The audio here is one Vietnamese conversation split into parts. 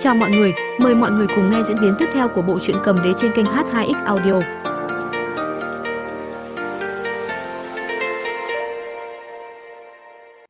Chào mọi người, mời mọi người cùng nghe diễn biến tiếp theo của bộ truyện cầm đế trên kênh H2X Audio.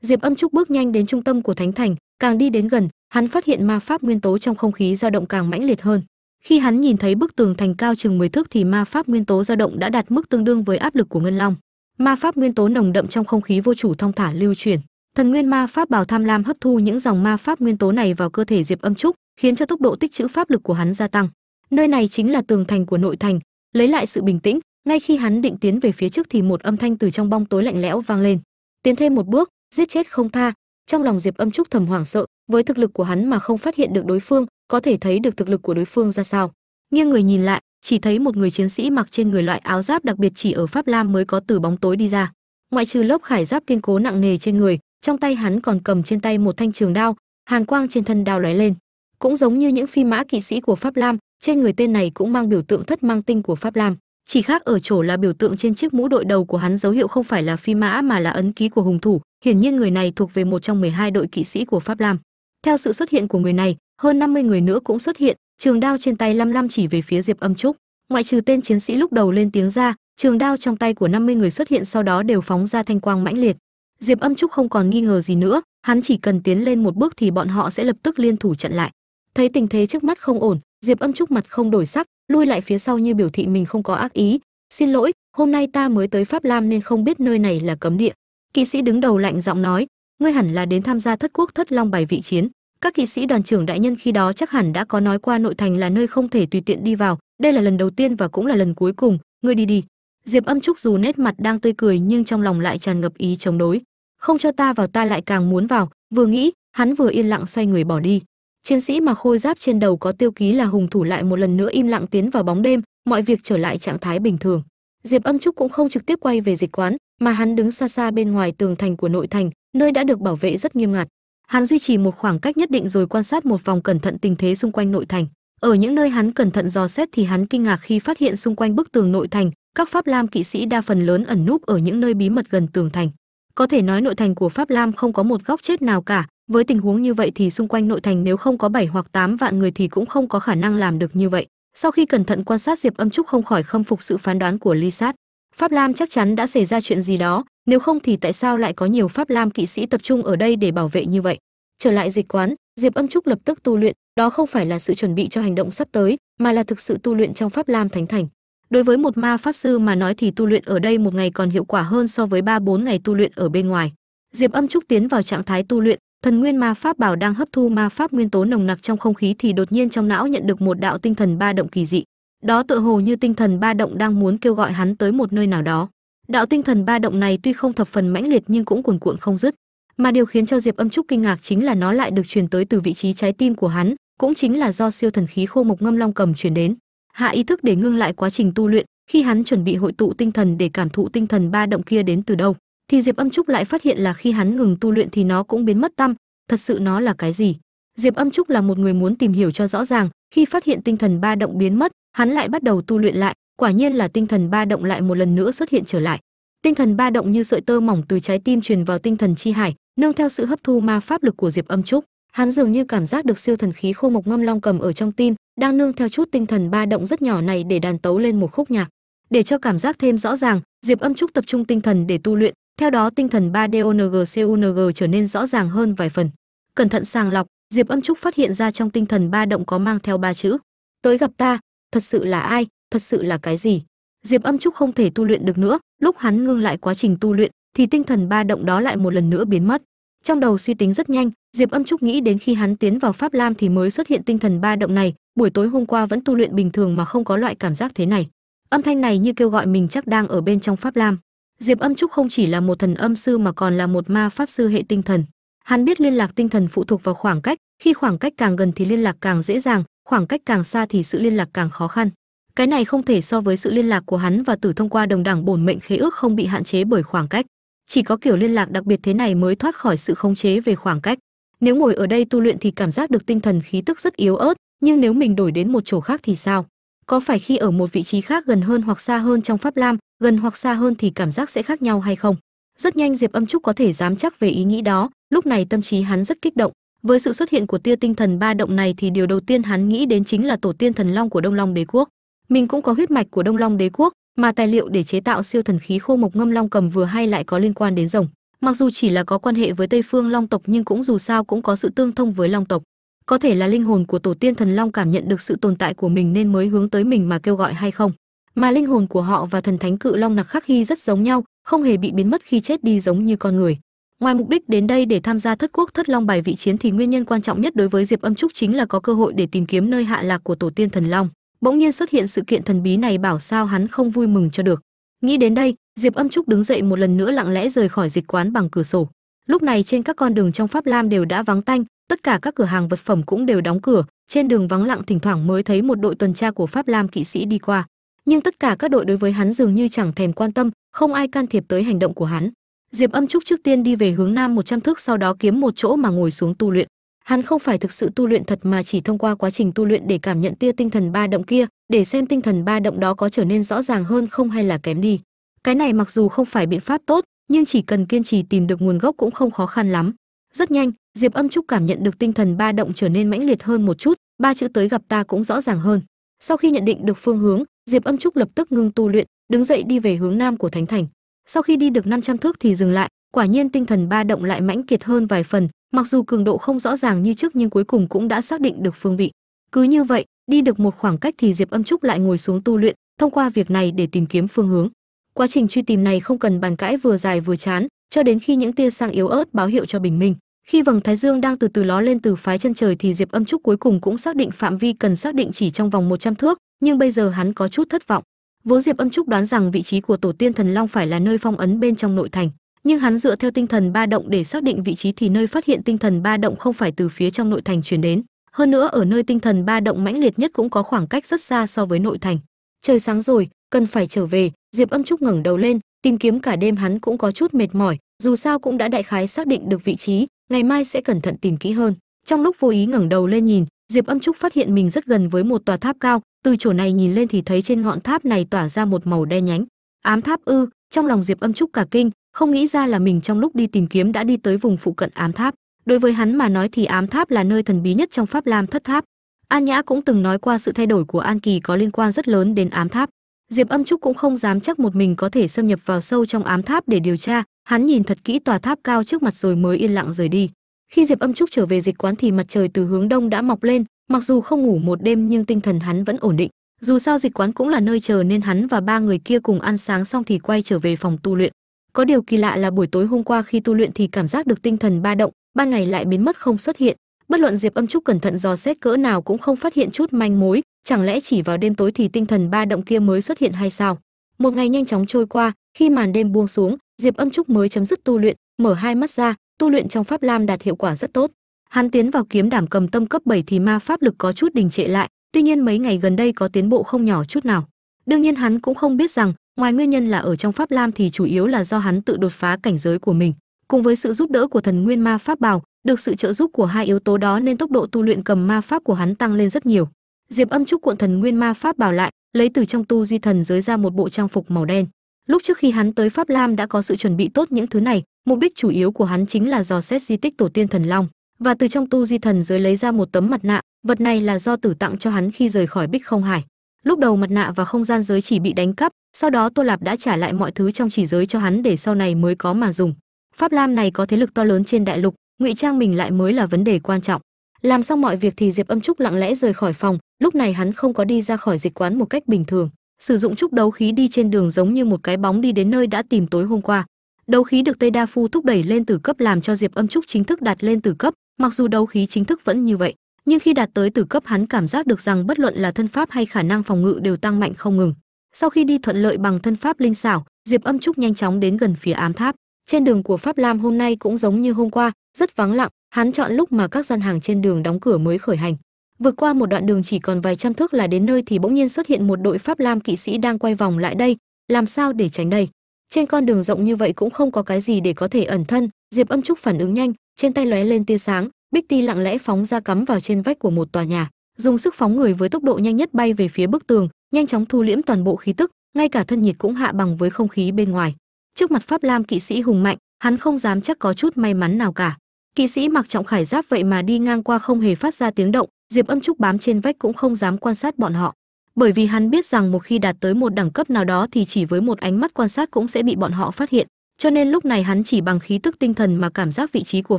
Diệp Âm Trúc bước nhanh đến trung tâm của Thánh Thành, càng đi đến gần, hắn phát hiện ma pháp nguyên tố trong không khí dao động càng mãnh liệt hơn. Khi hắn nhìn thấy bức tường thành cao chừng 10 thước thì ma pháp nguyên tố dao động đã đạt mức tương đương với áp lực của ngân long. Ma pháp nguyên tố nồng đậm trong không khí vô chủ thong thả lưu chuyển. Thần nguyên ma pháp bào tham lam hấp thu những dòng ma pháp nguyên tố này vào cơ thể Diệp Âm Trúc, khiến cho tốc độ tích trữ pháp lực của hắn gia tăng. Nơi này chính là tường thành của nội thành, lấy lại sự bình tĩnh, ngay khi hắn định tiến về phía trước thì một âm thanh từ trong bóng tối lạnh lẽo vang lên. Tiến thêm một bước, giết chết không tha. Trong lòng Diệp Âm Trúc thầm hoảng sợ, với thực lực của hắn mà không phát hiện được đối phương, có thể thấy được thực lực của đối phương ra sao. Nghiêng người nhìn lại, chỉ thấy một người chiến sĩ mặc trên người loại áo giáp đặc biệt chỉ ở Pháp Lam mới có từ bóng tối đi ra. Ngoại trừ lớp khải giáp kiên cố nặng nề trên người, trong tay hắn còn cầm trên tay một thanh trường đao, hàn quang trên thân đao lóe lên. Cũng giống như những phi mã kỵ sĩ của Pháp Lam, trên người tên này cũng mang biểu tượng thất mang tinh của Pháp Lam. Chỉ khác ở chỗ là biểu tượng trên chiếc mũ đội đầu của hắn dấu hiệu không phải là phi mã mà là ấn ký của hùng thủ, hiển nhiên người này thuộc về một trong 12 đội kỵ sĩ của Pháp Lam. Theo sự xuất hiện của người này, hơn 50 người nữa cũng xuất hiện, trường đao trên tay lăm lăm chỉ về phía Diệp Âm Trúc. Ngoại trừ tên chiến sĩ lúc đầu lên tiếng ra, trường đao trong tay của 50 người xuất hiện sau đó đều phóng ra thanh quang mãnh liệt. Diệp Âm Trúc không còn nghi ngờ gì nữa, hắn chỉ cần tiến lên một bước thì bọn họ sẽ lập tức liên thủ chặn lại. Thấy tình thế trước mắt không ổn, Diệp Âm Trúc mặt không đổi sắc, lui lại phía sau như biểu thị mình không có ác ý. "Xin lỗi, hôm nay ta mới tới Pháp Lam nên không biết nơi này là cấm địa." Kỵ sĩ đứng đầu lạnh giọng nói, "Ngươi hẳn là đến tham gia Thất Quốc Thất Long bài vị chiến." Các kỵ sĩ đoàn trưởng đại nhân khi đó chắc hẳn đã có nói qua nội thành là nơi không thể tùy tiện đi vào, đây là lần đầu tiên và cũng là lần cuối cùng, ngươi đi đi. Diệp Âm Trúc dù nét mặt đang tươi cười nhưng trong lòng lại tràn ngập ý chống đối. Không cho ta vào ta lại càng muốn vào, vừa nghĩ, hắn vừa yên lặng xoay người bỏ đi. Chiến sĩ mà khôi giáp trên đầu có tiêu ký là hùng thủ lại một lần nữa im lặng tiến vào bóng đêm, mọi việc trở lại trạng thái bình thường. Diệp Âm Trúc cũng không trực tiếp quay về dịch quán, mà hắn đứng xa xa bên ngoài tường thành của nội thành, nơi đã được bảo vệ rất nghiêm ngặt. Hắn duy trì một khoảng cách nhất định rồi quan sát một vòng cẩn thận tình thế xung quanh nội thành. Ở những nơi hắn cẩn thận dò xét thì hắn kinh ngạc khi phát hiện xung quanh bức tường nội thành, các Pháp Lam kỵ sĩ đa phần lớn ẩn núp ở những nơi bí mật gần tường thành. Có thể nói nội thành của Pháp Lam không có một góc chết nào cả, với tình huống như vậy thì xung quanh nội thành nếu không có 7 hoặc 8 vạn người thì cũng không có khả năng làm được như vậy. Sau khi cẩn thận quan sát Diệp Âm Trúc không khỏi khâm phục sự phán đoán của Ly Sát. Pháp Lam chắc chắn đã xảy ra chuyện gì đó, nếu không thì tại sao lại có nhiều Pháp Lam kỵ sĩ tập trung ở đây để bảo vệ như vậy? Trở lại dịch quán, Diệp Âm Trúc lập tức tu luyện, đó không phải là sự chuẩn bị cho hành động sắp tới, mà là thực sự tu luyện trong Pháp Lam Thánh Thành. Đối với một ma pháp sư mà nói thì tu luyện ở đây một ngày còn hiệu quả hơn so với 3 4 ngày tu luyện ở bên ngoài. Diệp Âm Trúc tiến vào trạng thái tu luyện, thần nguyên ma pháp bảo đang hấp thu ma pháp nguyên tố nồng nặc trong không khí thì đột nhiên trong não nhận được một đạo tinh thần ba động kỳ dị. Đó tựa hồ như tinh thần ba động đang muốn kêu gọi hắn tới một nơi nào đó. Đạo tinh thần ba động này tuy không thập phần mãnh liệt nhưng cũng cuồn cuộn không dứt, mà điều khiến cho Diệp Âm Trúc kinh ngạc chính là nó lại được truyền tới từ vị trí trái tim của hắn, cũng chính là do siêu thần khí khô mộc ngâm long cầm truyền đến. Hạ ý thức để ngưng lại quá trình tu luyện, khi hắn chuẩn bị hội tụ tinh thần để cảm thụ tinh thần ba động kia đến từ đâu, thì Diệp Âm Trúc lại phát hiện là khi hắn ngừng tu luyện thì nó cũng biến mất tâm, thật sự nó là cái gì? Diệp Âm Trúc là một người muốn tìm hiểu cho rõ ràng, khi phát hiện tinh thần ba động biến mất, hắn lại bắt đầu tu luyện lại, quả nhiên là tinh thần ba động lại một lần nữa xuất hiện trở lại. Tinh thần ba động như sợi tơ mỏng từ trái tim truyền vào tinh thần chi hải, nương theo sự hấp thu ma pháp lực của Diệp Âm Trúc, hắn dường như cảm giác được siêu thần khí khô mộc ngâm long cầm ở trong tim, đang nương theo chút tinh thần ba động rất nhỏ này để đàn tấu lên một khúc nhạc. Để cho cảm giác thêm rõ ràng, Diệp Âm Trúc tập trung tinh thần để tu luyện, theo đó tinh thần 3DONG trở nên rõ ràng hơn vài phần. Cẩn thận sàng lọc, Diệp Âm Trúc phát hiện ra trong tinh thần ba động có mang theo ba chữ: "Tới gặp ta." Thật sự là ai? Thật sự là cái gì? Diệp Âm Trúc không thể tu luyện được nữa, lúc hắn ngưng lại quá trình tu luyện, thì tinh thần ba động đó lại một lần nữa biến mất. Trong đầu suy tính rất nhanh, Diệp Âm Trúc nghĩ đến khi hắn tiến vào Pháp Lam thì mới xuất hiện tinh thần ba động này, buổi tối hôm qua vẫn tu luyện bình thường mà không có loại cảm giác thế này. Âm thanh này như kêu gọi mình chắc đang ở bên trong Pháp Lam. Diệp Âm Trúc không chỉ là một thần âm sư mà còn là một ma pháp sư hệ tinh thần. Hắn biết liên lạc tinh thần phụ thuộc vào khoảng cách, khi khoảng cách càng gần thì liên lạc càng dễ dàng, khoảng cách càng xa thì sự liên lạc càng khó khăn. Cái này không thể so với sự liên lạc của hắn và Tử thông qua đồng đẳng bổn mệnh khế ước không bị hạn chế bởi khoảng cách. Chỉ có kiểu liên lạc đặc biệt thế này mới thoát khỏi sự khống chế về khoảng cách. Nếu ngồi ở đây tu luyện thì cảm giác được tinh thần khí tức rất yếu ớt, nhưng nếu mình đổi đến một chỗ khác thì sao? Có phải khi ở một vị trí khác gần hơn hoặc xa hơn trong Pháp Lam, gần hoặc xa hơn thì cảm giác sẽ khác nhau hay không? Rất nhanh Diệp Âm Trúc có thể dám chắc về ý nghĩ đó, lúc này tâm trí hắn rất kích động, với sự xuất hiện của tia tinh thần ba động này thì điều đầu tiên hắn nghĩ đến chính là tổ tiên thần long của đông long đế quốc. Mình cũng có huyết mạch của đông long đế quốc mà tài liệu để chế tạo siêu thần khí khô mộc ngâm long cầm vừa hay lại có liên quan đến rồng. Mặc dù chỉ là có quan hệ với tây phương long tộc nhưng cũng dù sao cũng có sự tương thông với long tộc có thể là linh hồn của tổ tiên thần long cảm nhận được sự tồn tại của mình nên mới hướng tới mình mà kêu gọi hay không? Mà linh hồn của họ và thần thánh cự long nặc khắc hy rất giống nhau, không hề bị biến mất khi chết đi giống như con người. Ngoài mục đích đến đây để tham gia thất quốc thất long bài vị chiến thì nguyên nhân quan trọng nhất đối với diệp âm trúc chính là có cơ hội để tìm kiếm nơi hạ lạc của tổ tiên thần long. Bỗng nhiên xuất hiện sự kiện thần bí này bảo sao hắn không vui mừng cho được. Nghĩ đến đây, diệp âm trúc đứng dậy một lần nữa lặng lẽ rời khỏi dịch quán bằng cửa sổ. Lúc này trên các con đường trong pháp lam đều đã vắng tanh tất cả các cửa hàng vật phẩm cũng đều đóng cửa, trên đường vắng lặng thỉnh thoảng mới thấy một đội tuần tra của pháp lam kỵ sĩ đi qua. Nhưng tất cả các đội đối với hắn dường như chẳng thèm quan tâm, không ai can thiệp tới hành động của hắn. Diệp âm trúc trước tiên đi về hướng nam 100 thước sau đó kiếm một chỗ mà ngồi xuống tu luyện. Hắn không phải thực sự tu luyện thật mà chỉ thông qua quá trình tu luyện để cảm nhận tia tinh thần ba động kia, để xem tinh thần ba động đó có trở nên rõ ràng hơn không hay là kém đi. Cái này mặc dù không phải biện pháp tốt, nhưng chỉ cần kiên trì tìm được nguồn gốc cũng không khó khăn lắm rất nhanh, diệp âm trúc cảm nhận được tinh thần ba động trở nên mãnh liệt hơn một chút, ba chữ tới gặp ta cũng rõ ràng hơn. Sau khi nhận định được phương hướng, diệp âm trúc lập tức ngưng tu luyện, đứng dậy đi về hướng nam của thánh thành. Sau khi đi được 500 thước thì dừng lại, quả nhiên tinh thần ba động lại mãnh kiệt hơn vài phần, mặc dù cường độ không rõ ràng như trước nhưng cuối cùng cũng đã xác định được phương vị. Cứ như vậy, đi được một khoảng cách thì diệp âm trúc lại ngồi xuống tu luyện, thông qua việc này để tìm kiếm phương hướng. Quá trình truy tìm này không cần bàn cãi vừa dài vừa chán, cho đến khi những tia sang yếu ớt báo hiệu cho bình minh khi vầng thái dương đang từ từ ló lên từ phái chân trời thì diệp âm trúc cuối cùng cũng xác định phạm vi cần xác định chỉ trong vòng 100 thước, nhưng bây giờ hắn có chút thất vọng. Vốn diệp âm trúc đoán rằng vị trí của tổ tiên thần long phải là nơi phong ấn bên trong nội thành, nhưng hắn dựa theo tinh thần ba động để xác định vị trí thì nơi phát hiện tinh thần ba động không phải từ phía trong nội thành truyền đến. Hơn nữa ở nơi tinh thần ba động mãnh liệt nhất cũng có khoảng cách rất xa so với nội thành. Trời sáng rồi, cần phải trở về, diệp âm trúc ngẩng đầu lên, tìm kiếm cả đêm hắn cũng có chút mệt mỏi, dù sao cũng đã đại khái xác định được vị trí ngày mai sẽ cẩn thận tìm kỹ hơn. Trong lúc vô ý ngẩng đầu lên nhìn, diệp âm trúc phát hiện mình rất gần với một tòa tháp cao. Từ chỗ này nhìn lên thì thấy trên ngọn tháp này tỏa ra một màu đen nhánh. Ám tháp ư? Trong lòng diệp âm trúc cả kinh, không nghĩ ra là mình trong lúc đi tìm kiếm đã đi tới vùng phụ cận ám tháp. Đối với hắn mà nói thì ám tháp là nơi thần bí nhất trong pháp lam thất tháp. An nhã cũng từng nói qua sự thay đổi của an kỳ có liên quan rất lớn đến ám tháp. Diệp âm trúc cũng không dám chắc một mình có thể xâm nhập vào sâu trong ám tháp để điều tra hắn nhìn thật kỹ tòa tháp cao trước mặt rồi mới yên lặng rời đi. Khi diệp âm trúc trở về dịch quán thì mặt trời từ hướng đông đã mọc lên, mặc dù không ngủ một đêm nhưng tinh thần hắn vẫn ổn định. Dù sao dịch quán cũng là nơi chờ nên hắn và ba người kia cùng ăn sáng xong thì quay trở về phòng tu luyện. Có điều kỳ lạ là buổi tối hôm qua khi tu luyện thì cảm giác được tinh thần ba động, ban ngày lại biến mất không xuất hiện. Bất luận diệp âm trúc cẩn thận dò xét cỡ nào cũng không phát hiện chút manh mối, chẳng lẽ chỉ vào đêm tối thì tinh thần ba động kia mới xuất hiện hay sao? Một ngày nhanh chóng trôi qua, khi màn đêm buông xuống diệp âm trúc mới chấm dứt tu luyện, mở hai mắt ra, tu luyện trong pháp lam đạt hiệu quả rất tốt. Hắn tiến vào kiếm đảm cầm tâm cấp 7 thì ma pháp lực có chút đình trệ lại, tuy nhiên mấy ngày gần đây có tiến bộ không nhỏ chút nào. Đương nhiên hắn cũng không biết rằng, ngoài nguyên nhân là ở trong pháp lam thì chủ yếu là do hắn tự đột phá cảnh giới của mình. Cùng với sự giúp đỡ của thần nguyên ma pháp bào, được sự trợ giúp của hai yếu tố đó nên tốc độ tu luyện cầm ma pháp của hắn tăng lên rất nhiều. Diệp âm trúc cuộn thần nguyên ma pháp bảo lại, lấy từ trong tu di thần giới ra một bộ trang phục màu đen lúc trước khi hắn tới pháp lam đã có sự chuẩn bị tốt những thứ này, mục đích chủ yếu của hắn chính là dò xét di tích tổ tiên thần long. Và từ trong tu di thần giới lấy ra một tấm mặt nạ, vật này là do tử tặng cho hắn khi rời khỏi bích không hải. Lúc đầu mặt nạ và không gian giới chỉ bị đánh cắp, sau đó tô lạp đã trả lại mọi thứ trong chỉ giới cho hắn để sau này mới có mà dùng. Pháp lam này có thế lực to lớn trên đại lục, ngụy trang mình lại mới là vấn đề quan trọng. Làm xong mọi việc thì diệp âm trúc lặng lẽ rời khỏi phòng, lúc này hắn không có đi ra khỏi dịch quán một cách bình thường sử dụng trúc đấu khí đi trên đường giống như một cái bóng đi đến nơi đã tìm tối hôm qua. Đấu khí được tây đa phu thúc đẩy lên từ cấp làm cho diệp âm trúc chính thức đạt lên từ cấp, mặc dù đấu khí chính thức vẫn như vậy, nhưng khi đạt tới từ cấp hắn cảm giác được rằng bất luận là thân pháp hay khả năng phòng ngự đều tăng mạnh không ngừng. Sau khi đi thuận lợi bằng thân pháp linh xảo, diệp âm trúc nhanh chóng đến gần phía ám tháp. Trên đường của pháp lam hôm nay cũng giống như hôm qua, rất vắng lặng, hắn chọn lúc mà các gian hàng trên đường đóng cửa mới khởi hành vượt qua một đoạn đường chỉ còn vài trăm thước là đến nơi thì bỗng nhiên xuất hiện một đội pháp lam kỵ sĩ đang quay vòng lại đây. Làm sao để tránh đây? Trên con đường rộng như vậy cũng không có cái gì để có thể ẩn thân. Diệp âm trúc phản ứng nhanh, trên tay lóe lên tia sáng, bích ti lặng lẽ phóng ra cắm vào trên vách của một tòa nhà. Dùng sức phóng người với tốc độ nhanh nhất bay về phía bức tường, nhanh chóng thu liễm toàn bộ khí tức, ngay cả thân nhiệt cũng hạ bằng với không khí bên ngoài. Trước mặt pháp lam kỵ sĩ hùng mạnh, hắn không dám chắc có chút may mắn nào cả. Kỵ sĩ mặc trọng khải giáp vậy mà đi ngang qua không hề phát ra tiếng động diệp âm trúc bám trên vách cũng không dám quan sát bọn họ. Bởi vì hắn biết rằng một khi đạt tới một đẳng cấp nào đó thì chỉ với một ánh mắt quan sát cũng sẽ bị bọn họ phát hiện. Cho nên lúc này hắn chỉ bằng khí tức tinh thần mà cảm giác vị trí của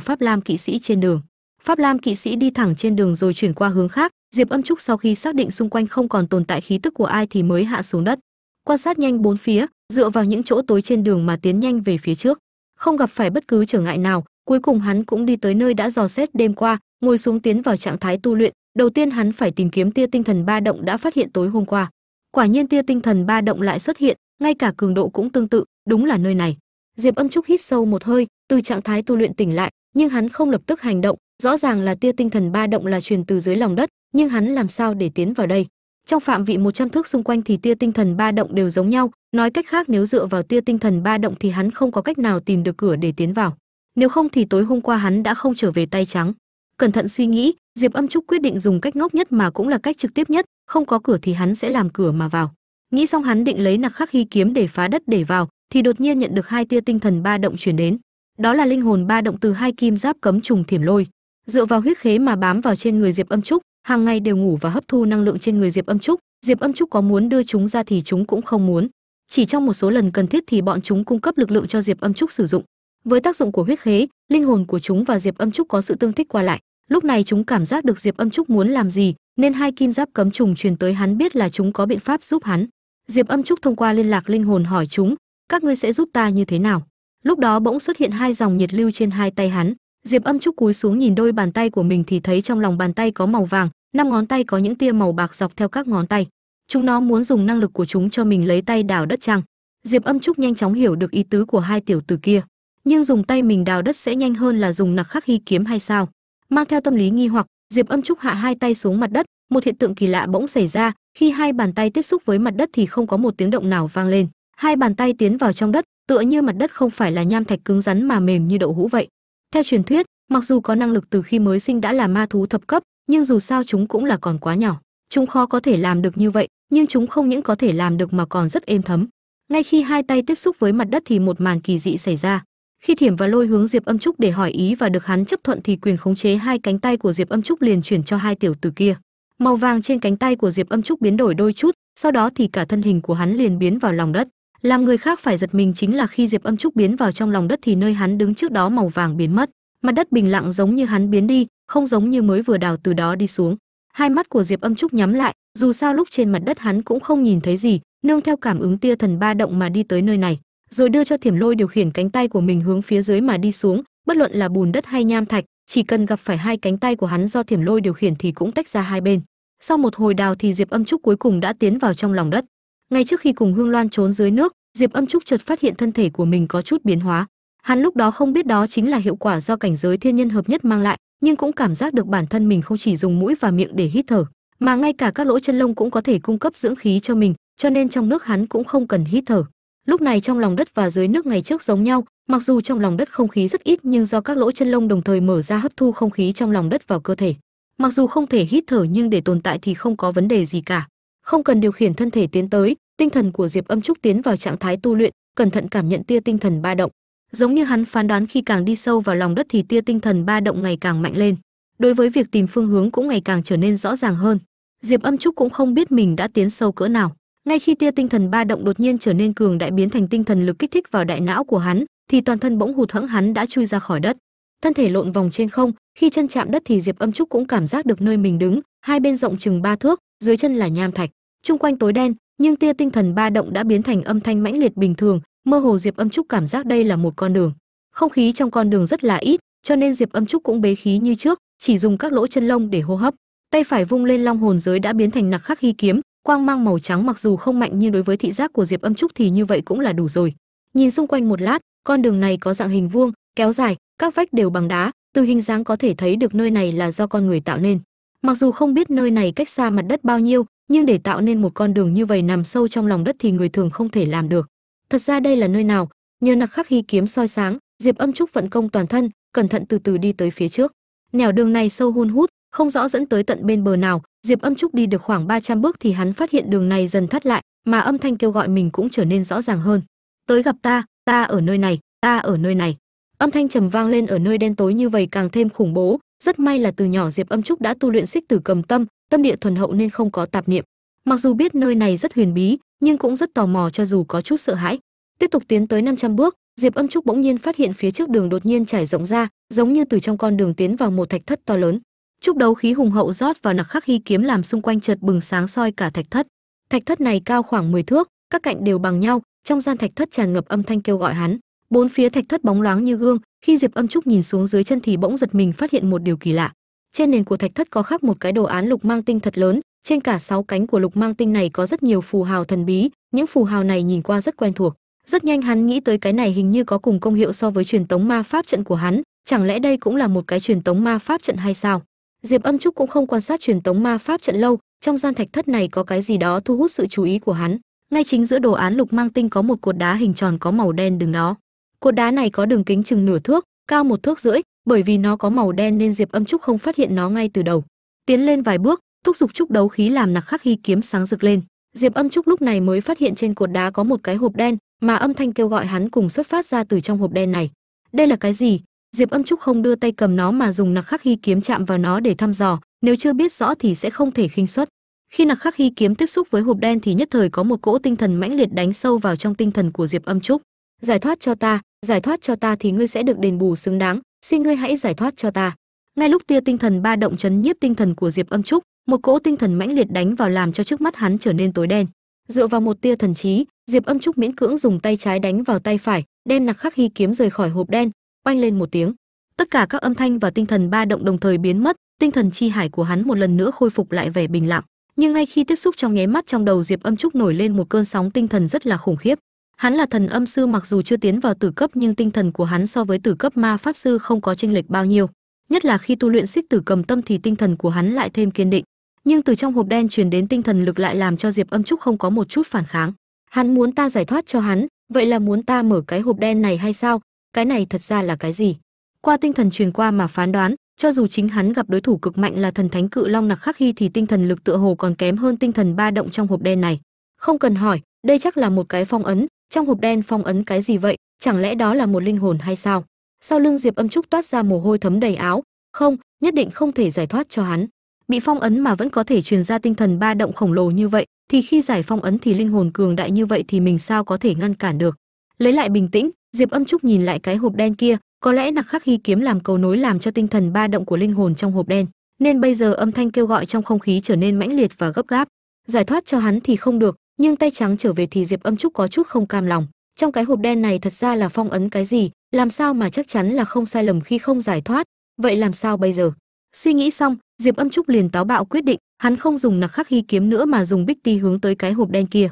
pháp lam kỵ sĩ trên đường. Pháp lam kỵ sĩ đi thẳng trên đường rồi chuyển qua hướng khác. Diệp âm trúc sau khi xác định xung quanh không còn tồn tại khí tức của ai thì mới hạ xuống đất. Quan sát nhanh bốn phía, dựa vào những chỗ tối trên đường mà tiến nhanh về phía trước. Không gặp phải bất cứ trở ngại nào, cuối cùng hắn cũng đi tới nơi đã dò xét đêm qua, ngồi xuống tiến vào trạng thái tu luyện đầu tiên hắn phải tìm kiếm tia tinh thần ba động đã phát hiện tối hôm qua. Quả nhiên tia tinh thần ba động lại xuất hiện, ngay cả cường độ cũng tương tự, đúng là nơi này. Diệp âm trúc hít sâu một hơi, từ trạng thái tu luyện tỉnh lại, nhưng hắn không lập tức hành động. Rõ ràng là tia tinh thần ba động là truyền từ dưới lòng đất, nhưng hắn làm sao để tiến vào đây? Trong phạm vị 100 thước xung quanh thì tia tinh thần ba động đều giống nhau, nói cách khác nếu dựa vào tia tinh thần ba động thì hắn không có cách nào tìm được cửa để tiến vào. Nếu không thì tối hôm qua hắn đã không trở về tay trắng cẩn thận suy nghĩ, diệp âm trúc quyết định dùng cách ngốc nhất mà cũng là cách trực tiếp nhất, không có cửa thì hắn sẽ làm cửa mà vào. Nghĩ xong hắn định lấy nặc khắc hy kiếm để phá đất để vào, thì đột nhiên nhận được hai tia tinh thần ba động chuyển đến. Đó là linh hồn ba động từ hai kim giáp cấm trùng thiểm lôi. Dựa vào huyết khế mà bám vào trên người diệp âm trúc, hàng ngày đều ngủ và hấp thu năng lượng trên người diệp âm trúc, diệp âm trúc có muốn đưa chúng ra thì chúng cũng không muốn. Chỉ trong một số lần cần thiết thì bọn chúng cung cấp lực lượng cho diệp âm trúc sử dụng. Với tác dụng của huyết khế, linh hồn của chúng và diệp âm trúc có sự tương thích qua lại lúc này chúng cảm giác được diệp âm trúc muốn làm gì, nên hai kim giáp cấm trùng truyền tới hắn biết là chúng có biện pháp giúp hắn. Diệp âm trúc thông qua liên lạc linh hồn hỏi chúng, các ngươi sẽ giúp ta như thế nào? Lúc đó bỗng xuất hiện hai dòng nhiệt lưu trên hai tay hắn. Diệp âm trúc cúi xuống nhìn đôi bàn tay của mình thì thấy trong lòng bàn tay có màu vàng, năm ngón tay có những tia màu bạc dọc theo các ngón tay. Chúng nó muốn dùng năng lực của chúng cho mình lấy tay đào đất chăng? Diệp âm trúc nhanh chóng hiểu được ý tứ của hai tiểu tử kia. Nhưng dùng tay mình đào đất sẽ nhanh hơn là dùng nặc khắc hy kiếm hay sao? Mang theo tâm lý nghi hoặc, diệp âm trúc hạ hai tay xuống mặt đất, một hiện tượng kỳ lạ bỗng xảy ra, khi hai bàn tay tiếp xúc với mặt đất thì không có một tiếng động nào vang lên. Hai bàn tay tiến vào trong đất, tựa như mặt đất không phải là nham thạch cứng rắn mà mềm như đậu hũ vậy. Theo truyền thuyết, mặc dù có năng lực từ khi mới sinh đã là ma thú thập cấp, nhưng dù sao chúng cũng là còn quá nhỏ. Chúng khó có thể làm được như vậy, nhưng chúng không những có thể làm được mà còn rất êm thấm. Ngay khi hai tay tiếp xúc với mặt đất thì một màn kỳ dị xảy ra khi thiểm và lôi hướng diệp âm trúc để hỏi ý và được hắn chấp thuận thì quyền khống chế hai cánh tay của diệp âm trúc liền chuyển cho hai tiểu tử kia. Màu vàng trên cánh tay của diệp âm trúc biến đổi đôi chút, sau đó thì cả thân hình của hắn liền biến vào lòng đất. Làm người khác phải giật mình chính là khi diệp âm trúc biến vào trong lòng đất thì nơi hắn đứng trước đó màu vàng biến mất. Mặt đất bình lặng giống như hắn biến đi, không giống như mới vừa đào từ đó đi xuống. Hai mắt của diệp âm trúc nhắm lại, dù sao lúc trên mặt đất hắn cũng không nhìn thấy gì, nương theo cảm ứng tia thần ba động mà đi tới nơi này rồi đưa cho thiểm lôi điều khiển cánh tay của mình hướng phía dưới mà đi xuống. Bất luận là bùn đất hay nham thạch, chỉ cần gặp phải hai cánh tay của hắn do thiểm lôi điều khiển thì cũng tách ra hai bên. Sau một hồi đào thì diệp âm trúc cuối cùng đã tiến vào trong lòng đất. Ngay trước khi cùng hương loan trốn dưới nước, diệp âm trúc chợt phát hiện thân thể của mình có chút biến hóa. Hắn lúc đó không biết đó chính là hiệu quả do cảnh giới thiên nhân hợp nhất mang lại, nhưng cũng cảm giác được bản thân mình không chỉ dùng mũi và miệng để hít thở, mà ngay cả các lỗ chân lông cũng có thể cung cấp dưỡng khí cho mình, cho nên trong nước hắn cũng không cần hít thở lúc này trong lòng đất và dưới nước ngày trước giống nhau, mặc dù trong lòng đất không khí rất ít nhưng do các lỗ chân lông đồng thời mở ra hấp thu không khí trong lòng đất vào cơ thể. Mặc dù không thể hít thở nhưng để tồn tại thì không có vấn đề gì cả. Không cần điều khiển thân thể tiến tới, tinh thần của diệp âm trúc tiến vào trạng thái tu luyện, cẩn thận cảm nhận tia tinh thần ba động. Giống như hắn phán đoán khi càng đi sâu vào lòng đất thì tia tinh thần ba động ngày càng mạnh lên. Đối với việc tìm phương hướng cũng ngày càng trở nên rõ ràng hơn. Diệp âm trúc cũng không biết mình đã tiến sâu cỡ nào ngay khi tia tinh thần ba động đột nhiên trở nên cường đại biến thành tinh thần lực kích thích vào đại não của hắn, thì toàn thân bỗng hụt hẫng hắn đã chui ra khỏi đất. Thân thể lộn vòng trên không, khi chân chạm đất thì diệp âm trúc cũng cảm giác được nơi mình đứng, hai bên rộng chừng ba thước, dưới chân là nham thạch. Chung quanh tối đen, nhưng tia tinh thần ba động đã biến thành âm thanh mãnh liệt bình thường, mơ hồ diệp âm trúc cảm giác đây là một con đường. Không khí trong con đường rất là ít, cho nên diệp âm trúc cũng bế khí như trước, chỉ dùng các lỗ chân lông để hô hấp. Tay phải vung lên long hồn giới đã biến thành nặc khắc hy kiếm quang mang màu trắng mặc dù không mạnh nhưng đối với thị giác của diệp âm trúc thì như vậy cũng là đủ rồi. Nhìn xung quanh một lát, con đường này có dạng hình vuông, kéo dài, các vách đều bằng đá, từ hình dáng có thể thấy được nơi này là do con người tạo nên. Mặc dù không biết nơi này cách xa mặt đất bao nhiêu, nhưng để tạo nên một con đường như vậy nằm sâu trong lòng đất thì người thường không thể làm được. Thật ra đây là nơi nào? Nhờ nặc khắc hy kiếm soi sáng, diệp âm trúc vận công toàn thân, cẩn thận từ từ đi tới phía trước. Nẻo đường này sâu hun hút, không rõ dẫn tới tận bên bờ nào diệp âm trúc đi được khoảng 300 bước thì hắn phát hiện đường này dần thắt lại, mà âm thanh kêu gọi mình cũng trở nên rõ ràng hơn. Tới gặp ta ta ở nơi này, ta ở nơi này. Âm thanh trầm vang lên ở nơi đen tối như vậy càng thêm khủng bố. Rất may là từ nhỏ diệp âm trúc đã tu luyện xích tử cầm tâm tâm địa thuần hậu nên không có tạp niệm. Mặc dù biết nơi này rất huyền bí, nhưng cũng rất tò mò cho dù có chút sợ hãi. Tiếp tục tiến tới 500 bước, diệp âm trúc bỗng nhiên phát hiện phía trước đường đột nhiên trải rộng ra, giống như từ trong con đường tiến vào một thạch thất to lớn chúc đấu khí hùng hậu rót vào nặc khắc hy kiếm làm xung quanh chợt bừng sáng soi cả thạch thất. Thạch thất này cao khoảng 10 thước, các cạnh đều bằng nhau, trong gian thạch thất tràn ngập âm thanh kêu gọi hắn. Bốn phía thạch thất bóng loáng như gương, khi diệp âm trúc nhìn xuống dưới chân thì bỗng giật mình phát hiện một điều kỳ lạ. Trên nền của thạch thất có khắc một cái đồ án lục mang tinh thật lớn, trên cả sáu cánh của lục mang tinh này có rất nhiều phù hào thần bí, những phù hào này nhìn qua rất quen thuộc. Rất nhanh hắn nghĩ tới cái này hình như có cùng công hiệu so với truyền tống ma pháp trận của hắn, chẳng lẽ đây cũng là một cái truyền tống ma pháp trận hay sao? Diệp âm trúc cũng không quan sát truyền tống ma pháp trận lâu, trong gian thạch thất này có cái gì đó thu hút sự chú ý của hắn. Ngay chính giữa đồ án lục mang tinh có một cột đá hình tròn có màu đen đứng đó. Cột đá này có đường kính chừng nửa thước, cao một thước rưỡi, bởi vì nó có màu đen nên diệp âm trúc không phát hiện nó ngay từ đầu. Tiến lên vài bước, thúc giục trúc đấu khí làm nặc khắc hy kiếm sáng rực lên. Diệp âm trúc lúc này mới phát hiện trên cột đá có một cái hộp đen, mà âm thanh kêu gọi hắn cùng xuất phát ra từ trong hộp đen này. Đây là cái gì? Diệp âm trúc không đưa tay cầm nó mà dùng nặc khắc hy kiếm chạm vào nó để thăm dò, nếu chưa biết rõ thì sẽ không thể khinh xuất khi nặc khắc hy kiếm tiếp xúc với hộp đen thì nhất thời có một cỗ tinh thần mãnh liệt đánh sâu vào trong tinh thần của diệp âm trúc. Giải thoát cho ta, giải thoát cho ta thì ngươi sẽ được đền bù xứng đáng, xin ngươi hãy giải thoát cho ta. Ngay lúc tia tinh thần ba động chấn nhiếp tinh thần của diệp âm trúc, một cỗ tinh thần mãnh liệt đánh vào làm cho trước mắt hắn trở nên tối đen. Dựa vào một tia thần trí, diệp âm trúc miễn cưỡng dùng tay trái đánh vào tay phải, đem nặc khắc hy kiếm rời khỏi hộp đen oanh lên một tiếng. Tất cả các âm thanh và tinh thần ba động đồng thời biến mất, tinh thần chi hải của hắn một lần nữa khôi phục lại vẻ bình lặng. Nhưng ngay khi tiếp xúc trong nháy mắt trong đầu, diệp âm trúc nổi lên một cơn sóng tinh thần rất là khủng khiếp. Hắn là thần âm sư mặc dù chưa tiến vào tử cấp, nhưng tinh thần của hắn so với tử cấp ma pháp sư không có chênh lệch bao nhiêu. Nhất là khi tu luyện xích tử cầm tâm thì tinh thần của hắn lại thêm kiên định. Nhưng từ trong hộp đen truyền đến tinh thần lực lại làm cho diệp âm trúc không có một chút phản kháng. Hắn muốn ta giải thoát cho hắn, vậy là muốn ta mở cái hộp đen này hay sao? Cái này thật ra là cái gì? Qua tinh thần truyền qua mà phán đoán, cho dù chính hắn gặp đối thủ cực mạnh là thần thánh cự long nặc khắc hy thì tinh thần lực tựa hồ còn kém hơn tinh thần ba động trong hộp đen này. Không cần hỏi, đây chắc là một cái phong ấn. Trong hộp đen phong ấn cái gì vậy? Chẳng lẽ đó là một linh hồn hay sao? Sau lưng diệp âm trúc toát ra mồ hôi thấm đầy áo. Không, nhất định không thể giải thoát cho hắn. Bị phong ấn mà vẫn có thể truyền ra tinh thần ba động khổng lồ như vậy, thì khi giải phong ấn thì linh hồn cường đại như vậy thì mình sao có thể ngăn cản được? Lấy lại bình tĩnh diệp âm trúc nhìn lại cái hộp đen kia, có lẽ nặc khắc hy kiếm làm cầu nối làm cho tinh thần ba động của linh hồn trong hộp đen, nên bây giờ âm thanh kêu gọi trong không khí trở nên mãnh liệt và gấp gáp. Giải thoát cho hắn thì không được, nhưng tay trắng trở về thì diệp âm trúc có chút không cam lòng. Trong cái hộp đen này thật ra là phong ấn cái gì, làm sao mà chắc chắn là không sai lầm khi không giải thoát? Vậy làm sao bây giờ? Suy nghĩ xong, diệp âm trúc liền táo bạo quyết định, hắn không dùng nặc khắc hy kiếm nữa mà dùng bích ti hướng tới cái hộp đen kia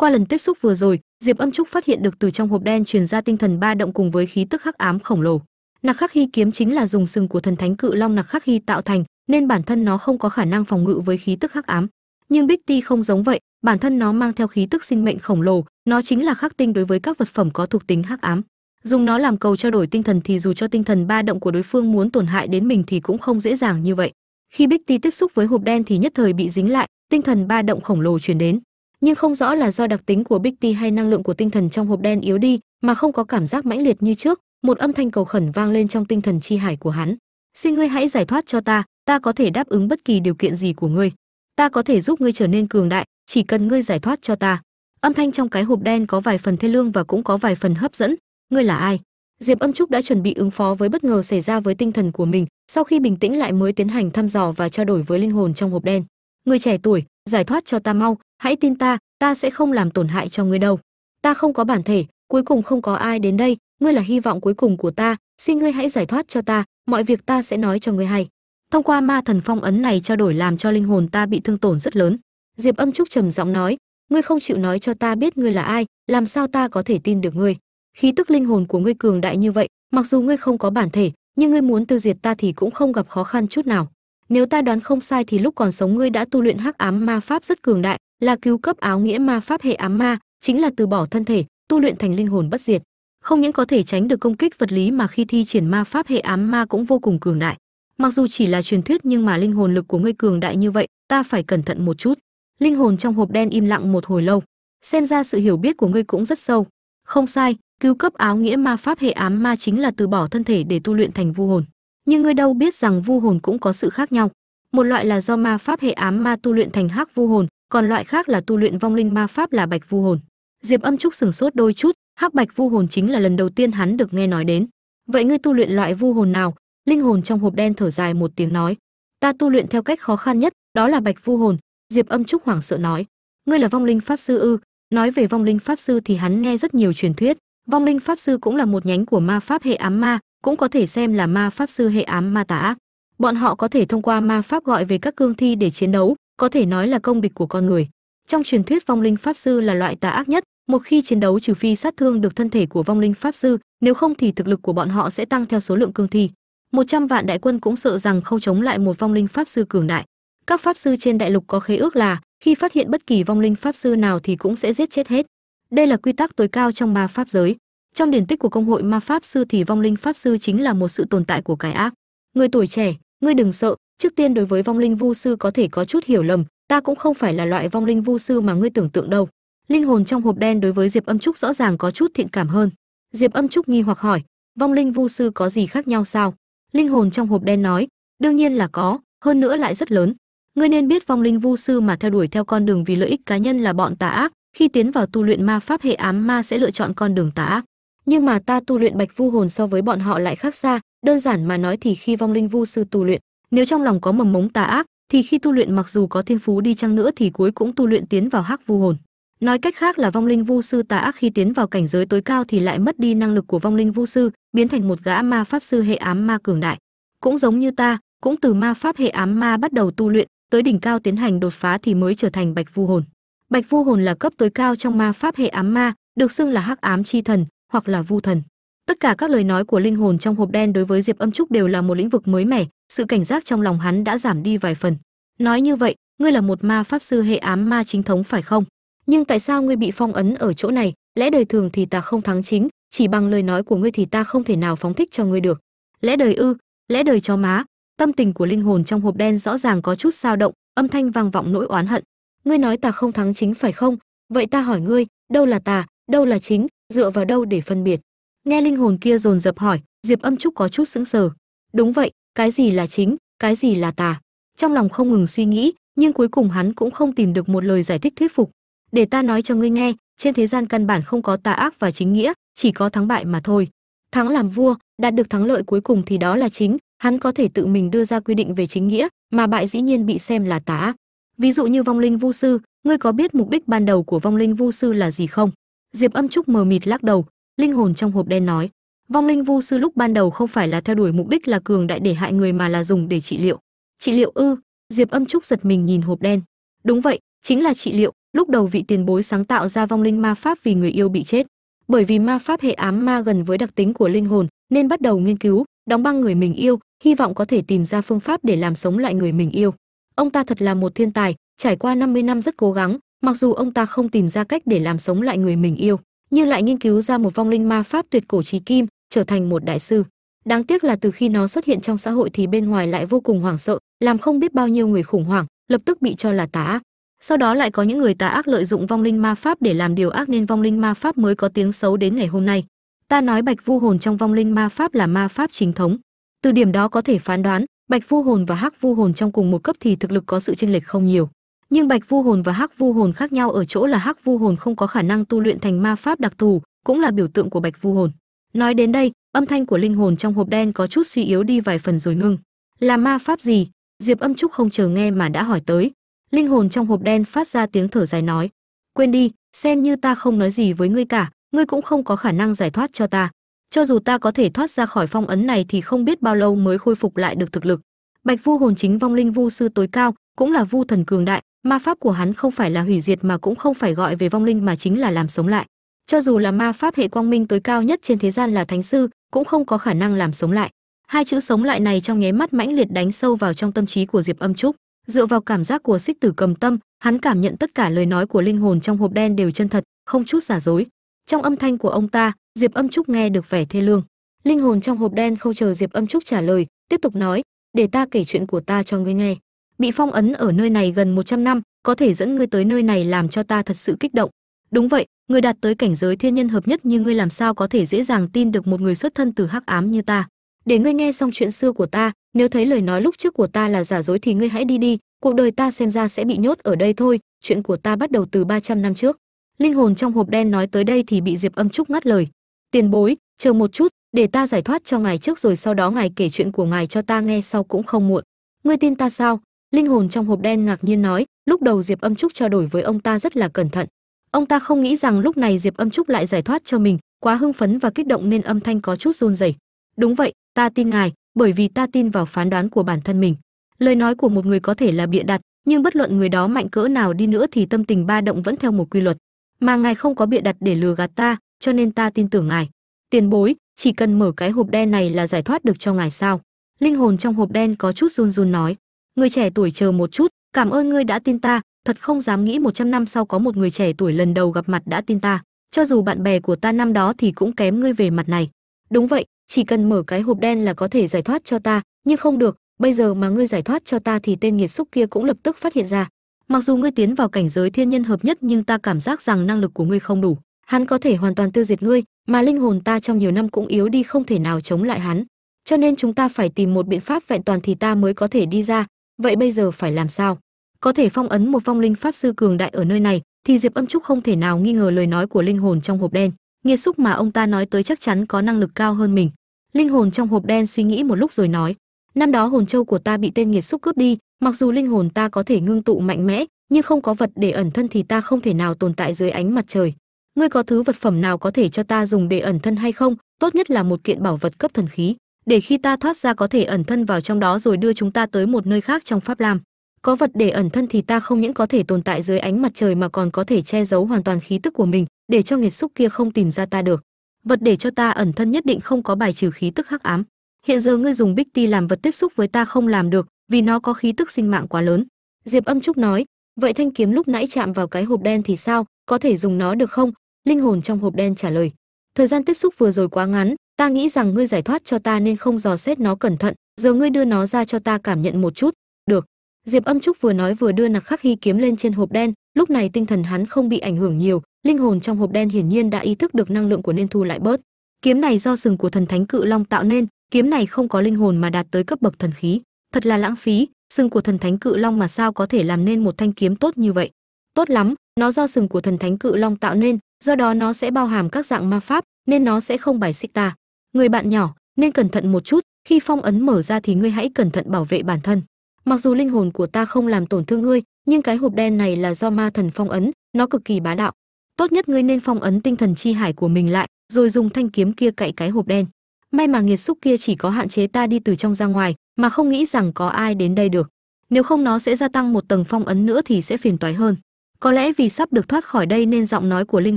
qua lần tiếp xúc vừa rồi, diệp âm trúc phát hiện được từ trong hộp đen truyền ra tinh thần ba động cùng với khí tức hắc ám khổng lồ. Nặc khắc hy kiếm chính là dùng sừng của thần thánh cự long nặc khắc hy tạo thành, nên bản thân nó không có khả năng phòng ngự với khí tức hắc ám. Nhưng bích ti không giống vậy, bản thân nó mang theo khí tức sinh mệnh khổng lồ, nó chính là khắc tinh đối với các vật phẩm có thuộc tính hắc ám. Dùng nó làm cầu trao đổi tinh thần thì dù cho tinh thần ba động của đối phương muốn tổn hại đến mình thì cũng không dễ dàng như vậy. Khi bích ti tiếp xúc với hộp đen thì nhất thời bị dính lại, tinh thần ba động khổng lồ truyền đến nhưng không rõ là do đặc tính của Big T hay năng lượng của tinh thần trong hộp đen yếu đi, mà không có cảm giác mãnh liệt như trước, một âm thanh cầu khẩn vang lên trong tinh thần chi hải của hắn. Xin ngươi hãy giải thoát cho ta ta có thể đáp ứng bất kỳ điều kiện gì của ngươi. Ta có thể giúp ngươi trở nên cường đại, chỉ cần ngươi giải thoát cho ta. Âm thanh trong cái hộp đen có vài phần thê lương và cũng có vài phần hấp dẫn. Ngươi là ai? Diệp âm trúc đã chuẩn bị ứng phó với bất ngờ xảy ra với tinh thần của mình, sau khi bình tĩnh lại mới tiến hành thăm dò và trao đổi với linh hồn trong hộp đen. Người trẻ tuổi, giải thoát cho ta mau hãy tin ta ta sẽ không làm tổn hại cho ngươi đâu. Ta không có bản thể, cuối cùng không có ai đến đây. Ngươi là hy vọng cuối cùng của ta. Xin ngươi hãy giải thoát cho ta. Mọi việc ta sẽ nói cho ngươi hay. Thông qua ma thần phong ấn này trao đổi làm cho linh hồn ta bị thương tổn rất lớn. Diệp âm trúc trầm giọng nói, ngươi không chịu nói cho ta biết ngươi là ai, làm sao ta có thể tin được ngươi? Khí tức linh hồn của ngươi cường đại như vậy, mặc dù ngươi không có bản thể, nhưng ngươi muốn tiêu diệt ta thì cũng không gặp khó khăn chút nào. Nếu ta đoán không sai thì lúc còn sống ngươi đã tu luyện hắc ám ma pháp rất cường đại là cứu cấp áo nghĩa ma pháp hệ ám ma chính là từ bỏ thân thể, tu luyện thành linh hồn bất diệt. Không những có thể tránh được công kích vật lý mà khi thi triển ma pháp hệ ám ma cũng vô cùng cường đại. Mặc dù chỉ là truyền thuyết nhưng mà linh hồn lực của ngươi cường đại như vậy, ta phải cẩn thận một chút. Linh hồn trong hộp đen im lặng một hồi lâu. Xem ra sự hiểu biết của ngươi cũng rất sâu. Không sai, cứu cấp áo nghĩa ma pháp hệ ám ma chính là từ bỏ thân thể để tu luyện thành vu hồn. Nhưng ngươi đâu biết rằng vu hồn cũng có sự khác nhau. Một loại là do ma pháp hệ ám ma tu luyện thành hắc vu hồn còn loại khác là tu luyện vong linh ma pháp là bạch vu hồn. Diệp âm trúc sửng sốt đôi chút, hắc bạch vu hồn chính là lần đầu tiên hắn được nghe nói đến. Vậy ngươi tu luyện loại vu hồn nào? Linh hồn trong hộp đen thở dài một tiếng nói. Ta tu luyện theo cách khó khăn nhất, đó là bạch vu hồn. Diệp âm trúc hoảng sợ nói. Ngươi là vong linh pháp sư ư? Nói về vong linh pháp sư thì hắn nghe rất nhiều truyền thuyết. Vong linh pháp sư cũng là một nhánh của ma pháp hệ ám ma, cũng có thể xem là ma pháp sư hệ ám ma tà ác bọn họ có thể thông qua ma pháp gọi về các cương thi để chiến đấu có thể nói là công địch của con người. Trong truyền thuyết vong linh pháp sư là loại tà ác nhất, một khi chiến đấu trừ phi sát thương được thân thể của vong linh pháp sư, nếu không thì thực lực của bọn họ sẽ tăng theo số lượng cương thi. 100 vạn đại quân cũng sợ rằng không chống lại một vong linh pháp sư cường đại. Các pháp sư trên đại lục có khế ước là, khi phát hiện bất kỳ vong linh pháp sư nào thì cũng sẽ giết chết hết. Đây là quy tắc tối cao trong ma pháp giới. Trong điển tích của công hội ma pháp sư thì vong linh pháp sư chính là một sự tồn tại của cái ác. Người tuổi trẻ, ngươi đừng sợ trước tiên đối với vong linh vu sư có thể có chút hiểu lầm, ta cũng không phải là loại vong linh vu sư mà ngươi tưởng tượng đâu. Linh hồn trong hộp đen đối với diệp âm trúc rõ ràng có chút thiện cảm hơn. Diệp âm trúc nghi hoặc hỏi, vong linh vu sư có gì khác nhau sao? Linh hồn trong hộp đen nói, đương nhiên là có, hơn nữa lại rất lớn. Ngươi nên biết vong linh vu sư mà theo đuổi theo con đường vì lợi ích cá nhân là bọn tà ác. Khi tiến vào tu luyện ma pháp hệ ám ma sẽ lựa chọn con đường tà ác. Nhưng mà ta tu luyện bạch vu hồn so với bọn họ lại khác xa, đơn giản mà nói thì khi vong linh vu sư tu luyện nếu trong lòng có mầm mống tà ác, thì khi tu luyện mặc dù có thiên phú đi chăng nữa thì cuối cũng tu luyện tiến vào hắc vu hồn. Nói cách khác là vong linh vu sư tà ác khi tiến vào cảnh giới tối cao thì lại mất đi năng lực của vong linh vu sư, biến thành một gã ma pháp sư hệ ám ma cường đại. Cũng giống như ta, cũng từ ma pháp hệ ám ma bắt đầu tu luyện, tới đỉnh cao tiến hành đột phá thì mới trở thành bạch vu hồn. Bạch vu hồn là cấp tối cao trong ma pháp hệ ám ma, được xưng là hắc ám chi thần, hoặc là vu thần. Tất cả các lời nói của linh hồn trong hộp đen đối với diệp âm trúc đều là một lĩnh vực mới mẻ sự cảnh giác trong lòng hắn đã giảm đi vài phần. Nói như vậy, ngươi là một ma pháp sư hệ ám ma chính thống phải không? Nhưng tại sao ngươi bị phong ấn ở chỗ này? Lẽ đời thường thì ta không thắng chính, chỉ bằng lời nói của ngươi thì ta không thể nào phóng thích cho ngươi được. Lẽ đời ư, lẽ đời cho má. Tâm tình của linh hồn trong hộp đen rõ ràng có chút dao động, âm thanh vang vọng nỗi oán hận. Ngươi nói ta không thắng chính phải không? Vậy ta hỏi ngươi, đâu là tà đâu là chính, dựa vào đâu để phân biệt? Nghe linh hồn kia dồn dập hỏi, diệp âm trúc có chút sững sờ. Đúng vậy cái gì là chính, cái gì là tà? Trong lòng không ngừng suy nghĩ, nhưng cuối cùng hắn cũng không tìm được một lời giải thích thuyết phục. Để ta nói cho ngươi nghe, trên thế gian căn bản không có tà ác và chính nghĩa, chỉ có thắng bại mà thôi. Thắng làm vua, đạt được thắng lợi cuối cùng thì đó là chính, hắn có thể tự mình đưa ra quy định về chính nghĩa, mà bại dĩ nhiên bị xem là tà ác. Ví dụ như vong linh vu sư, ngươi có biết mục đích ban đầu của vong linh vu sư là gì không? Diệp âm trúc mờ mịt lắc đầu, linh hồn trong hộp đen nói vong linh vu sư lúc ban đầu không phải là theo đuổi mục đích là cường đại để hại người mà là dùng để trị liệu. Trị liệu ư? Diệp âm trúc giật mình nhìn hộp đen. Đúng vậy, chính là trị liệu. Lúc đầu vị tiền bối sáng tạo ra vong linh ma pháp vì người yêu bị chết. Bởi vì ma pháp hệ ám ma gần với đặc tính của linh hồn, nên bắt đầu nghiên cứu, đóng băng người mình yêu, hy vọng có thể tìm ra phương pháp để làm sống lại người mình yêu. Ông ta thật là một thiên tài, trải qua 50 năm rất cố gắng, mặc dù ông ta không tìm ra cách để làm sống lại người mình yêu, nhưng lại nghiên cứu ra một vong linh ma pháp tuyệt cổ trí kim trở thành một đại sư. Đáng tiếc là từ khi nó xuất hiện trong xã hội thì bên ngoài lại vô cùng hoảng sợ, làm không biết bao nhiêu người khủng hoảng, lập tức bị cho là tà ác. Sau đó lại có những người tà ác lợi dụng vong linh ma pháp để làm điều ác nên vong linh ma pháp mới có tiếng xấu đến ngày hôm nay. Ta nói bạch vu hồn trong vong linh ma pháp là ma pháp chính thống. Từ điểm đó có thể phán đoán, bạch vu hồn và hắc vu hồn trong cùng một cấp thì thực lực có sự chênh lệch không nhiều. Nhưng bạch vu hồn và hắc vu hồn khác nhau ở chỗ là hắc vu hồn không có khả năng tu luyện thành ma pháp đặc thù, cũng là biểu tượng của bạch vu hồn nói đến đây, âm thanh của linh hồn trong hộp đen có chút suy yếu đi vài phần rồi ngưng. Là ma pháp gì? Diệp âm trúc không chờ nghe mà đã hỏi tới. Linh hồn trong hộp đen phát ra tiếng thở dài nói, quên đi, xem như ta không nói gì với ngươi cả, ngươi cũng không có khả năng giải thoát cho ta. Cho dù ta có thể thoát ra khỏi phong ấn này thì không biết bao lâu mới khôi phục lại được thực lực. Bạch vu hồn chính vong linh vu sư tối cao cũng là vu thần cường đại, ma pháp của hắn không phải là hủy diệt mà cũng không phải gọi về vong linh mà chính là làm sống lại cho dù là ma pháp hệ quang minh tối cao nhất trên thế gian là thánh sư, cũng không có khả năng làm sống lại. Hai chữ sống lại này trong nháy mắt mãnh liệt đánh sâu vào trong tâm trí của diệp âm trúc. Dựa vào cảm giác của xích tử cầm tâm, hắn cảm nhận tất cả lời nói của linh hồn trong hộp đen đều chân thật, không chút giả dối. Trong âm thanh của ông ta, diệp âm trúc nghe được vẻ thê lương. Linh hồn trong hộp đen không chờ diệp âm trúc trả lời, tiếp tục nói, để ta kể chuyện của ta cho ngươi nghe. Bị phong ấn ở nơi này gần 100 năm, có thể dẫn ngươi tới nơi này làm cho ta thật sự kích động. Đúng vậy người đạt tới cảnh giới thiên nhân hợp nhất như ngươi làm sao có thể dễ dàng tin được một người xuất thân từ hắc ám như ta? Để ngươi nghe xong chuyện xưa của ta, nếu thấy lời nói lúc trước của ta là giả dối thì ngươi hãy đi đi, cuộc đời ta xem ra sẽ bị nhốt ở đây thôi, chuyện của ta bắt đầu từ 300 năm trước. Linh hồn trong hộp đen nói tới đây thì bị diệp âm trúc ngắt lời. Tiền bối, chờ một chút, để ta giải thoát cho ngài trước rồi sau đó ngài kể chuyện của ngài cho ta nghe sau cũng không muộn. Ngươi tin ta sao? Linh hồn trong hộp đen ngạc nhiên nói, lúc đầu diệp âm trúc trao đổi với ông ta rất là cẩn thận ông ta không nghĩ rằng lúc này diệp âm trúc lại giải thoát cho mình, quá hưng phấn và kích động nên âm thanh có chút run rẩy. Đúng vậy, ta tin ngài, bởi vì ta tin vào phán đoán của bản thân mình. Lời nói của một người có thể là bịa đặt, nhưng bất luận người đó mạnh cỡ nào đi nữa thì tâm tình ba động vẫn theo một quy luật. Mà ngài không có bịa đặt để lừa gạt ta, cho nên ta tin tưởng ngài. Tiền bối, chỉ cần mở cái hộp đen này là giải thoát được cho ngài sao? Linh hồn trong hộp đen có chút run run nói. Người trẻ tuổi chờ một chút, cảm ơn ngươi đã tin ta thật không dám nghĩ 100 năm sau có một người trẻ tuổi lần đầu gặp mặt đã tin ta. Cho dù bạn bè của ta năm đó thì cũng kém ngươi về mặt này. Đúng vậy, chỉ cần mở cái hộp đen là có thể giải thoát cho ta, nhưng không được, bây giờ mà ngươi giải thoát cho ta thì tên nghiệt xúc kia cũng lập tức phát hiện ra. Mặc dù ngươi tiến vào cảnh giới thiên nhân hợp nhất nhưng ta cảm giác rằng năng lực của ngươi không đủ. Hắn có thể hoàn toàn tiêu diệt ngươi, mà linh hồn ta trong nhiều năm cũng yếu đi không thể nào chống lại hắn. Cho nên chúng ta phải tìm một biện pháp vẹn toàn thì ta mới có thể đi ra. Vậy bây giờ phải làm sao? Có thể phong ấn một vong linh pháp sư cường đại ở nơi này, thì diệp âm trúc không thể nào nghi ngờ lời nói của linh hồn trong hộp đen. Nghiệt xúc mà ông ta nói tới chắc chắn có năng lực cao hơn mình. Linh hồn trong hộp đen suy nghĩ một lúc rồi nói, năm đó hồn châu của ta bị tên nghiệt xúc cướp đi, mặc dù linh hồn ta có thể ngưng tụ mạnh mẽ, nhưng không có vật để ẩn thân thì ta không thể nào tồn tại dưới ánh mặt trời. Ngươi có thứ vật phẩm nào có thể cho ta dùng để ẩn thân hay không? Tốt nhất là một kiện bảo vật cấp thần khí, để khi ta thoát ra có thể ẩn thân vào trong đó rồi đưa chúng ta tới một nơi khác trong pháp lam có vật để ẩn thân thì ta không những có thể tồn tại dưới ánh mặt trời mà còn có thể che giấu hoàn toàn khí tức của mình, để cho nghiệt xúc kia không tìm ra ta được. Vật để cho ta ẩn thân nhất định không có bài trừ khí tức hắc ám. Hiện giờ ngươi dùng bích ti làm vật tiếp xúc với ta không làm được, vì nó có khí tức sinh mạng quá lớn. Diệp âm trúc nói, vậy thanh kiếm lúc nãy chạm vào cái hộp đen thì sao? Có thể dùng nó được không? Linh hồn trong hộp đen trả lời, thời gian tiếp xúc vừa rồi quá ngắn, ta nghĩ rằng ngươi giải thoát cho ta nên không dò xét nó cẩn thận, giờ ngươi đưa nó ra cho ta cảm nhận một chút, được diệp âm trúc vừa nói vừa đưa nặc khắc hy kiếm lên trên hộp đen, lúc này tinh thần hắn không bị ảnh hưởng nhiều, linh hồn trong hộp đen hiển nhiên đã ý thức được năng lượng của nên thu lại bớt. Kiếm này do sừng của thần thánh cự long tạo nên, kiếm này không có linh hồn mà đạt tới cấp bậc thần khí, thật là lãng phí, sừng của thần thánh cự long mà sao có thể làm nên một thanh kiếm tốt như vậy? Tốt lắm, nó do sừng của thần thánh cự long tạo nên, do đó nó sẽ bao hàm các dạng ma pháp, nên nó sẽ không bài xích ta. Người bạn nhỏ, nên cẩn thận một chút, khi phong ấn mở ra thì ngươi hãy cẩn thận bảo vệ bản thân mặc dù linh hồn của ta không làm tổn thương ngươi, nhưng cái hộp đen này là do ma thần phong ấn, nó cực kỳ bá đạo. Tốt nhất ngươi nên phong ấn tinh thần chi hải của mình lại, rồi dùng thanh kiếm kia cậy cái hộp đen. May mà nghiệt xúc kia chỉ có hạn chế ta đi từ trong ra ngoài, mà không nghĩ rằng có ai đến đây được. Nếu không nó sẽ gia tăng một tầng phong ấn nữa thì sẽ phiền toái hơn. Có lẽ vì sắp được thoát khỏi đây nên giọng nói của linh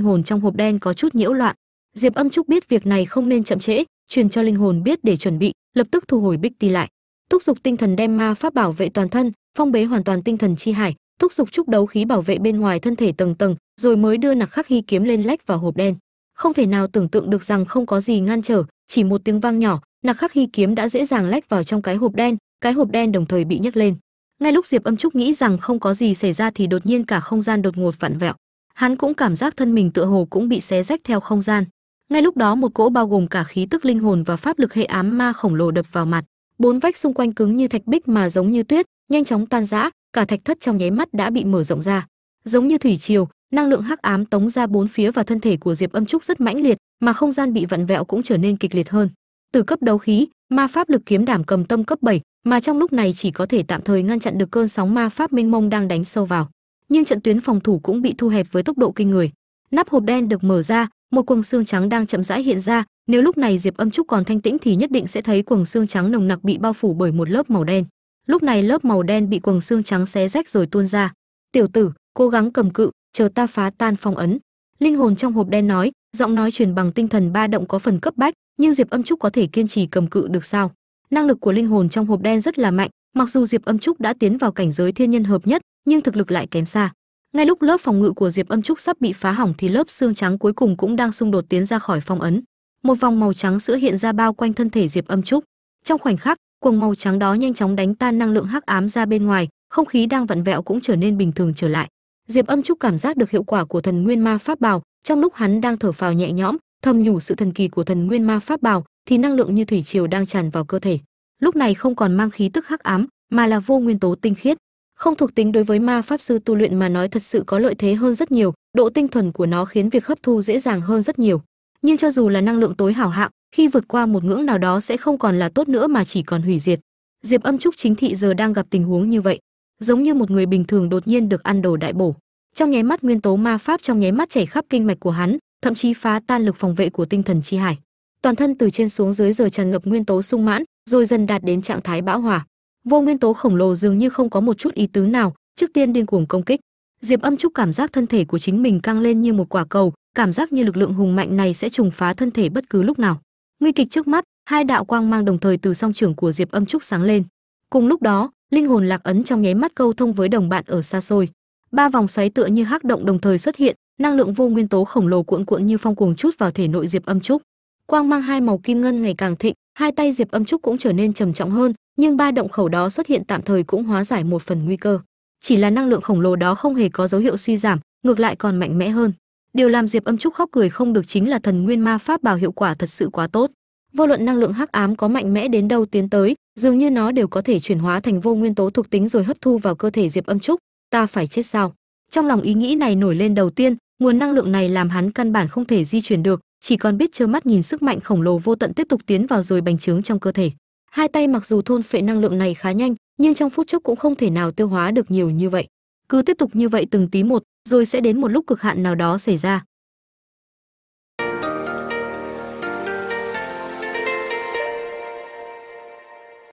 hồn trong hộp đen có chút nhiễu loạn. Diệp âm trúc biết việc này không nên chậm trễ, truyền cho linh hồn biết để chuẩn bị, lập tức thu hồi bích ti lại thúc giục tinh thần đem ma pháp bảo vệ toàn thân, phong bế hoàn toàn tinh thần chi hải, thúc giục trúc đấu khí bảo vệ bên ngoài thân thể tầng tầng, rồi mới đưa nặc khắc hy kiếm lên lách vào hộp đen. Không thể nào tưởng tượng được rằng không có gì ngăn trở, chỉ một tiếng vang nhỏ, nặc khắc hy kiếm đã dễ dàng lách vào trong cái hộp đen, cái hộp đen đồng thời bị nhấc lên. Ngay lúc diệp âm trúc nghĩ rằng không có gì xảy ra thì đột nhiên cả không gian đột ngột vặn vẹo. Hắn cũng cảm giác thân mình tựa hồ cũng bị xé rách theo không gian. Ngay lúc đó một cỗ bao gồm cả khí tức linh hồn và pháp lực hệ ám ma khổng lồ đập vào mặt bốn vách xung quanh cứng như thạch bích mà giống như tuyết nhanh chóng tan rã cả thạch thất trong nháy mắt đã bị mở rộng ra. Giống như thủy triều năng lượng hắc ám tống ra bốn phía và thân thể của diệp âm trúc rất mãnh liệt mà không gian bị vặn vẹo cũng trở nên kịch liệt hơn. Từ cấp đấu khí ma pháp lực kiếm đảm cầm tâm cấp 7, mà trong lúc này chỉ có thể tạm thời ngăn chặn được cơn sóng ma pháp mênh mông đang đánh sâu vào. Nhưng trận tuyến phòng thủ cũng bị thu hẹp với tốc độ kinh người. Nắp hộp đen được mở ra một quầng xương trắng đang chậm rãi hiện ra, nếu lúc này diệp âm trúc còn thanh tĩnh thì nhất định sẽ thấy quầng xương trắng nồng nặc bị bao phủ bởi một lớp màu đen. Lúc này lớp màu đen bị quầng xương trắng xé rách rồi tuôn ra. Tiểu tử, cố gắng cầm cự, chờ ta phá tan phong ấn. Linh hồn trong hộp đen nói, giọng nói truyền bằng tinh thần ba động có phần cấp bách, nhưng diệp âm trúc có thể kiên trì cầm cự được sao? Năng lực của linh hồn trong hộp đen rất là mạnh, mặc dù diệp âm trúc đã tiến vào cảnh giới thiên nhân hợp nhất, nhưng thực lực lại kém xa ngay lúc lớp phòng ngự của diệp âm trúc sắp bị phá hỏng thì lớp xương trắng cuối cùng cũng đang xung đột tiến ra khỏi phong ấn. Một vòng màu trắng sữa hiện ra bao quanh thân thể diệp âm trúc. Trong khoảnh khắc quầng màu trắng đó nhanh chóng đánh tan năng lượng hắc ám ra bên ngoài, không khí đang vặn vẹo cũng trở nên bình thường trở lại. Diệp âm trúc cảm giác được hiệu quả của thần nguyên ma pháp bào, trong lúc hắn đang thở phào nhẹ nhõm, thầm nhủ sự thần kỳ của thần nguyên ma pháp bào, thì năng lượng như thủy triều đang tràn vào cơ thể. Lúc này không còn mang khí tức hắc ám, mà là vô nguyên tố tinh khiết không thuộc tính đối với ma pháp sư tu luyện mà nói thật sự có lợi thế hơn rất nhiều, độ tinh thuần của nó khiến việc hấp thu dễ dàng hơn rất nhiều. Nhưng cho dù là năng lượng tối hảo hạng, khi vượt qua một ngưỡng nào đó sẽ không còn là tốt nữa mà chỉ còn hủy diệt. Diệp âm trúc chính thị giờ đang gặp tình huống như vậy, giống như một người bình thường đột nhiên được ăn đồ đại bổ. Trong nháy mắt nguyên tố ma pháp trong nháy mắt chảy khắp kinh mạch của hắn, thậm chí phá tan lực phòng vệ của tinh thần chi hải. Toàn thân từ trên xuống dưới giờ tràn ngập nguyên tố sung mãn, rồi dần đạt đến trạng thái bão hòa vô nguyên tố khổng lồ dường như không có một chút ý tứ nào, trước tiên điên cuồng công kích. Diệp âm trúc cảm giác thân thể của chính mình căng lên như một quả cầu, cảm giác như lực lượng hùng mạnh này sẽ trùng phá thân thể bất cứ lúc nào. Nguy kịch trước mắt, hai đạo quang mang đồng thời từ song trưởng của diệp âm trúc sáng lên. Cùng lúc đó, linh hồn lạc ấn trong nháy mắt câu thông với đồng bạn ở xa xôi. Ba vòng xoáy tựa như hắc động đồng thời xuất hiện, năng lượng vô nguyên tố khổng lồ cuộn cuộn như phong cuồng chút vào thể nội diệp âm trúc. Quang mang hai màu kim ngân ngày càng thịnh hai tay diệp âm trúc cũng trở nên trầm trọng hơn, nhưng ba động khẩu đó xuất hiện tạm thời cũng hóa giải một phần nguy cơ. Chỉ là năng lượng khổng lồ đó không hề có dấu hiệu suy giảm, ngược lại còn mạnh mẽ hơn. Điều làm diệp âm trúc khóc cười không được chính là thần nguyên ma pháp bảo hiệu quả thật sự quá tốt. Vô luận năng lượng hắc ám có mạnh mẽ đến đâu tiến tới, dường như nó đều có thể chuyển hóa thành vô nguyên tố thuộc tính rồi hấp thu vào cơ thể diệp âm trúc. Ta phải chết sao? Trong lòng ý nghĩ này nổi lên đầu tiên, nguồn năng lượng này làm hắn căn bản không thể di chuyển được chỉ còn biết trơ mắt nhìn sức mạnh khổng lồ vô tận tiếp tục tiến vào rồi bành trướng trong cơ thể. Hai tay mặc dù thôn phệ năng lượng này khá nhanh, nhưng trong phút chốc cũng không thể nào tiêu hóa được nhiều như vậy. Cứ tiếp tục như vậy từng tí một, rồi sẽ đến một lúc cực hạn nào đó xảy ra.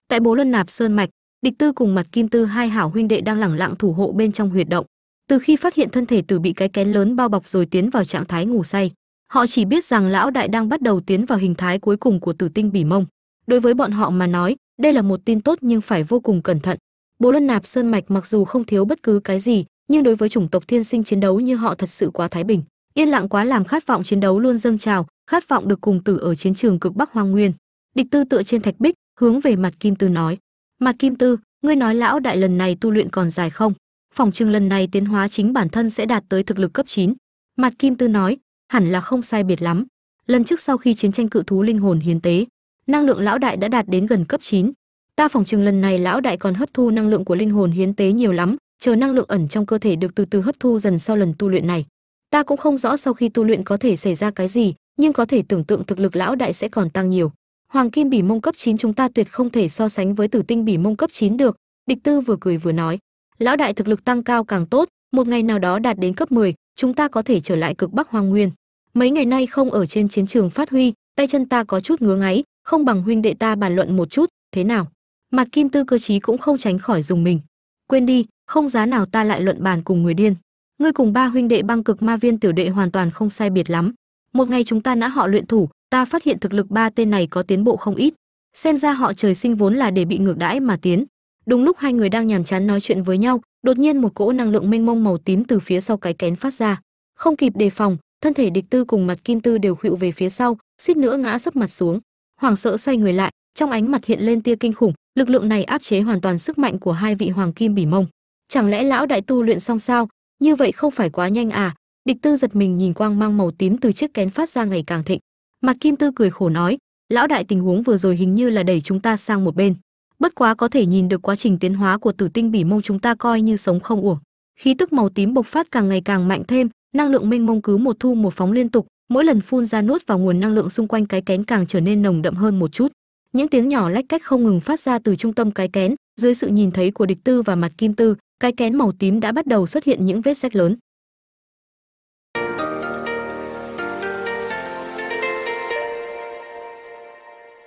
Tại bố luân nạp sơn mạch địch tư cùng mặt kim tư hai hảo huynh đệ đang lẳng lặng thủ hộ bên trong huyệt động. Từ khi phát hiện thân thể tử bị cái kén lớn bao bọc rồi tiến vào trạng thái ngủ say họ chỉ biết rằng lão đại đang bắt đầu tiến vào hình thái cuối cùng của tử tinh bỉ mông. Đối với bọn họ mà nói, đây là một tin tốt nhưng phải vô cùng cẩn thận. Bố luân nạp sơn mạch mặc dù không thiếu bất cứ cái gì, nhưng đối với chủng tộc thiên sinh chiến đấu như họ thật sự quá thái bình. Yên lặng quá làm khát vọng chiến đấu luôn dâng trào, khát vọng được cùng tử ở chiến trường cực bắc hoang nguyên. Địch tư tựa trên thạch bích, hướng về mặt kim tư nói mặt kim tư, ngươi nói lão đại lần này tu luyện còn dài không? Phòng trường lần này tiến hóa chính bản thân sẽ đạt tới thực lực cấp 9. mặt kim tư nói hẳn là không sai biệt lắm. Lần trước sau khi chiến tranh cự thú linh hồn hiến tế năng lượng lão đại đã đạt đến gần cấp 9. ta phòng trường lần này lão đại còn hấp thu năng lượng của linh hồn hiến tế nhiều lắm chờ năng lượng ẩn trong cơ thể được từ từ hấp thu dần sau lần tu luyện này. Ta cũng không rõ sau khi tu luyện có thể xảy ra cái gì nhưng có thể tưởng tượng thực lực lão đại sẽ còn tăng nhiều. Hoàng kim bỉ mông cấp 9 chúng ta tuyệt không thể so sánh với tử tinh bỉ mông cấp 9 được địch tư vừa cười vừa nói. Lão đại thực lực tăng cao càng tốt một ngày nào đó đạt đến cấp 10, chúng ta có thể trở lại cực bắc hoang nguyên mấy ngày nay không ở trên chiến trường phát huy, tay chân ta có chút ngứa ngáy, không bằng huynh đệ ta bàn luận một chút, thế nào? Mặt kim tư cơ chí cũng không tránh khỏi dùng mình. Quên đi, không giá nào ta lại luận bàn cùng người điên. Ngươi cùng ba huynh đệ băng cực ma viên tiểu đệ hoàn toàn không sai biệt lắm. Một ngày chúng ta nã họ luyện thủ, ta phát hiện thực lực ba tên này có tiến bộ không ít. Xem ra họ trời sinh vốn là để bị ngược đãi mà tiến. Đúng lúc hai người đang nhàm chán nói chuyện với nhau, đột nhiên một cỗ năng lượng mênh mông màu tím từ phía sau cái kén phát ra. Không kịp đề phòng thân thể địch tư cùng mặt kim tư đều khuỵu về phía sau, suýt nữa ngã sấp mặt xuống. Hoàng sợ xoay người lại, trong ánh mặt hiện lên tia kinh khủng, lực lượng này áp chế hoàn toàn sức mạnh của hai vị hoàng kim bỉ mông. Chẳng lẽ lão đại tu luyện xong sao? Như vậy không phải quá nhanh à? Địch tư giật mình nhìn quang mang màu tím từ chiếc kén phát ra ngày càng thịnh. Mặt kim tư cười khổ nói, lão đại tình huống vừa rồi hình như là đẩy chúng ta sang một bên. Bất quá có thể nhìn được quá trình tiến hóa của tử tinh bỉ mông chúng ta coi như sống không uổng. Khí tức màu tím bộc phát càng ngày càng mạnh thêm năng lượng mênh mông cứ một thu một phóng liên tục, mỗi lần phun ra nuốt vào nguồn năng lượng xung quanh cái kén càng trở nên nồng đậm hơn một chút. Những tiếng nhỏ lách cách không ngừng phát ra từ trung tâm cái kén, dưới sự nhìn thấy của địch tư và mặt kim tư, cái kén màu tím đã bắt đầu xuất hiện những vết rách lớn.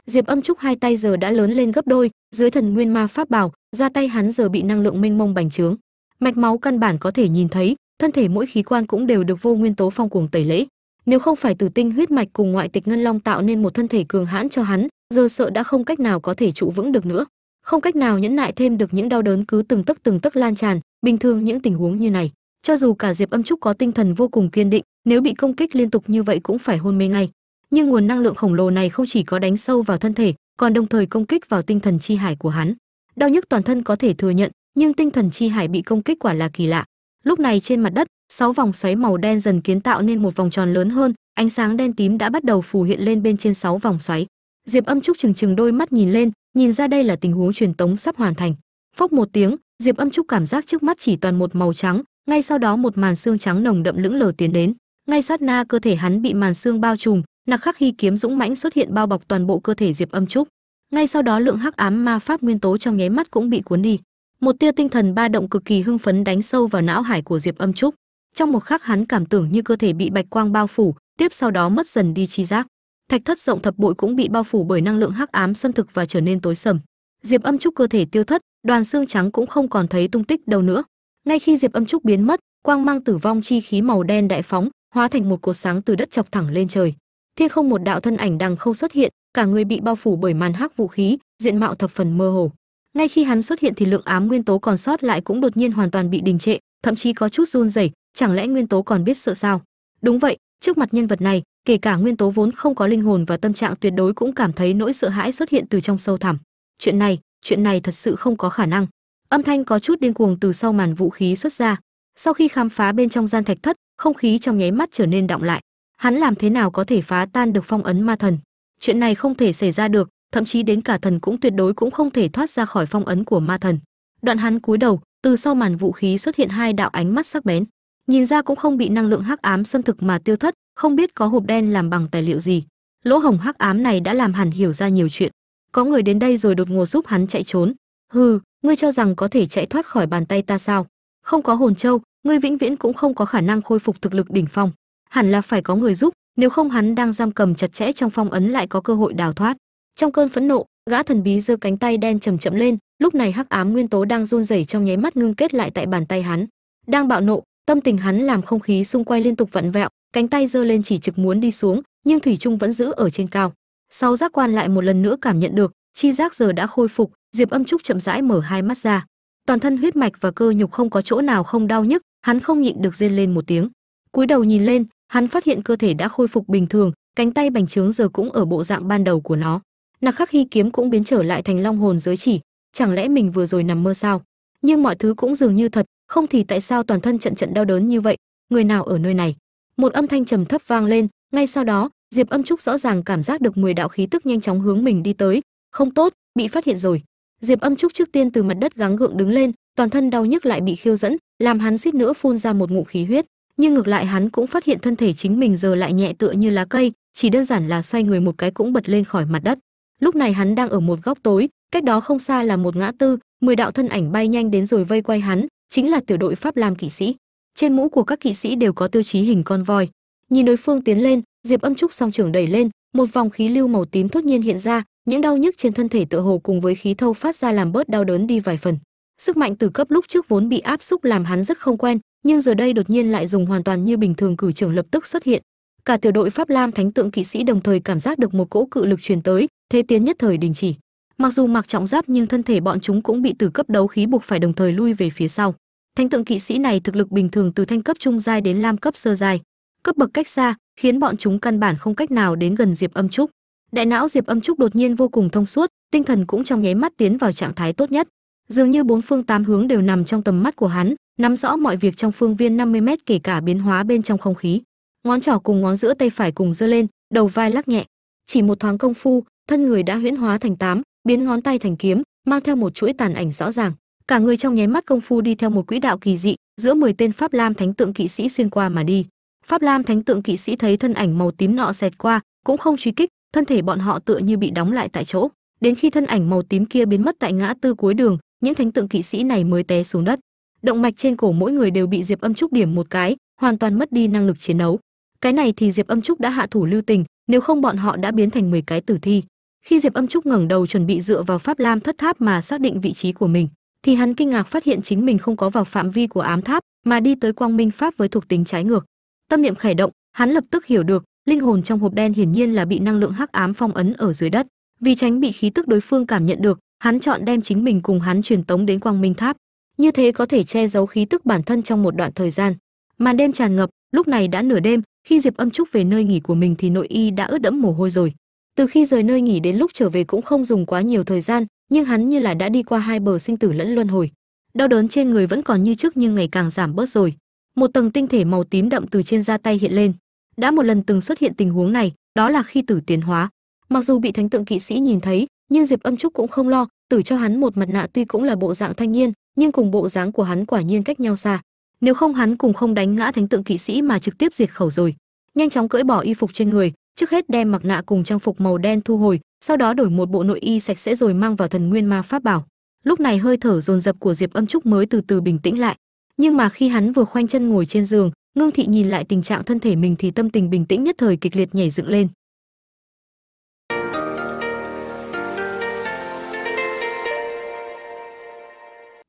Diệp âm trúc hai tay giờ đã lớn lên gấp đôi, dưới thần nguyên ma pháp bảo, ra tay hắn giờ bị năng lượng mênh mông bành trướng. Mạch máu căn bản có thể nhìn thấy thân thể mỗi khí quan cũng đều được vô nguyên tố phong cuồng tẩy lễ. Nếu không phải từ tinh huyết mạch cùng ngoại tịch ngân long tạo nên một thân thể cường hãn cho hắn, giờ sợ đã không cách nào có thể trụ vững được nữa. Không cách nào nhẫn nại thêm được những đau đớn cứ từng tấc từng tấc lan tràn, bình thường những tình huống như này. Cho dù cả diệp âm trúc có tinh thần vô cùng kiên định, nếu bị công kích liên tục như vậy cũng phải hôn mê ngay. Nhưng nguồn năng lượng khổng lồ này không chỉ có đánh sâu vào thân thể, còn đồng thời công kích vào tinh thần chi hải của hắn. Đau nhức toàn thân có thể thừa nhận, nhưng tinh thần chi hải bị công kích quả là kỳ lạ lúc này trên mặt đất, sáu vòng xoáy màu đen dần kiến tạo nên một vòng tròn lớn hơn, ánh sáng đen tím đã bắt đầu phù hiện lên bên trên sáu vòng xoáy. Diệp âm trúc chừng chừng đôi mắt nhìn lên, nhìn ra đây là tình huống truyền tống sắp hoàn thành. Phốc một tiếng, diệp âm trúc cảm giác trước mắt chỉ toàn một màu trắng, ngay sau đó một màn xương trắng nồng đậm lững lờ tiến đến. Ngay sát na cơ thể hắn bị màn xương bao trùm, nặc khắc khi kiếm dũng mãnh xuất hiện bao bọc toàn bộ cơ thể diệp âm trúc. Ngay sau đó lượng hắc ám ma pháp nguyên tố trong nháy mắt cũng bị cuốn đi một tia tinh thần ba động cực kỳ hưng phấn đánh sâu vào não hải của diệp âm trúc. Trong một khắc hắn cảm tưởng như cơ thể bị bạch quang bao phủ, tiếp sau đó mất dần đi chi giác. Thạch thất rộng thập bội cũng bị bao phủ bởi năng lượng hắc ám xâm thực và trở nên tối sầm. Diệp âm trúc cơ thể tiêu thất, đoàn xương trắng cũng không còn thấy tung tích đâu nữa. Ngay khi diệp âm trúc biến mất, quang mang tử vong chi khí màu đen đại phóng, hóa thành một cột sáng từ đất chọc thẳng lên trời. Thiên không một đạo thân ảnh đằng không xuất hiện, cả người bị bao phủ bởi màn hắc vũ khí, diện mạo thập phần mơ hồ ngay khi hắn xuất hiện thì lượng ám nguyên tố còn sót lại cũng đột nhiên hoàn toàn bị đình trệ, thậm chí có chút run rẩy, chẳng lẽ nguyên tố còn biết sợ sao? Đúng vậy, trước mặt nhân vật này, kể cả nguyên tố vốn không có linh hồn và tâm trạng tuyệt đối cũng cảm thấy nỗi sợ hãi xuất hiện từ trong sâu thẳm. Chuyện này chuyện này thật sự không có khả năng. Âm thanh có chút điên cuồng từ sau màn vũ khí xuất ra. Sau khi khám phá bên trong gian thạch thất, không khí trong nháy mắt trở nên động lại. Hắn làm thế nào có thể phá tan được phong ấn ma thần? Chuyện này không thể xảy ra được thậm chí đến cả thần cũng tuyệt đối cũng không thể thoát ra khỏi phong ấn của ma thần. Đoạn hắn cúi đầu, từ sau màn vũ khí xuất hiện hai đạo ánh mắt sắc bén, nhìn ra cũng không bị năng lượng hắc ám xâm thực mà tiêu thất, không biết có hộp đen làm bằng tài liệu gì. Lỗ hồng hắc ám này đã làm hẳn hiểu ra nhiều chuyện. Có người đến đây rồi đột ngột giúp hắn chạy trốn. Hừ, ngươi cho rằng có thể chạy thoát khỏi bàn tay ta sao? Không có hồn châu, ngươi vĩnh viễn cũng không có khả năng khôi phục thực lực đỉnh phong. Hẳn là phải có người giúp, nếu không hắn đang giam cầm chặt chẽ trong phong ấn lại có cơ hội đào thoát trong cơn phẫn nộ, gã thần bí giơ cánh tay đen chầm chậm lên, lúc này hắc ám nguyên tố đang run rẩy trong nháy mắt ngưng kết lại tại bàn tay hắn. Đang bạo nộ, tâm tình hắn làm không khí xung quanh liên tục vặn vẹo, cánh tay giơ lên chỉ trực muốn đi xuống, nhưng thủy trung vẫn giữ ở trên cao. Sau giác quan lại một lần nữa cảm nhận được, chi giác giờ đã khôi phục, diệp âm trúc chậm rãi mở hai mắt ra. Toàn thân huyết mạch và cơ nhục không có chỗ nào không đau nhức, hắn không nhịn được rên lên một tiếng. Cúi đầu nhìn lên, hắn phát hiện cơ thể đã khôi phục bình thường, cánh tay bành trướng giờ cũng ở bộ dạng ban đầu của nó nặc khắc hy kiếm cũng biến trở lại thành long hồn giới chỉ. Chẳng lẽ mình vừa rồi nằm mơ sao? Nhưng mọi thứ cũng dường như thật, không thì tại sao toàn thân trận trận đau đớn như vậy? Người nào ở nơi này? Một âm thanh trầm thấp vang lên, ngay sau đó, diệp âm trúc rõ ràng cảm giác được 10 đạo khí tức nhanh chóng hướng mình đi tới. Không tốt, bị phát hiện rồi. Diệp âm trúc trước tiên từ mặt đất gắng gượng đứng lên, toàn thân đau nhức lại bị khiêu dẫn, làm hắn suýt nữa phun ra một ngụm khí huyết. Nhưng ngược lại hắn cũng phát hiện thân thể chính mình giờ lại nhẹ tựa như lá cây, chỉ đơn giản là xoay người một cái cũng bật lên khỏi mặt đất lúc này hắn đang ở một góc tối, cách đó không xa là một ngã tư, mười đạo thân ảnh bay nhanh đến rồi vây quay hắn, chính là tiểu đội pháp lam kỵ sĩ. Trên mũ của các kỵ sĩ đều có tiêu chí hình con voi. Nhìn đối phương tiến lên, diệp âm trúc song trưởng đẩy lên, một vòng khí lưu màu tím thốt nhiên hiện ra, những đau nhức trên thân thể tựa hồ cùng với khí thâu phát ra làm bớt đau đớn đi vài phần. Sức mạnh từ cấp lúc trước vốn bị áp xúc làm hắn rất không quen, nhưng giờ đây đột nhiên lại dùng hoàn toàn như bình thường cử trưởng lập tức xuất hiện. Cả tiểu đội pháp lam thánh tượng kỵ sĩ đồng thời cảm giác được một cỗ cự lực truyền tới thế tiến nhất thời đình chỉ. Mặc dù mặc trọng giáp nhưng thân thể bọn chúng cũng bị từ cấp đấu khí buộc phải đồng thời lui về phía sau. Thánh tượng kỵ sĩ này thực lực bình thường từ thanh cấp trung giai đến lam cấp sơ giai. Cấp bậc cách xa, khiến bọn chúng căn bản không cách nào đến gần diệp âm trúc. Đại não diệp âm trúc đột nhiên vô cùng thông suốt, tinh thần cũng trong nháy mắt tiến vào trạng thái tốt nhất. Dường như bốn phương tám hướng đều nằm trong tầm mắt của hắn, nắm rõ mọi việc trong phương viên 50 mét kể cả biến hóa bên trong không khí. Ngón trỏ cùng ngón giữa tay phải cùng giơ lên, đầu vai lắc nhẹ. Chỉ một thoáng công phu thân người đã huyễn hóa thành tám, biến ngón tay thành kiếm, mang theo một chuỗi tàn ảnh rõ ràng. Cả người trong nháy mắt công phu đi theo một quỹ đạo kỳ dị, giữa 10 tên pháp lam thánh tượng kỵ sĩ xuyên qua mà đi. Pháp lam thánh tượng kỵ sĩ thấy thân ảnh màu tím nọ xẹt qua, cũng không truy kích, thân thể bọn họ tựa như bị đóng lại tại chỗ. Đến khi thân ảnh màu tím kia biến mất tại ngã tư cuối đường, những thánh tượng kỵ sĩ này mới té xuống đất. Động mạch trên cổ mỗi người đều bị diệp âm trúc điểm một cái, hoàn toàn mất đi năng lực chiến đấu. Cái này thì diệp âm trúc đã hạ thủ lưu tình, nếu không bọn họ đã biến thành 10 cái tử thi khi diệp âm trúc ngẩng đầu chuẩn bị dựa vào pháp lam thất tháp mà xác định vị trí của mình, thì hắn kinh ngạc phát hiện chính mình không có vào phạm vi của ám tháp, mà đi tới quang minh pháp với thuộc tính trái ngược. Tâm niệm khởi động, hắn lập tức hiểu được, linh hồn trong hộp đen hiển nhiên là bị năng lượng hắc ám phong ấn ở dưới đất. Vì tránh bị khí tức đối phương cảm nhận được, hắn chọn đem chính mình cùng hắn truyền tống đến quang minh tháp. Như thế có thể che giấu khí tức bản thân trong một đoạn thời gian. Màn đêm tràn ngập, lúc này đã nửa đêm, khi diệp âm trúc về nơi nghỉ của mình thì nội y đã ướt đẫm mồ hôi rồi từ khi rời nơi nghỉ đến lúc trở về cũng không dùng quá nhiều thời gian, nhưng hắn như là đã đi qua hai bờ sinh tử lẫn luân hồi. Đau đớn trên người vẫn còn như trước nhưng ngày càng giảm bớt rồi. Một tầng tinh thể màu tím đậm từ trên da tay hiện lên. Đã một lần từng xuất hiện tình huống này, đó là khi tử tiến hóa. Mặc dù bị thánh tượng kỵ sĩ nhìn thấy, nhưng diệp âm trúc cũng không lo, tử cho hắn một mặt nạ tuy cũng là bộ dạng thanh niên, nhưng cùng bộ dáng của hắn quả nhiên cách nhau xa. Nếu không hắn cùng không đánh ngã thánh tượng kỵ sĩ mà trực tiếp diệt khẩu rồi. Nhanh chóng cởi bỏ y phục trên người trước hết đem mặc nạ cùng trang phục màu đen thu hồi, sau đó đổi một bộ nội y sạch sẽ rồi mang vào thần nguyên ma pháp bảo. Lúc này hơi thở dồn dập của diệp âm trúc mới từ từ bình tĩnh lại. Nhưng mà khi hắn vừa khoanh chân ngồi trên giường, ngưng thị nhìn lại tình trạng thân thể mình thì tâm tình bình tĩnh nhất thời kịch liệt nhảy dựng lên.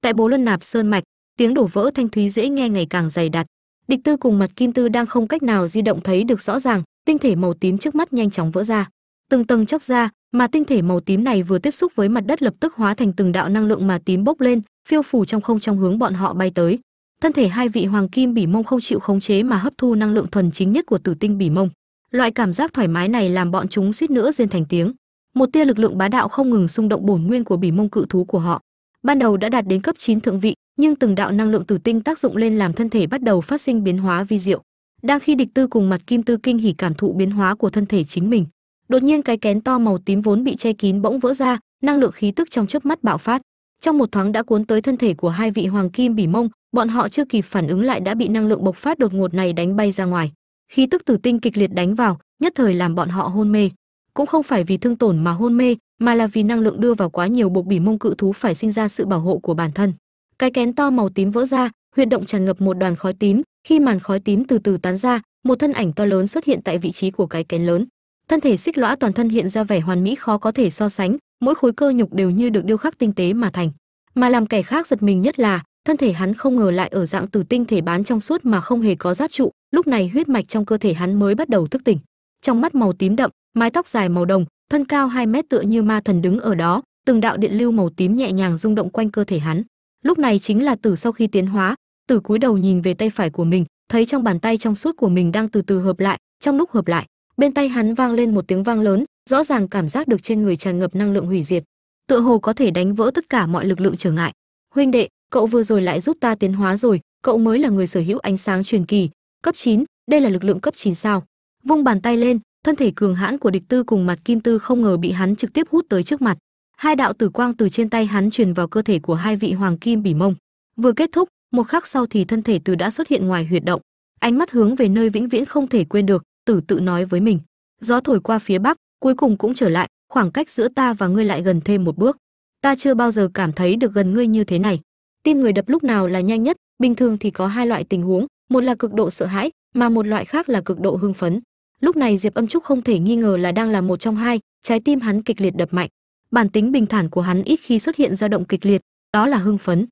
Tại bố luân nạp sơn mạch, tiếng đổ vỡ thanh thúy dễ nghe ngày càng dày đặc. Địch tư cùng mặt kim tư đang không cách nào di động thấy được rõ ràng tinh thể màu tím trước mắt nhanh chóng vỡ ra. Từng tầng chóc ra, mà tinh thể màu tím này vừa tiếp xúc với mặt đất lập tức hóa thành từng đạo năng lượng mà tím bốc lên, phiêu phủ trong không trong hướng bọn họ bay tới. Thân thể hai vị hoàng kim bỉ mông không chịu khống chế mà hấp thu năng lượng thuần chính nhất của tử tinh bỉ mông. Loại cảm giác thoải mái này làm bọn chúng suýt nữa rên thành tiếng. Một tia lực lượng bá đạo không ngừng xung động bổn nguyên của bỉ mông cự thú của họ. Ban đầu đã đạt đến cấp 9 thượng vị, nhưng từng đạo năng lượng tử tinh tác dụng lên làm thân thể bắt đầu phát sinh biến hóa vi diệu đang khi địch tư cùng mặt kim tư kinh hỉ cảm thụ biến hóa của thân thể chính mình. Đột nhiên cái kén to màu tím vốn bị che kín bỗng vỡ ra, năng lượng khí tức trong chớp mắt bạo phát. Trong một thoáng đã cuốn tới thân thể của hai vị hoàng kim bỉ mông, bọn họ chưa kịp phản ứng lại đã bị năng lượng bộc phát đột ngột này đánh bay ra ngoài. Khí tức tử tinh kịch liệt đánh vào, nhất thời làm bọn họ hôn mê. Cũng không phải vì thương tổn mà hôn mê, mà là vì năng lượng đưa vào quá nhiều buộc bỉ mông cự thú phải sinh ra sự bảo hộ của bản thân. Cái kén to màu tím vỡ ra, huyệt động tràn ngập một đoàn khói tím khi màn khói tím từ từ tán ra, một thân ảnh to lớn xuất hiện tại vị trí của cái kén lớn. Thân thể xích lõa toàn thân hiện ra vẻ hoàn mỹ khó có thể so sánh, mỗi khối cơ nhục đều như được điêu khắc tinh tế mà thành. Mà làm kẻ khác giật mình nhất là, thân thể hắn không ngờ lại ở dạng tử tinh thể bán trong suốt mà không hề có giáp trụ, lúc này huyết mạch trong cơ thể hắn mới bắt đầu thức tỉnh. Trong mắt màu tím đậm, mái tóc dài màu đồng, thân cao 2 mét tựa như ma thần đứng ở đó, từng đạo điện lưu màu tím nhẹ nhàng rung động quanh cơ thể hắn. Lúc này chính là tử sau khi tiến hóa tử cúi đầu nhìn về tay phải của mình thấy trong bàn tay trong suốt của mình đang từ từ hợp lại trong lúc hợp lại bên tay hắn vang lên một tiếng vang lớn rõ ràng cảm giác được trên người tràn ngập năng lượng hủy diệt tựa hồ có thể đánh vỡ tất cả mọi lực lượng trở ngại. Huynh đệ cậu vừa rồi lại giúp ta tiến hóa rồi cậu mới là người sở hữu ánh sáng truyền kỳ cấp 9, đây là lực lượng cấp 9 sao? Vung bàn tay lên thân thể cường hãn của địch tư cùng mặt kim tư không ngờ bị hắn trực tiếp hút tới trước mặt. Hai đạo tử quang từ trên tay hắn truyền vào cơ thể của hai vị hoàng kim bỉ mông. Vừa kết thúc một khắc sau thì thân thể từ đã xuất hiện ngoài huyệt động. Ánh mắt hướng về nơi vĩnh viễn không thể quên được tử tự nói với mình. Gió thổi qua phía bắc, cuối cùng cũng trở lại, khoảng cách giữa ta và ngươi lại gần thêm một bước. Ta chưa bao giờ cảm thấy được gần ngươi như thế này. Tim người đập lúc nào là nhanh nhất, bình thường thì có hai loại tình huống, một là cực độ sợ hãi, mà một loại khác là cực độ hưng phấn. Lúc này diệp âm trúc không thể nghi ngờ là đang là một trong hai, trái tim hắn kịch liệt đập mạnh. Bản tính bình thản của hắn ít khi xuất hiện dao động kịch liệt, đó là hưng phấn.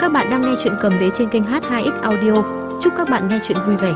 Các bạn đang nghe chuyện cầm đế trên kênh h2x audio. Chúc các bạn nghe chuyện vui vẻ.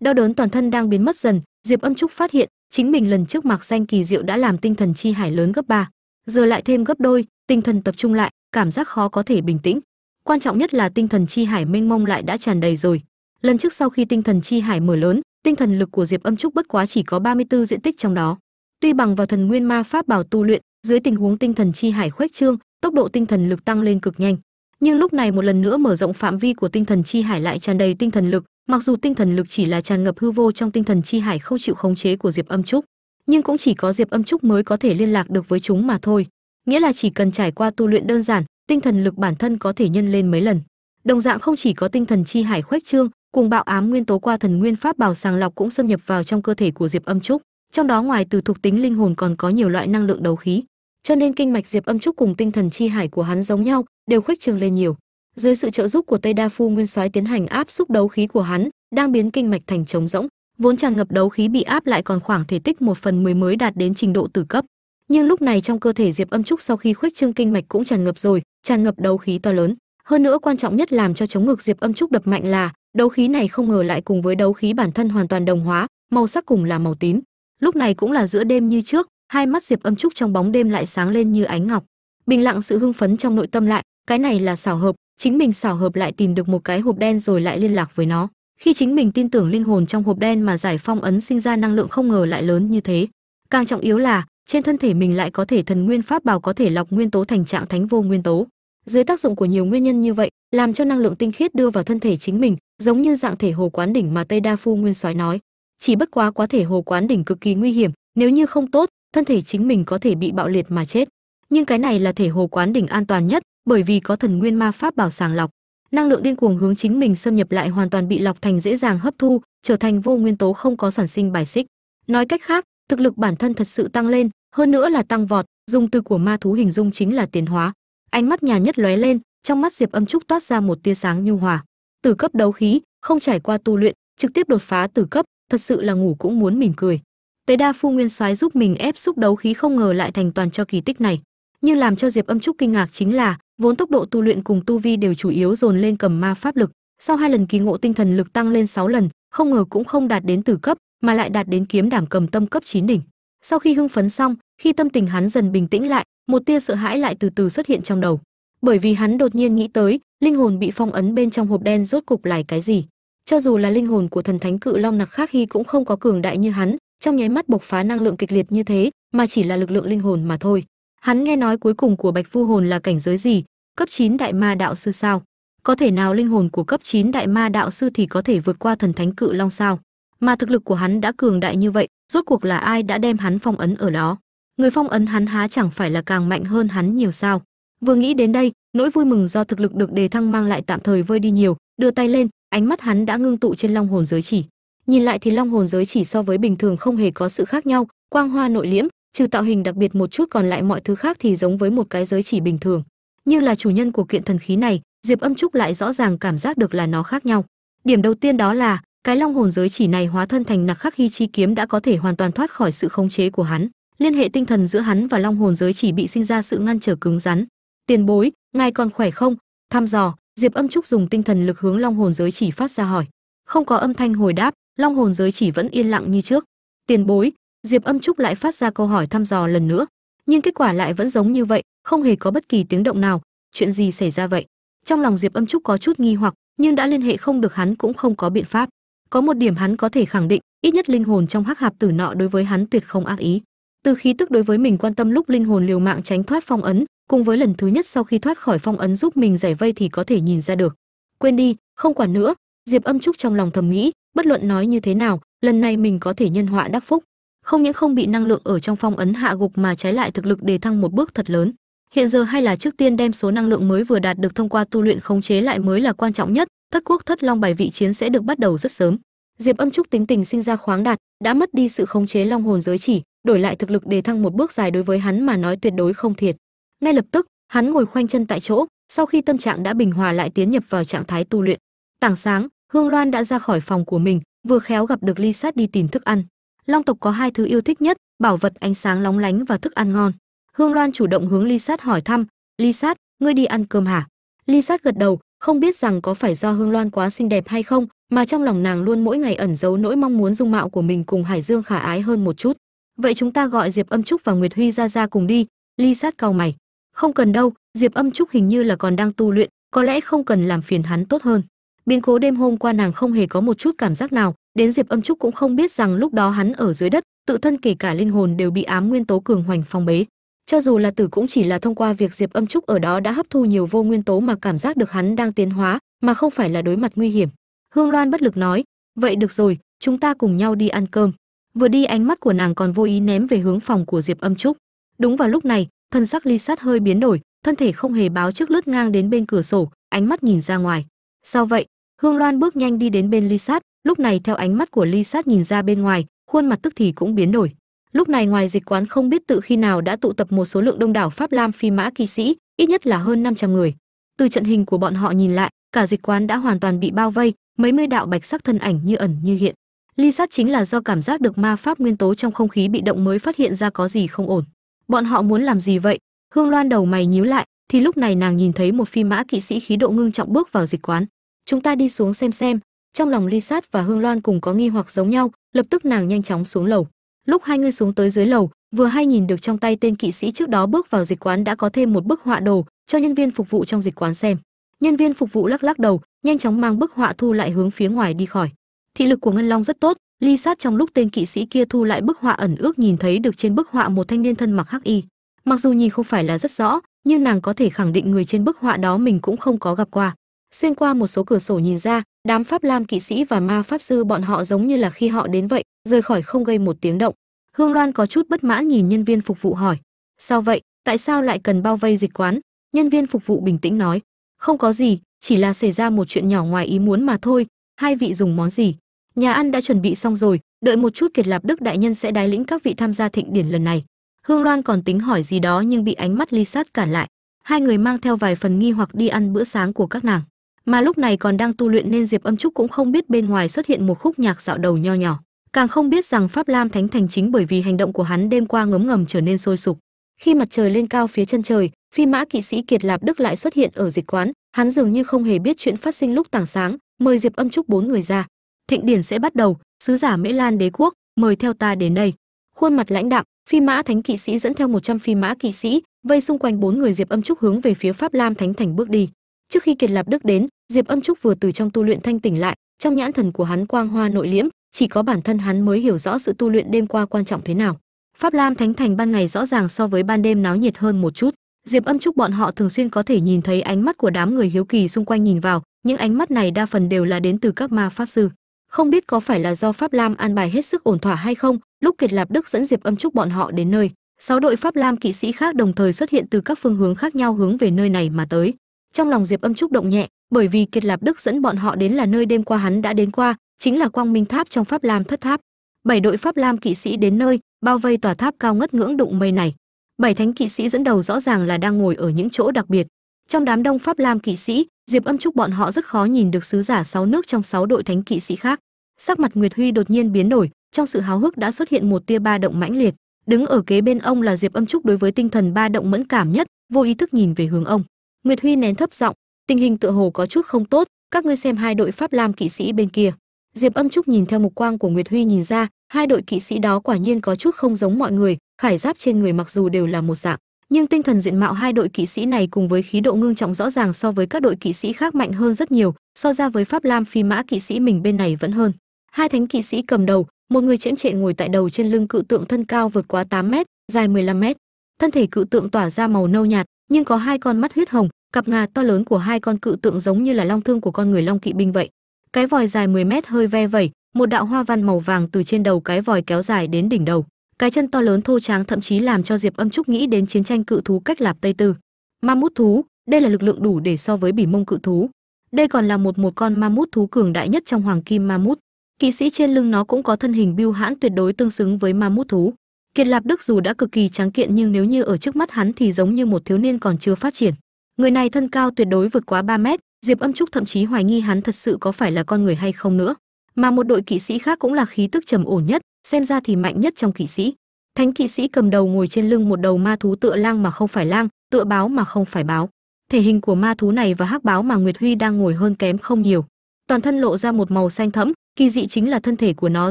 Đau đớn toàn thân đang biến mất dần, diệp âm trúc phát hiện chính mình lần trước mặc danh kỳ diệu đã làm tinh thần chi hải lớn gấp 3. giờ lại thêm gấp đôi, tinh thần tập trung lại, cảm giác khó có thể bình tĩnh. Quan trọng nhất là tinh thần chi hải mênh mông lại đã tràn đầy rồi. Lần trước sau khi tinh thần chi hải mở lớn, tinh thần lực của diệp âm trúc bất quá chỉ có 34 diện tích trong đó tuy bằng vào thần nguyên ma pháp bảo tu luyện, dưới tình huống tinh thần chi hải khuếch trương, tốc độ tinh thần lực tăng lên cực nhanh. Nhưng lúc này một lần nữa mở rộng phạm vi của tinh thần chi hải lại tràn đầy tinh thần lực, mặc dù tinh thần lực chỉ là tràn ngập hư vô trong tinh thần chi hải không chịu khống chế của diệp âm trúc, nhưng cũng chỉ có diệp âm trúc mới có thể liên lạc được với chúng mà thôi. Nghĩa là chỉ cần trải qua tu luyện đơn giản, tinh thần lực bản thân có thể nhân lên mấy lần. Đồng dạng không chỉ có tinh thần chi hải khuếch trương cùng bạo ám nguyên tố qua thần nguyên pháp bảo sàng lọc cũng xâm nhập vào trong cơ thể của diệp âm trúc trong đó ngoài từ thuộc tính linh hồn còn có nhiều loại năng lượng đấu khí, cho nên kinh mạch diệp âm trúc cùng tinh thần chi hải của hắn giống nhau, đều khuếch trường lên nhiều. Dưới sự trợ giúp của tây đa phu, nguyên soái tiến hành áp xúc đấu khí của hắn, đang biến kinh mạch thành trống rỗng, vốn tràn ngập đấu khí bị áp lại còn khoảng thể tích một phần mười mới đạt đến trình độ tử cấp. Nhưng lúc này trong cơ thể diệp âm trúc sau khi khuếch trương kinh mạch cũng tràn ngập rồi, tràn ngập đấu khí to lớn. Hơn nữa quan trọng nhất làm cho chống ngực diệp âm trúc đập mạnh là, đấu khí này không ngờ lại cùng với đấu khí bản thân hoàn toàn đồng hóa, màu sắc cùng là màu tím lúc này cũng là giữa đêm như trước, hai mắt diệp âm trúc trong bóng đêm lại sáng lên như ánh ngọc. Bình lặng sự hưng phấn trong nội tâm lại, cái này là xảo hợp, chính mình xảo hợp lại tìm được một cái hộp đen rồi lại liên lạc với nó. Khi chính mình tin tưởng linh hồn trong hộp đen mà giải phong ấn sinh ra năng lượng không ngờ lại lớn như thế. Càng trọng yếu là, trên thân thể mình lại có thể thần nguyên pháp bảo có thể lọc nguyên tố thành trạng thánh vô nguyên tố. Dưới tác dụng của nhiều nguyên nhân như vậy, làm cho năng lượng tinh khiết đưa vào thân thể chính mình, giống như dạng thể hồ quán đỉnh mà tây đa phu nguyên soái nói chỉ bất quá quá thể hồ quán đỉnh cực kỳ nguy hiểm, nếu như không tốt, thân thể chính mình có thể bị bạo liệt mà chết. Nhưng cái này là thể hồ quán đỉnh an toàn nhất, bởi vì có thần nguyên ma pháp bảo sàng lọc. Năng lượng điên cuồng hướng chính mình xâm nhập lại hoàn toàn bị lọc thành dễ dàng hấp thu, trở thành vô nguyên tố không có sản sinh bài xích. Nói cách khác, thực lực bản thân thật sự tăng lên, hơn nữa là tăng vọt, dùng từ của ma thú hình dung chính là tiến hóa. Ánh mắt nhà nhất lóe lên, trong mắt diệp âm trúc toát ra một tia sáng nhu hòa. Từ cấp đấu khí, không trải qua tu luyện, trực tiếp đột phá từ cấp thật sự là ngủ cũng muốn mỉm cười. Tế đa phu nguyên soái giúp mình ép xúc đấu khí không ngờ lại thành toàn cho kỳ tích này. Nhưng làm cho diệp âm trúc kinh ngạc chính là, vốn tốc độ tu luyện cùng tu vi đều chủ yếu dồn lên cầm ma pháp lực, sau hai lần kỳ ngộ tinh thần lực tăng lên 6 lần, không ngờ cũng không đạt đến tử cấp, mà lại đạt đến kiếm đảm cầm tâm cấp 9 đỉnh. Sau khi hưng phấn xong, khi tâm tình hắn dần bình tĩnh lại, một tia sợ hãi lại từ từ xuất hiện trong đầu. Bởi vì hắn đột nhiên nghĩ tới, linh hồn bị phong ấn bên trong hộp đen rốt cục là cái gì? Cho dù là linh hồn của thần thánh cự long nặc khác hy cũng không có cường đại như hắn, trong nháy mắt bộc phá năng lượng kịch liệt như thế, mà chỉ là lực lượng linh hồn mà thôi. Hắn nghe nói cuối cùng của bạch phu hồn là cảnh giới gì? Cấp 9 đại ma đạo sư sao? Có thể nào linh hồn của cấp 9 đại ma đạo sư thì có thể vượt qua thần thánh cự long sao? Mà thực lực của hắn đã cường đại như vậy, rốt cuộc là ai đã đem hắn phong ấn ở đó? Người phong ấn hắn há chẳng phải là càng mạnh hơn hắn nhiều sao? Vừa nghĩ đến đây, nỗi vui mừng do thực lực được đề thăng mang lại tạm thời vơi đi nhiều, đưa tay lên ánh mắt hắn đã ngưng tụ trên long hồn giới chỉ. Nhìn lại thì long hồn giới chỉ so với bình thường không hề có sự khác nhau, quang hoa nội liễm, trừ tạo hình đặc biệt một chút, còn lại mọi thứ khác thì giống với một cái giới chỉ bình thường. Như là chủ nhân của kiện thần khí này, diệp âm trúc lại rõ ràng cảm giác được là nó khác nhau. Điểm đầu tiên đó là, cái long hồn giới chỉ này hóa thân thành nặc khắc hy chi kiếm đã có thể hoàn toàn thoát khỏi sự khống chế của hắn. Liên hệ tinh thần giữa hắn và long hồn giới chỉ bị sinh ra sự ngăn trở cứng rắn. Tiền bối, ngài còn khỏe không? Thăm dò diệp âm trúc dùng tinh thần lực hướng long hồn giới chỉ phát ra hỏi. Không có âm thanh hồi đáp, long hồn giới chỉ vẫn yên lặng như trước. Tiền bối, diệp âm trúc lại phát ra câu hỏi thăm dò lần nữa. Nhưng kết quả lại vẫn giống như vậy, không hề có bất kỳ tiếng động nào. Chuyện gì xảy ra vậy? Trong lòng diệp âm trúc có chút nghi hoặc, nhưng đã liên hệ không được hắn cũng không có biện pháp. Có một điểm hắn có thể khẳng định, ít nhất linh hồn trong hắc hạp tử nọ đối với hắn tuyệt không ác ý. Từ khí tức đối với mình quan tâm lúc linh hồn liều mạng tránh thoát phong ấn cùng với lần thứ nhất sau khi thoát khỏi phong ấn giúp mình giải vây thì có thể nhìn ra được. Quên đi, không quản nữa. Diệp âm trúc trong lòng thầm nghĩ, bất luận nói như thế nào, lần này mình có thể nhân họa đắc phúc. Không những không bị năng lượng ở trong phong ấn hạ gục mà trái lại thực lực đề thăng một bước thật lớn. Hiện giờ hay là trước tiên đem số năng lượng mới vừa đạt được thông qua tu luyện khống chế lại mới là quan trọng nhất. Thất quốc thất long bài vị chiến sẽ được bắt đầu rất sớm. Diệp âm trúc tính tình sinh ra khoáng đạt, đã mất đi sự khống chế long hồn giới chỉ, đổi lại thực lực đề thăng một bước dài đối với hắn mà nói tuyệt đối không thiệt ngay lập tức, hắn ngồi khoanh chân tại chỗ, sau khi tâm trạng đã bình hòa lại tiến nhập vào trạng thái tu luyện. Tảng sáng, hương loan đã ra khỏi phòng của mình, vừa khéo gặp được ly sát đi tìm thức ăn. Long tộc có hai thứ yêu thích nhất, bảo vật ánh sáng lóng lánh và thức ăn ngon. Hương loan chủ động hướng ly sát hỏi thăm, ly sát, ngươi đi ăn cơm hả? Ly sát gật đầu, không biết rằng có phải do hương loan quá xinh đẹp hay không, mà trong lòng nàng luôn mỗi ngày ẩn giấu nỗi mong muốn dung mạo của mình cùng hải dương khả ái hơn một chút. Vậy chúng ta gọi diệp âm trúc và nguyệt huy ra ra cùng đi. Ly sát cau mày không cần đâu, diệp âm trúc hình như là còn đang tu luyện, có lẽ không cần làm phiền hắn tốt hơn. Biến cố đêm hôm qua nàng không hề có một chút cảm giác nào, đến diệp âm trúc cũng không biết rằng lúc đó hắn ở dưới đất, tự thân kể cả linh hồn đều bị ám nguyên tố cường hoành phong bế. Cho dù là tử cũng chỉ là thông qua việc diệp âm trúc ở đó đã hấp thu nhiều vô nguyên tố mà cảm giác được hắn đang tiến hóa, mà không phải là đối mặt nguy hiểm. Hương loan bất lực nói, vậy được rồi, chúng ta cùng nhau đi ăn cơm. Vừa đi ánh mắt của nàng còn vô ý ném về hướng phòng của diệp âm trúc. Đúng vào lúc này thân sắc ly sát hơi biến đổi, thân thể không hề báo trước lướt ngang đến bên cửa sổ, ánh mắt nhìn ra ngoài. Sao vậy? Hương loan bước nhanh đi đến bên ly sát, lúc này theo ánh mắt của ly sát nhìn ra bên ngoài, khuôn mặt tức thì cũng biến đổi. Lúc này ngoài dịch quán không biết tự khi nào đã tụ tập một số lượng đông đảo pháp lam phi mã kỵ sĩ, ít nhất là hơn 500 người. Từ trận hình của bọn họ nhìn lại, cả dịch quán đã hoàn toàn bị bao vây, mấy mươi đạo bạch sắc thân ảnh như ẩn như hiện. Ly sát chính là do cảm giác được ma pháp nguyên tố trong không khí bị động mới phát hiện ra có gì không ổn bọn họ muốn làm gì vậy? Hương loan đầu mày nhíu lại, thì lúc này nàng nhìn thấy một phi mã kỵ sĩ khí độ ngưng trọng bước vào dịch quán. Chúng ta đi xuống xem xem. Trong lòng ly sát và hương loan cùng có nghi hoặc giống nhau, lập tức nàng nhanh chóng xuống lầu. Lúc hai người xuống tới dưới lầu, vừa hay nhìn được trong tay tên kỵ sĩ trước đó bước vào dịch quán đã có thêm một bức họa đồ cho nhân viên phục vụ trong dịch quán xem. Nhân viên phục vụ lắc lắc đầu, nhanh chóng mang bức họa thu lại hướng phía ngoài đi khỏi. Thị lực của ngân long rất tốt ly sát trong lúc tên kỵ sĩ kia thu lại bức họa ẩn ước nhìn thấy được trên bức họa một thanh niên thân mặc hắc y. Mặc dù nhìn không phải là rất rõ, nhưng nàng có thể khẳng định người trên bức họa đó mình cũng không có gặp qua. Xuyên qua một số cửa sổ nhìn ra, đám pháp lam kỵ sĩ và ma pháp sư bọn họ giống như là khi họ đến vậy, rời khỏi không gây một tiếng động. Hương loan có chút bất mãn nhìn nhân viên phục vụ hỏi, sao vậy? Tại sao lại cần bao vây dịch quán? Nhân viên phục vụ bình tĩnh nói, không có gì, chỉ là xảy ra một chuyện nhỏ ngoài ý muốn mà thôi. Hai vị dùng món gì? Nhà ăn đã chuẩn bị xong rồi, đợi một chút kiệt lạp đức đại nhân sẽ đái lĩnh các vị tham gia thịnh điển lần này. Hương loan còn tính hỏi gì đó nhưng bị ánh mắt ly sát cản lại. Hai người mang theo vài phần nghi hoặc đi ăn bữa sáng của các nàng. Mà lúc này còn đang tu luyện nên diệp âm trúc cũng không biết bên ngoài xuất hiện một khúc nhạc dạo đầu nho nhỏ. Càng không biết rằng pháp lam thánh thành chính bởi vì hành động của hắn đêm qua ngấm ngầm trở nên sôi sục. Khi mặt trời lên cao phía chân trời, phi mã kỵ sĩ kiệt lạp đức lại xuất hiện ở dịch quán. Hắn dường như không hề biết chuyện phát sinh lúc tảng sáng, mời diệp âm trúc bốn người ra thịnh điển sẽ bắt đầu. Sứ giả mễ lan đế quốc, mời theo ta đến đây. Khuôn mặt lãnh đạm, phi mã thánh kỵ sĩ dẫn theo 100 phi mã kỵ sĩ, vây xung quanh bốn người diệp âm trúc hướng về phía pháp lam thánh thành bước đi. Trước khi kiệt lạp đức đến, diệp âm trúc vừa từ trong tu luyện thanh tỉnh lại. Trong nhãn thần của hắn quang hoa nội liễm, chỉ có bản thân hắn mới hiểu rõ sự tu luyện đêm qua quan trọng thế nào. Pháp lam thánh thành ban ngày rõ ràng so với ban đêm náo nhiệt hơn một chút. Diệp âm trúc bọn họ thường xuyên có thể nhìn thấy ánh mắt của đám người hiếu kỳ xung quanh nhìn vào, những ánh mắt này đa phần đều là đến từ các ma pháp sư không biết có phải là do pháp lam an bài hết sức ổn thỏa hay không, lúc kiệt lạp đức dẫn diệp âm trúc bọn họ đến nơi, sáu đội pháp lam kỵ sĩ khác đồng thời xuất hiện từ các phương hướng khác nhau hướng về nơi này mà tới. Trong lòng diệp âm trúc động nhẹ, bởi vì kiệt lạp đức dẫn bọn họ đến là nơi đêm qua hắn đã đến qua, chính là quang minh tháp trong pháp lam thất tháp. Bảy đội pháp lam kỵ sĩ đến nơi, bao vây tòa tháp cao ngất ngưỡng đụng mây này. Bảy thánh kỵ sĩ dẫn đầu rõ ràng là đang ngồi ở những chỗ đặc biệt. Trong đám đông pháp lam kỵ sĩ diệp âm trúc bọn họ rất khó nhìn được sứ giả sáu nước trong sáu đội thánh kỵ sĩ khác. Sắc mặt nguyệt huy đột nhiên biến đổi, trong sự háo hức đã xuất hiện một tia ba động mãnh liệt. Đứng ở kế bên ông là diệp âm trúc đối với tinh thần ba động mẫn cảm nhất, vô ý thức nhìn về hướng ông. Nguyệt huy nén thấp giọng, tình hình tựa hồ có chút không tốt, các ngươi xem hai đội pháp lam kỵ sĩ bên kia. Diệp âm trúc nhìn theo mục quang của nguyệt huy nhìn ra, hai đội kỵ sĩ đó quả nhiên có chút không giống mọi người, khải giáp trên người mặc dù đều là một dạng nhưng tinh thần diện mạo hai đội kỵ sĩ này cùng với khí độ ngưng trọng rõ ràng so với các đội kỵ sĩ khác mạnh hơn rất nhiều, so ra với pháp lam phi mã kỵ sĩ mình bên này vẫn hơn. Hai thánh kỵ sĩ cầm đầu, một người chễm trệ ngồi tại đầu trên lưng cự tượng thân cao vượt quá 8 mét, dài 15 mét. Thân thể cự tượng tỏa ra màu nâu nhạt, nhưng có hai con mắt huyết hồng, cặp ngà to lớn của hai con cự tượng giống như là long thương của con người long kỵ binh vậy. Cái vòi dài 10 mét hơi ve vẩy, một đạo hoa văn màu vàng từ trên đầu cái vòi kéo dài đến đỉnh đầu cái chân to lớn thô tráng thậm chí làm cho diệp âm trúc nghĩ đến chiến tranh cự thú cách lạp tây tư. Ma mút thú, đây là lực lượng đủ để so với bỉ mông cự thú. Đây còn là một một con ma mút thú cường đại nhất trong hoàng kim ma mút kỵ sĩ trên lưng nó cũng có thân hình biêu hãn tuyệt đối tương xứng với ma mút thú. Kiệt lạp đức dù đã cực kỳ tráng kiện nhưng nếu như ở trước mắt hắn thì giống như một thiếu niên còn chưa phát triển. Người này thân cao tuyệt đối vượt quá 3 mét, diệp âm trúc thậm chí hoài nghi hắn thật sự có phải là con người hay không nữa mà một đội kỵ sĩ khác cũng là khí tức trầm ổn nhất, xem ra thì mạnh nhất trong kỵ sĩ. Thánh kỵ sĩ cầm đầu ngồi trên lưng một đầu ma thú tựa lang mà không phải lang, tựa báo mà không phải báo. Thể hình của ma thú này và hắc báo mà nguyệt huy đang ngồi hơn kém không nhiều. Toàn thân lộ ra một màu xanh thẫm, kỳ dị chính là thân thể của nó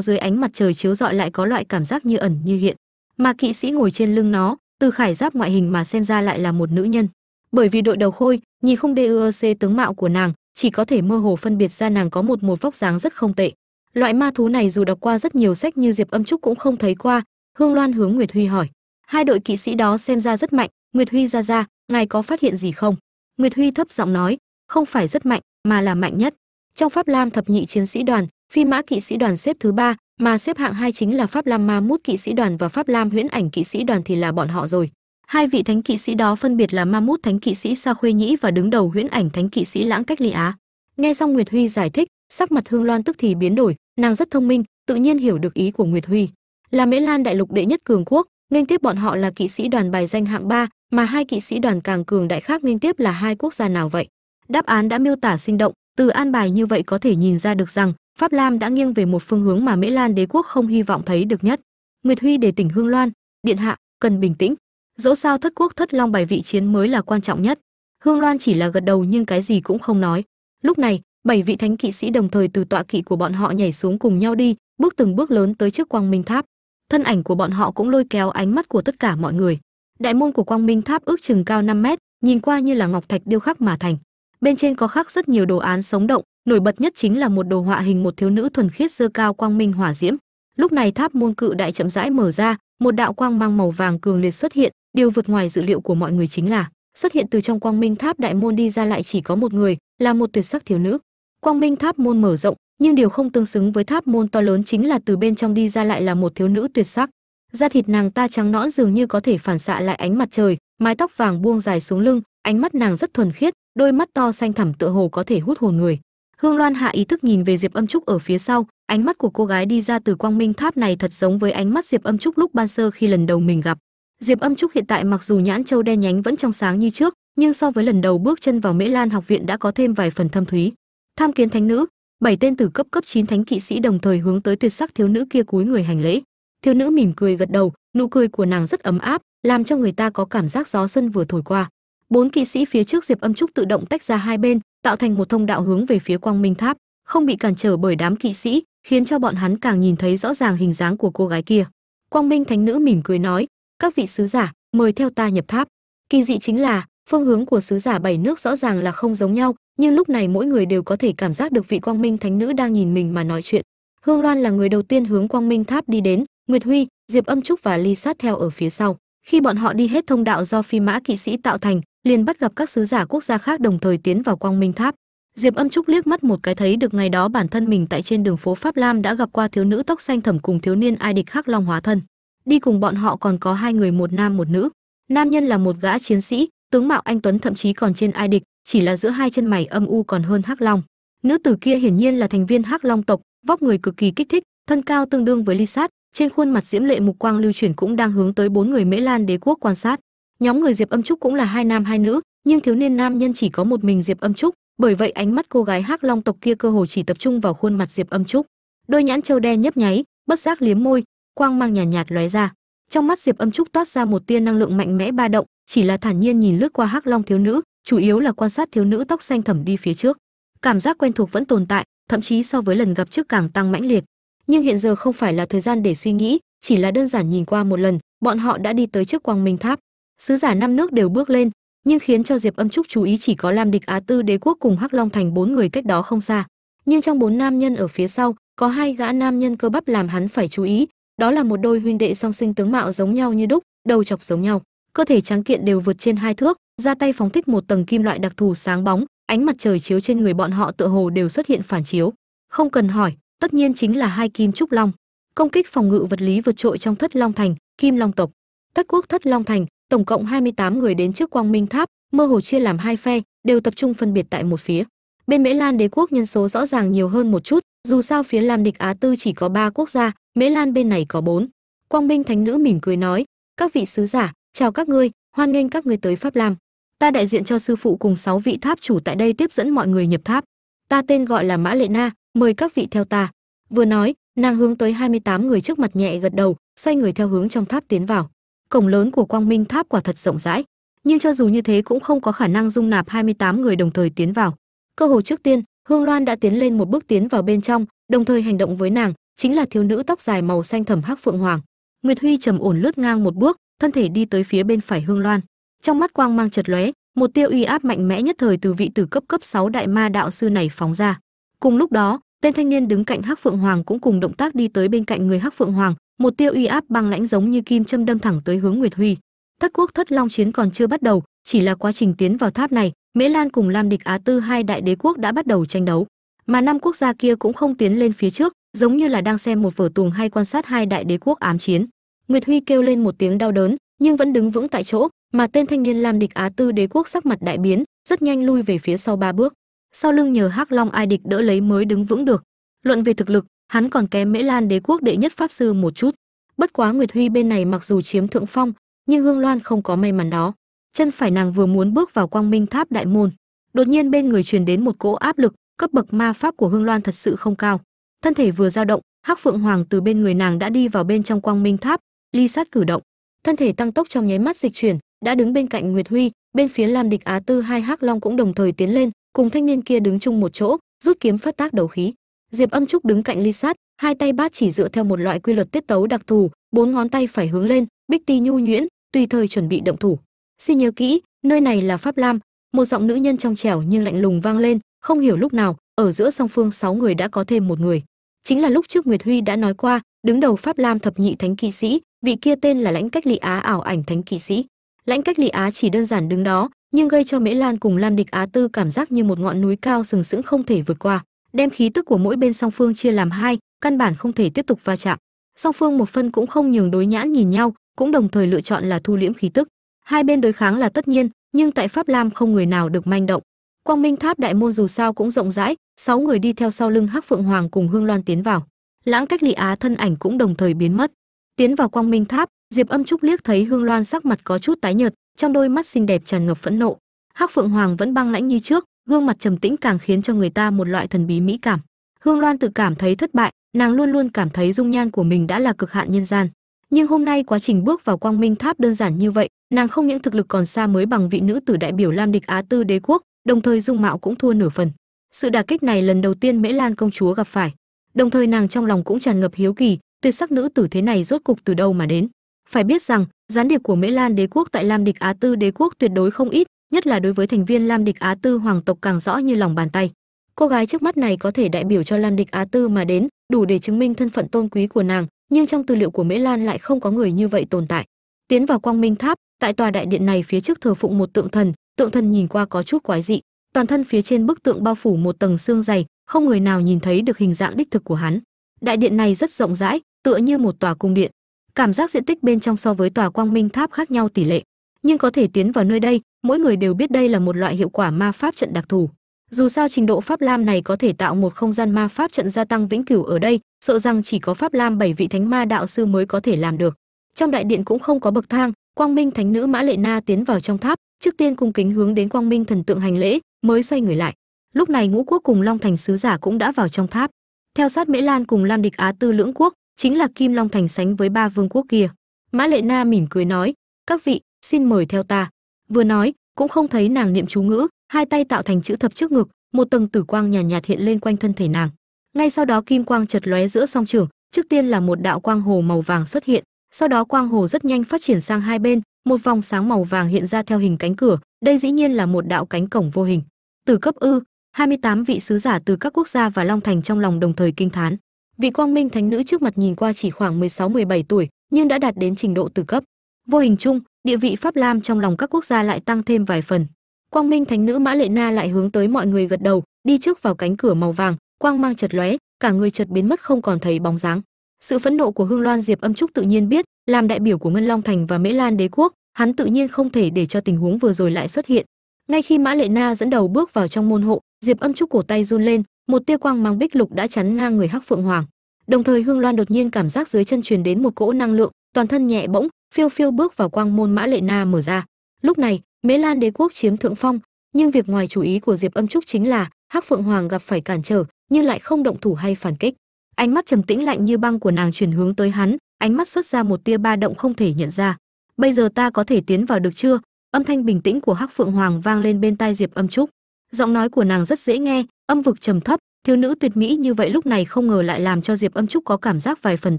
dưới ánh mặt trời chiếu rọi lại có loại cảm giác như ẩn như hiện. Mà kỵ sĩ ngồi trên lưng nó, từ khải giáp ngoại hình mà xem ra lại là một nữ nhân. Bởi vì đội đầu khôi, nhìn không đê DUC tướng mạo của nàng chỉ có thể mơ hồ phân biệt ra nàng có một một vóc dáng rất không tệ. Loại ma thú này dù đọc qua rất nhiều sách như diệp âm trúc cũng không thấy qua, hương loan hướng nguyệt huy hỏi. Hai đội kỵ sĩ đó xem ra rất mạnh. Nguyệt huy ra ra, ngài có phát hiện gì không? Nguyệt huy thấp giọng nói, không phải rất mạnh, mà là mạnh nhất. Trong pháp lam thập nhị chiến sĩ đoàn, phi mã kỵ sĩ đoàn xếp thứ ba, mà xếp hạng hai chính là pháp lam ma mút kỵ sĩ đoàn và pháp lam huyễn ảnh kỵ sĩ đoàn thì là bọn họ rồi hai vị thánh kỵ sĩ đó phân biệt là ma mút thánh kỵ sĩ sa khuê nhĩ và đứng đầu huyễn ảnh thánh kỵ sĩ lãng cách ly á. Nghe xong nguyệt huy giải thích, sắc mặt hương loan tức thì biến đổi, nàng rất thông minh, tự nhiên hiểu được ý của nguyệt huy. Là mễ lan đại lục đệ nhất cường quốc nên tiếp bọn họ là kỵ sĩ đoàn bài danh hạng ba, mà hai kỵ sĩ đoàn càng cường đại khác nên tiếp là hai quốc gia nào vậy? Đáp án đã miêu tả sinh động, từ an bài như vậy có thể nhìn ra được rằng, pháp lam đã nghiêng về một phương hướng mà mễ lan đế quốc không hy vọng thấy được nhất. Nguyệt huy để tỉnh hương loan, điện hạ, cần bình tĩnh dẫu sao thất quốc thất long bài vị chiến mới là quan trọng nhất. Hương loan chỉ là gật đầu nhưng cái gì cũng không nói. Lúc này, bảy vị thánh kỵ sĩ đồng thời từ tọa kỵ của bọn họ nhảy xuống cùng nhau đi, bước từng bước lớn tới trước quang minh tháp. Thân ảnh của bọn họ cũng lôi kéo ánh mắt của tất cả mọi người. Đại môn của quang minh tháp ước chừng cao 5 mét, nhìn qua như là ngọc thạch điêu khắc mà thành. Bên trên có khắc rất nhiều đồ án sống động, nổi bật nhất chính là một đồ họa hình một thiếu nữ thuần khiết dơ cao quang minh hỏa diễm. Lúc này tháp môn cự đại chậm rãi mở ra, một đạo quang mang màu vàng cường liệt xuất hiện điều vượt ngoài dự liệu của mọi người chính là, xuất hiện từ trong quang minh tháp đại môn đi ra lại chỉ có một người, là một tuyệt sắc thiếu nữ. Quang minh tháp môn mở rộng, nhưng điều không tương xứng với tháp môn to lớn chính là từ bên trong đi ra lại là một thiếu nữ tuyệt sắc. Da thịt nàng ta trắng nõn dường như có thể phản xạ lại ánh mặt trời, mái tóc vàng buông dài xuống lưng, ánh mắt nàng rất thuần khiết, đôi mắt to xanh thẳm tựa hồ có thể hút hồn người. Hương loan hạ ý thức nhìn về diệp âm trúc ở phía sau, ánh mắt của cô gái đi ra từ quang minh tháp này thật giống với ánh mắt diệp âm trúc lúc ban sơ khi lần đầu mình gặp diệp âm trúc hiện tại mặc dù nhãn châu đen nhánh vẫn trong sáng như trước, nhưng so với lần đầu bước chân vào mễ lan, học viện đã có thêm vài phần thâm thúy. Tham kiến thánh nữ, bảy tên tử cấp cấp 9 thánh kỵ sĩ đồng thời hướng tới tuyệt sắc thiếu nữ kia cúi người hành lễ. Thiếu nữ mỉm cười gật đầu, nụ cười của nàng rất ấm áp, làm cho người ta có cảm giác gió xuân vừa thổi qua. Bốn kỵ sĩ phía trước diệp âm trúc tự động tách ra hai bên, tạo thành một thông đạo hướng về phía quang minh tháp, không bị cản trở bởi đám kỵ sĩ, khiến cho bọn hắn càng nhìn thấy rõ ràng hình dáng của cô gái kia. Quang minh thánh nữ mỉm cười nói các vị sứ giả, mời theo ta nhập tháp. Kỳ dị chính là, phương hướng của sứ giả bảy nước rõ ràng là không giống nhau, nhưng lúc này mỗi người đều có thể cảm giác được vị quang minh thánh nữ đang nhìn mình mà nói chuyện. Hương loan là người đầu tiên hướng quang minh tháp đi đến, nguyệt huy, diệp âm trúc và ly sát theo ở phía sau. Khi bọn họ đi hết thông đạo do phi mã kỵ sĩ tạo thành, liền bắt gặp các sứ giả quốc gia khác đồng thời tiến vào quang minh tháp. Diệp âm trúc liếc mắt một cái thấy được ngày đó bản thân mình tại trên đường phố pháp lam đã gặp qua thiếu nữ tóc xanh thẩm cùng thiếu niên ai địch khắc long hóa thân đi cùng bọn họ còn có hai người, một nam, một nữ. Nam nhân là một gã chiến sĩ, tướng mạo anh tuấn, thậm chí còn trên ai địch, chỉ là giữa hai chân mày âm u còn hơn hắc long. Nữ tử kia hiển nhiên là thành viên hắc long tộc, vóc người cực kỳ kích thích, thân cao tương đương với ly sát, trên khuôn mặt diễm lệ mục quang lưu chuyển cũng đang hướng tới bốn người mễ lan đế quốc quan sát. Nhóm người diệp âm trúc cũng là hai nam, hai nữ, nhưng thiếu niên nam nhân chỉ có một mình diệp âm trúc, bởi vậy ánh mắt cô gái hắc long tộc kia cơ hồ chỉ tập trung vào khuôn mặt diệp âm trúc. Đôi nhãn châu đen nhấp nháy, bất giác liếm môi quang mang nhàn nhạt, nhạt lóe ra. Trong mắt diệp âm trúc toát ra một tia năng lượng mạnh mẽ ba động chỉ là thản nhiên nhìn lướt qua hắc long thiếu nữ chủ yếu là quan sát thiếu nữ tóc xanh thẩm đi phía trước. Cảm giác quen thuộc vẫn tồn tại thậm chí so với lần gặp trước càng tăng mãnh liệt. Nhưng hiện giờ không phải là thời gian để suy nghĩ chỉ là đơn giản nhìn qua một lần bọn họ đã đi tới trước quang minh tháp. Sứ giả năm nước đều bước lên nhưng khiến cho diệp âm trúc chú ý chỉ có lam địch á tư đế quốc cùng hắc long thành bốn người cách đó không xa. Nhưng trong bốn nam nhân ở phía sau có hai gã nam nhân cơ bắp làm hắn phải chú ý đó là một đôi huynh đệ song sinh tướng mạo giống nhau như đúc, đầu chọc giống nhau. Cơ thể trắng kiện đều vượt trên hai thước ra tay phóng thích một tầng kim loại đặc thù sáng bóng, ánh mặt trời chiếu trên người bọn họ tựa hồ đều xuất hiện phản chiếu. Không cần hỏi, tất nhiên chính là hai kim trúc long. Công kích phòng ngự vật lý vượt trội trong thất long thành, kim long tộc. Tất quốc thất long thành, tổng cộng 28 người đến trước quang minh tháp, mơ hồ chia làm hai phe, đều tập trung phân biệt tại một phía. Bên mễ lan đế quốc nhân số rõ ràng nhiều hơn một chút, dù sao phía lam địch á tư chỉ có ba quốc gia mễ lan bên này có bốn. Quang minh thánh nữ mỉm cười nói, các vị sứ giả, chào các ngươi, hoan nghênh các ngươi tới pháp lam. Ta đại diện cho sư phụ cùng sáu vị tháp chủ tại đây tiếp dẫn mọi người nhập tháp. Ta tên gọi là mã lệ na, mời các vị theo ta. Vừa nói, nàng hướng tới 28 người trước mặt nhẹ gật đầu, xoay người theo hướng trong tháp tiến vào. Cổng lớn của quang minh tháp quả thật rộng rãi, nhưng cho dù như thế cũng không có khả năng dung nạp 28 người đồng thời tiến vào. Cơ hội trước tiên, hương loan đã tiến lên một bước tiến vào bên trong, đồng thời hành động với nàng chính là thiếu nữ tóc dài màu xanh thẩm hắc phượng hoàng. Nguyệt huy trầm ổn lướt ngang một bước, thân thể đi tới phía bên phải hương loan. Trong mắt quang mang chật lóe, một tiêu uy áp mạnh mẽ nhất thời từ vị tử cấp cấp 6 đại ma đạo sư này phóng ra. Cùng lúc đó, tên thanh niên đứng cạnh hắc phượng hoàng cũng cùng động tác đi tới bên cạnh người hắc phượng hoàng, một tiêu uy áp băng lãnh giống như kim châm đâm thẳng tới hướng nguyệt huy. Thất quốc thất long chiến còn chưa bắt đầu, chỉ là quá trình tiến vào tháp này, mễ lan cùng lam địch á tư hai đại đế quốc đã bắt đầu tranh đấu. Mà năm quốc gia kia cũng không tiến lên phía trước giống như là đang xem một vở tuồng hay quan sát hai đại đế quốc ám chiến. Nguyệt huy kêu lên một tiếng đau đớn, nhưng vẫn đứng vững tại chỗ, mà tên thanh niên lam địch á tư đế quốc sắc mặt đại biến, rất nhanh lui về phía sau ba bước. Sau lưng nhờ hắc long ai địch đỡ lấy mới đứng vững được. Luận về thực lực, hắn còn kém mễ lan đế quốc đệ nhất pháp sư một chút. Bất quá nguyệt huy bên này mặc dù chiếm thượng phong, nhưng hương loan không có may mắn đó. Chân phải nàng vừa muốn bước vào quang minh tháp đại môn, đột nhiên bên người truyền đến một cỗ áp lực, cấp bậc ma pháp của hương loan thật sự không cao thân thể vừa dao động, hắc phượng hoàng từ bên người nàng đã đi vào bên trong quang minh tháp, ly sát cử động. Thân thể tăng tốc trong nháy mắt dịch chuyển, đã đứng bên cạnh nguyệt huy, bên phía lam địch á tư hai hắc long cũng đồng thời tiến lên, cùng thanh niên kia đứng chung một chỗ, rút kiếm phát tác đầu khí. Diệp âm trúc đứng cạnh ly sát, hai tay bát chỉ dựa theo một loại quy luật tiết tấu đặc thù, bốn ngón tay phải hướng lên, bích ti nhu nhuyễn, tùy thời chuẩn bị động thủ. Xin nhớ kỹ, nơi này là pháp lam. Một giọng nữ nhân trong trẻo nhưng lạnh lùng vang lên, không hiểu lúc nào, ở giữa song phương sáu người đã có thêm một người chính là lúc trước nguyệt huy đã nói qua, đứng đầu pháp lam thập nhị thánh kỵ sĩ, vị kia tên là lãnh cách lị á ảo ảnh thánh kỵ sĩ. Lãnh cách lị á chỉ đơn giản đứng đó, nhưng gây cho mễ lan cùng lam địch á tư cảm giác như một ngọn núi cao sừng sững không thể vượt qua, đem khí tức của mỗi bên song phương chia làm hai, căn bản không thể tiếp tục va chạm. Song phương một phân cũng không nhường đối nhãn nhìn nhau, cũng đồng thời lựa chọn là thu liễm khí tức. Hai bên đối kháng là tất nhiên, nhưng tại pháp lam không người nào được manh động quang minh tháp đại môn dù sao cũng rộng rãi, sáu người đi theo sau lưng hắc phượng hoàng cùng hương loan tiến vào. Lãng cách Lệ á thân ảnh cũng đồng thời biến mất. Tiến vào quang minh tháp, diệp âm trúc liếc thấy hương loan sắc mặt có chút tái nhợt, trong đôi mắt xinh đẹp tràn ngập phẫn nộ. Hắc phượng hoàng vẫn băng lãnh như trước, gương mặt trầm tĩnh càng khiến cho người ta một loại thần bí mỹ cảm. Hương loan tự cảm thấy thất bại, nàng luôn luôn cảm thấy dung nhan của mình đã là cực hạn nhân gian. Nhưng hôm nay quá trình bước vào quang minh tháp đơn giản như vậy, nàng không những thực lực còn xa mới bằng vị nữ tử đại biểu lam địch á tư đế quốc đồng thời dung mạo cũng thua nửa phần. Sự đả kích này lần đầu tiên mễ lan công chúa gặp phải. Đồng thời nàng trong lòng cũng tràn ngập hiếu kỳ, tuyệt sắc nữ tử thế này rốt cục từ đâu mà đến? Phải biết rằng, gián điệp của mễ lan đế quốc tại lam địch á tư đế quốc tuyệt đối không ít, nhất là đối với thành viên lam địch á tư hoàng tộc càng rõ như lòng bàn tay. Cô gái trước mắt này có thể đại biểu cho lam địch á tư mà đến, đủ để chứng minh thân phận tôn quý của nàng, nhưng trong tư liệu của mễ lan lại không có người như vậy tồn tại. Tiến vào quang minh tháp, tại tòa đại điện này phía trước thờ phụng một tượng thần tượng thần nhìn qua có chút quái dị. Toàn thân phía trên bức tượng bao phủ một tầng xương dày, không người nào nhìn thấy được hình dạng đích thực của hắn. Đại điện này rất rộng rãi, tựa như một tòa cung điện. Cảm giác diện tích bên trong so với tòa quang minh tháp khác nhau tỷ lệ. Nhưng có thể tiến vào nơi đây, mỗi người đều biết đây là một loại hiệu quả ma pháp trận đặc thù. Dù sao trình độ pháp lam này có thể tạo một không gian ma pháp trận gia tăng vĩnh cửu ở đây, sợ rằng chỉ có pháp lam bảy vị thánh ma đạo sư mới có thể làm được. Trong đại điện cũng không có bậc thang quang minh thánh nữ mã lệ na tiến vào trong tháp trước tiên cung kính hướng đến quang minh thần tượng hành lễ mới xoay người lại. Lúc này ngũ quốc cùng long thành sứ giả cũng đã vào trong tháp. Theo sát mễ lan cùng lam địch á tư lưỡng quốc chính là kim long thành sánh với ba vương quốc kia. Mã lệ na mỉm cười nói các vị xin mời theo ta. Vừa nói cũng không thấy nàng niệm chú ngữ hai tay tạo thành chữ thập trước ngực một tầng tử quang nhàn nhạt, nhạt hiện lên quanh thân thể nàng. Ngay sau đó kim quang chật lóe giữa song trường trước tiên là một đạo quang hồ màu vàng xuất hiện sau đó quang hồ rất nhanh phát triển sang hai bên, một vòng sáng màu vàng hiện ra theo hình cánh cửa, đây dĩ nhiên là một đạo cánh cổng vô hình. Từ cấp ư 28 vị sứ giả từ các quốc gia và long thành trong lòng đồng thời kinh thán. Vị quang minh thánh nữ trước mặt nhìn qua chỉ khoảng 16-17 tuổi, nhưng đã đạt đến trình độ từ cấp. Vô hình chung, địa vị pháp lam trong lòng các quốc gia lại tăng thêm vài phần. Quang minh thánh nữ mã lệ na lại hướng tới mọi người gật đầu, đi trước vào cánh cửa màu vàng, quang mang chật lóe, cả người chợt biến mất không còn thấy bóng dáng sự phẫn nộ của hương loan diệp âm trúc tự nhiên biết, làm đại biểu của ngân long thành và mễ lan đế quốc, hắn tự nhiên không thể để cho tình huống vừa rồi lại xuất hiện. Ngay khi mã lệ na dẫn đầu bước vào trong môn hộ, diệp âm trúc cổ tay run lên, một tia quang mang bích lục đã chắn ngang người hắc phượng hoàng. Đồng thời hương loan đột nhiên cảm giác dưới chân truyền đến một cỗ năng lượng, toàn thân nhẹ bỗng, phiêu phiêu bước vào quang môn mã lệ na mở ra. Lúc này, mễ lan đế quốc chiếm thượng phong, nhưng việc ngoài chú ý của diệp âm trúc chính là hắc phượng hoàng gặp phải cản trở, nhưng lại không động thủ hay phản kích ánh mắt trầm tĩnh lạnh như băng của nàng chuyển hướng tới hắn, ánh mắt xuất ra một tia ba động không thể nhận ra. Bây giờ ta có thể tiến vào được chưa? Âm thanh bình tĩnh của hắc phượng hoàng vang lên bên tai diệp âm trúc. Giọng nói của nàng rất dễ nghe, âm vực trầm thấp, thiếu nữ tuyệt mỹ như vậy lúc này không ngờ lại làm cho diệp âm trúc có cảm giác vài phần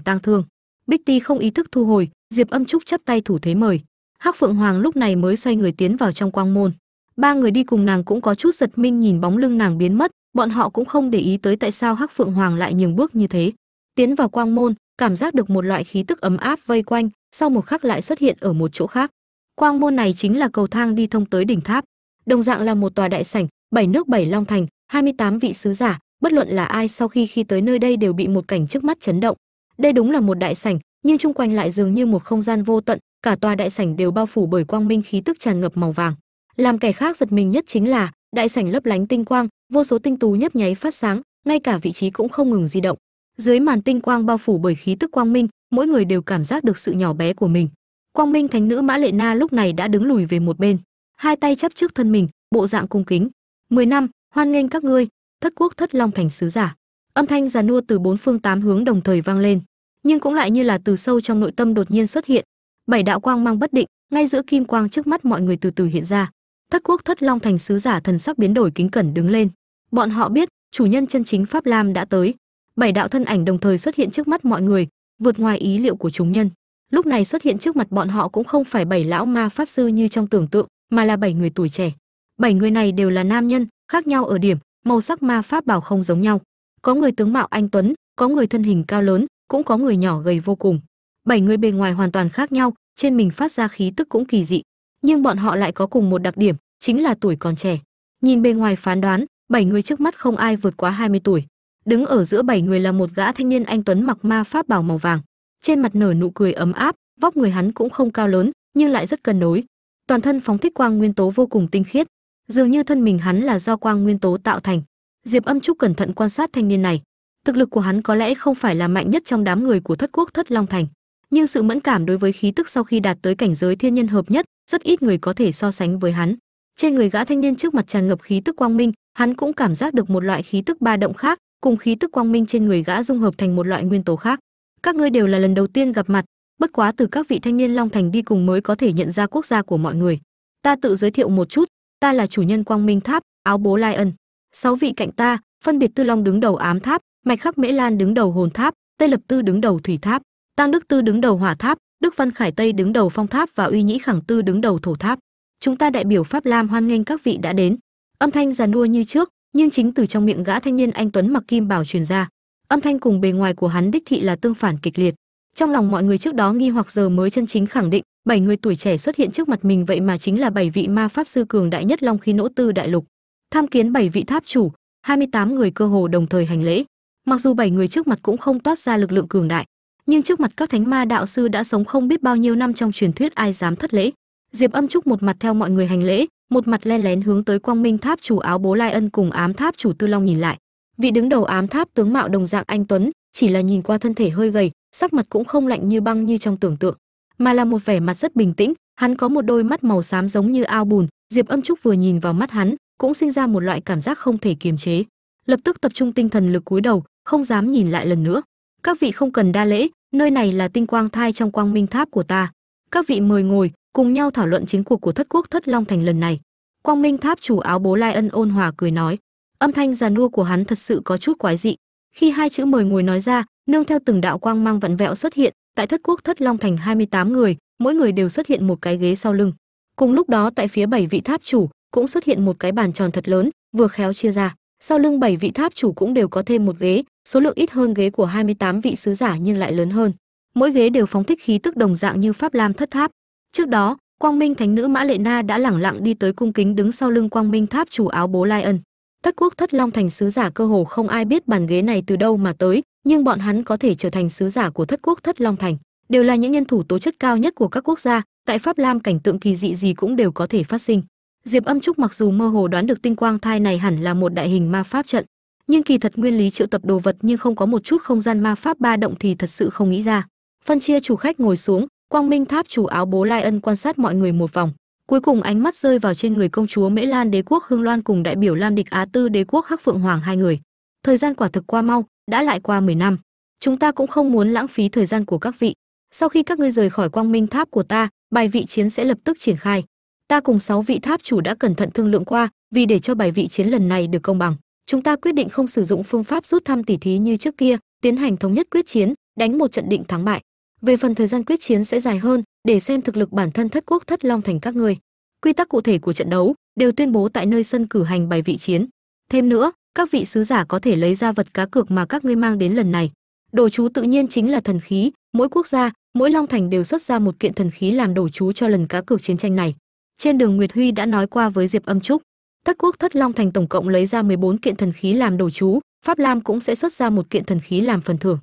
tang thương. Bích ti không ý thức thu hồi, diệp âm trúc chắp tay thủ thế mời. Hắc phượng hoàng lúc này mới xoay người tiến vào trong quang môn. Ba người đi cùng nàng cũng có chút giật minh nhìn bóng lưng nàng biến mất bọn họ cũng không để ý tới tại sao hắc phượng hoàng lại nhường bước như thế. Tiến vào quang môn, cảm giác được một loại khí tức ấm áp vây quanh, sau một khắc lại xuất hiện ở một chỗ khác. Quang môn này chính là cầu thang đi thông tới đỉnh tháp. Đồng dạng là một tòa đại sảnh, bảy nước bảy long thành 28 vị sứ giả, bất luận là ai sau khi khi tới nơi đây đều bị một cảnh trước mắt chấn động. Đây đúng là một đại sảnh, nhưng chung quanh lại dường như một không gian vô tận, cả tòa đại sảnh đều bao phủ bởi quang minh khí tức tràn ngập màu vàng. Làm kẻ khác giật mình nhất chính là, đại sảnh lấp lánh tinh quang vô số tinh tú nhấp nháy phát sáng, ngay cả vị trí cũng không ngừng di động. Dưới màn tinh quang bao phủ bởi khí tức quang minh, mỗi người đều cảm giác được sự nhỏ bé của mình. Quang minh thánh nữ mã lệ na lúc này đã đứng lùi về một bên, hai tay chắp trước thân mình, bộ dạng cung kính. Mười năm, hoan nghênh các ngươi, thất quốc thất long thành sứ giả. Âm thanh già nua từ bốn phương tám hướng đồng thời vang lên, nhưng cũng lại như là từ sâu trong nội tâm đột nhiên xuất hiện. Bảy đạo quang mang bất định, ngay giữa kim quang trước mắt mọi người từ từ hiện ra. Thất quốc thất long thành sứ giả thần sắc biến đổi kính cẩn đứng lên bọn họ biết, chủ nhân chân chính pháp lam đã tới. Bảy đạo thân ảnh đồng thời xuất hiện trước mắt mọi người, vượt ngoài ý liệu của chúng nhân. Lúc này xuất hiện trước mặt bọn họ cũng không phải bảy lão ma pháp sư như trong tưởng tượng, mà là bảy người tuổi trẻ. Bảy người này đều là nam nhân, khác nhau ở điểm, màu sắc ma pháp bảo không giống nhau. Có người tướng mạo anh tuấn, có người thân hình cao lớn, cũng có người nhỏ gầy vô cùng. Bảy người bề ngoài hoàn toàn khác nhau, trên mình phát ra khí tức cũng kỳ dị. Nhưng bọn họ lại có cùng một đặc điểm, chính là tuổi còn trẻ. Nhìn bề ngoài phán đoán bảy người trước mắt không ai vượt quá 20 tuổi. Đứng ở giữa bảy người là một gã thanh niên anh tuấn mặc ma pháp bảo màu vàng. Trên mặt nở nụ cười ấm áp, vóc người hắn cũng không cao lớn, nhưng lại rất cân đối. Toàn thân phóng thích quang nguyên tố vô cùng tinh khiết. Dường như thân mình hắn là do quang nguyên tố tạo thành. Diệp âm trúc cẩn thận quan sát thanh niên này. Thực lực của hắn có lẽ không phải là mạnh nhất trong đám người của thất quốc thất long thành, nhưng sự mẫn cảm đối với khí tức sau khi đạt tới cảnh giới thiên nhân hợp nhất, rất ít người có thể so sánh với hắn. Trên người gã thanh niên trước mặt tràn ngập khí tức quang minh hắn cũng cảm giác được một loại khí tức ba động khác, cùng khí tức quang minh trên người gã dung hợp thành một loại nguyên tố khác. Các ngươi đều là lần đầu tiên gặp mặt, bất quá từ các vị thanh niên long thành đi cùng mới có thể nhận ra quốc gia của mọi người. Ta tự giới thiệu một chút, ta là chủ nhân quang minh tháp, áo bố lai ân. Sáu vị cạnh ta, phân biệt tư long đứng đầu ám tháp, mạch khắc mễ lan đứng đầu hồn tháp, tây lập tư đứng đầu thủy tháp tăng đức tư đứng đầu hỏa tháp, đức văn khải tây đứng đầu phong tháp và uy nhĩ khẳng tư đứng đầu thổ tháp. Chúng ta đại biểu pháp lam hoan nghênh các vị đã đến âm thanh già nua như trước, nhưng chính từ trong miệng gã thanh niên anh tuấn mặc kim bảo truyền ra. Âm thanh cùng bề ngoài của hắn đích thị là tương phản kịch liệt. Trong lòng mọi người trước đó nghi hoặc giờ mới chân chính khẳng định, bảy người tuổi trẻ xuất hiện trước mặt mình vậy mà chính là bảy vị ma pháp sư cường đại nhất long khí nỗ tư đại lục. Tham kiến bảy vị tháp chủ 28 người cơ hồ đồng thời hành lễ. Mặc dù bảy người trước mặt cũng không toát ra lực lượng cường đại, nhưng trước mặt các thánh ma đạo sư đã sống không biết bao nhiêu năm trong truyền thuyết ai dám thất lễ. Diệp âm trúc một mặt theo mọi người hành lễ một mặt len lén hướng tới quang minh tháp chủ áo bố lai ân cùng ám tháp chủ tư long nhìn lại. Vị đứng đầu ám tháp tướng mạo đồng dạng anh tuấn, chỉ là nhìn qua thân thể hơi gầy, sắc mặt cũng không lạnh như băng như trong tưởng tượng, mà là một vẻ mặt rất bình tĩnh. Hắn có một đôi mắt màu xám giống như ao bùn, diệp âm trúc vừa nhìn vào mắt hắn, cũng sinh ra một loại cảm giác không thể kiềm chế. Lập tức tập trung tinh thần lực cúi đầu, không dám nhìn lại lần nữa. Các vị không cần đa lễ, nơi này là tinh quang thai trong quang minh tháp của ta. Các vị mời ngồi cùng nhau thảo luận chiến cuộc của thất quốc thất long thành lần này. Quang minh tháp chủ áo bố lai ân ôn hòa cười nói, âm thanh già nua của hắn thật sự có chút quái dị. Khi hai chữ mời ngồi nói ra, nương theo từng đạo quang mang vặn vẹo xuất hiện, tại thất quốc thất long thành 28 người, mỗi người đều xuất hiện một cái ghế sau lưng. Cùng lúc đó tại phía bảy vị tháp chủ, cũng xuất hiện một cái bàn tròn thật lớn, vừa khéo chia ra. Sau lưng bảy vị tháp chủ cũng đều có thêm một ghế, số lượng ít hơn ghế của 28 vị sứ giả nhưng lại lớn hơn. Mỗi ghế đều phóng thích khí tức đồng dạng như pháp lam thất tháp trước đó, quang minh thánh nữ mã lệ na đã lẳng lặng đi tới cung kính đứng sau lưng quang minh tháp chủ áo bố lai ân. Tất quốc thất long thành sứ giả cơ hồ không ai biết bàn ghế này từ đâu mà tới, nhưng bọn hắn có thể trở thành sứ giả của thất quốc thất long thành, đều là những nhân thủ tố chất cao nhất của các quốc gia, tại pháp lam cảnh tượng kỳ dị gì cũng đều có thể phát sinh. Diệp âm trúc mặc dù mơ hồ đoán được tinh quang thai này hẳn là một đại hình ma pháp trận, nhưng kỳ thật nguyên lý triệu tập đồ vật nhưng không có một chút không gian ma pháp ba động thì thật sự không nghĩ ra. Phân chia chủ khách ngồi xuống quang minh tháp chủ áo bố lai ân quan sát mọi người một vòng. Cuối cùng ánh mắt rơi vào trên người công chúa mễ lan đế quốc hương loan cùng đại biểu lam địch á tư đế quốc hắc phượng hoàng hai người. Thời gian quả thực qua mau, đã lại qua 10 năm. Chúng ta cũng không muốn lãng phí thời gian của các vị. Sau khi các ngươi rời khỏi quang minh tháp của ta, bài vị chiến sẽ lập tức triển khai. Ta cùng sáu vị tháp chủ đã cẩn thận thương lượng qua, vì để cho bài vị chiến lần này được công bằng, chúng ta quyết định không sử dụng phương pháp rút thăm tỉ thí như trước kia, tiến hành thống nhất quyết chiến, đánh một trận định thắng bại về phần thời gian quyết chiến sẽ dài hơn, để xem thực lực bản thân thất quốc thất long thành các ngươi. Quy tắc cụ thể của trận đấu đều tuyên bố tại nơi sân cử hành bài vị chiến. Thêm nữa, các vị sứ giả có thể lấy ra vật cá cược mà các ngươi mang đến lần này. Đồ chú tự nhiên chính là thần khí, mỗi quốc gia, mỗi long thành đều xuất ra một kiện thần khí làm đồ chú cho lần cá cược chiến tranh này. Trên đường nguyệt huy đã nói qua với diệp âm trúc tất quốc thất long thành tổng cộng lấy ra 14 kiện thần khí làm đồ chú, pháp lam cũng sẽ xuất ra một kiện thần khí làm phần thưởng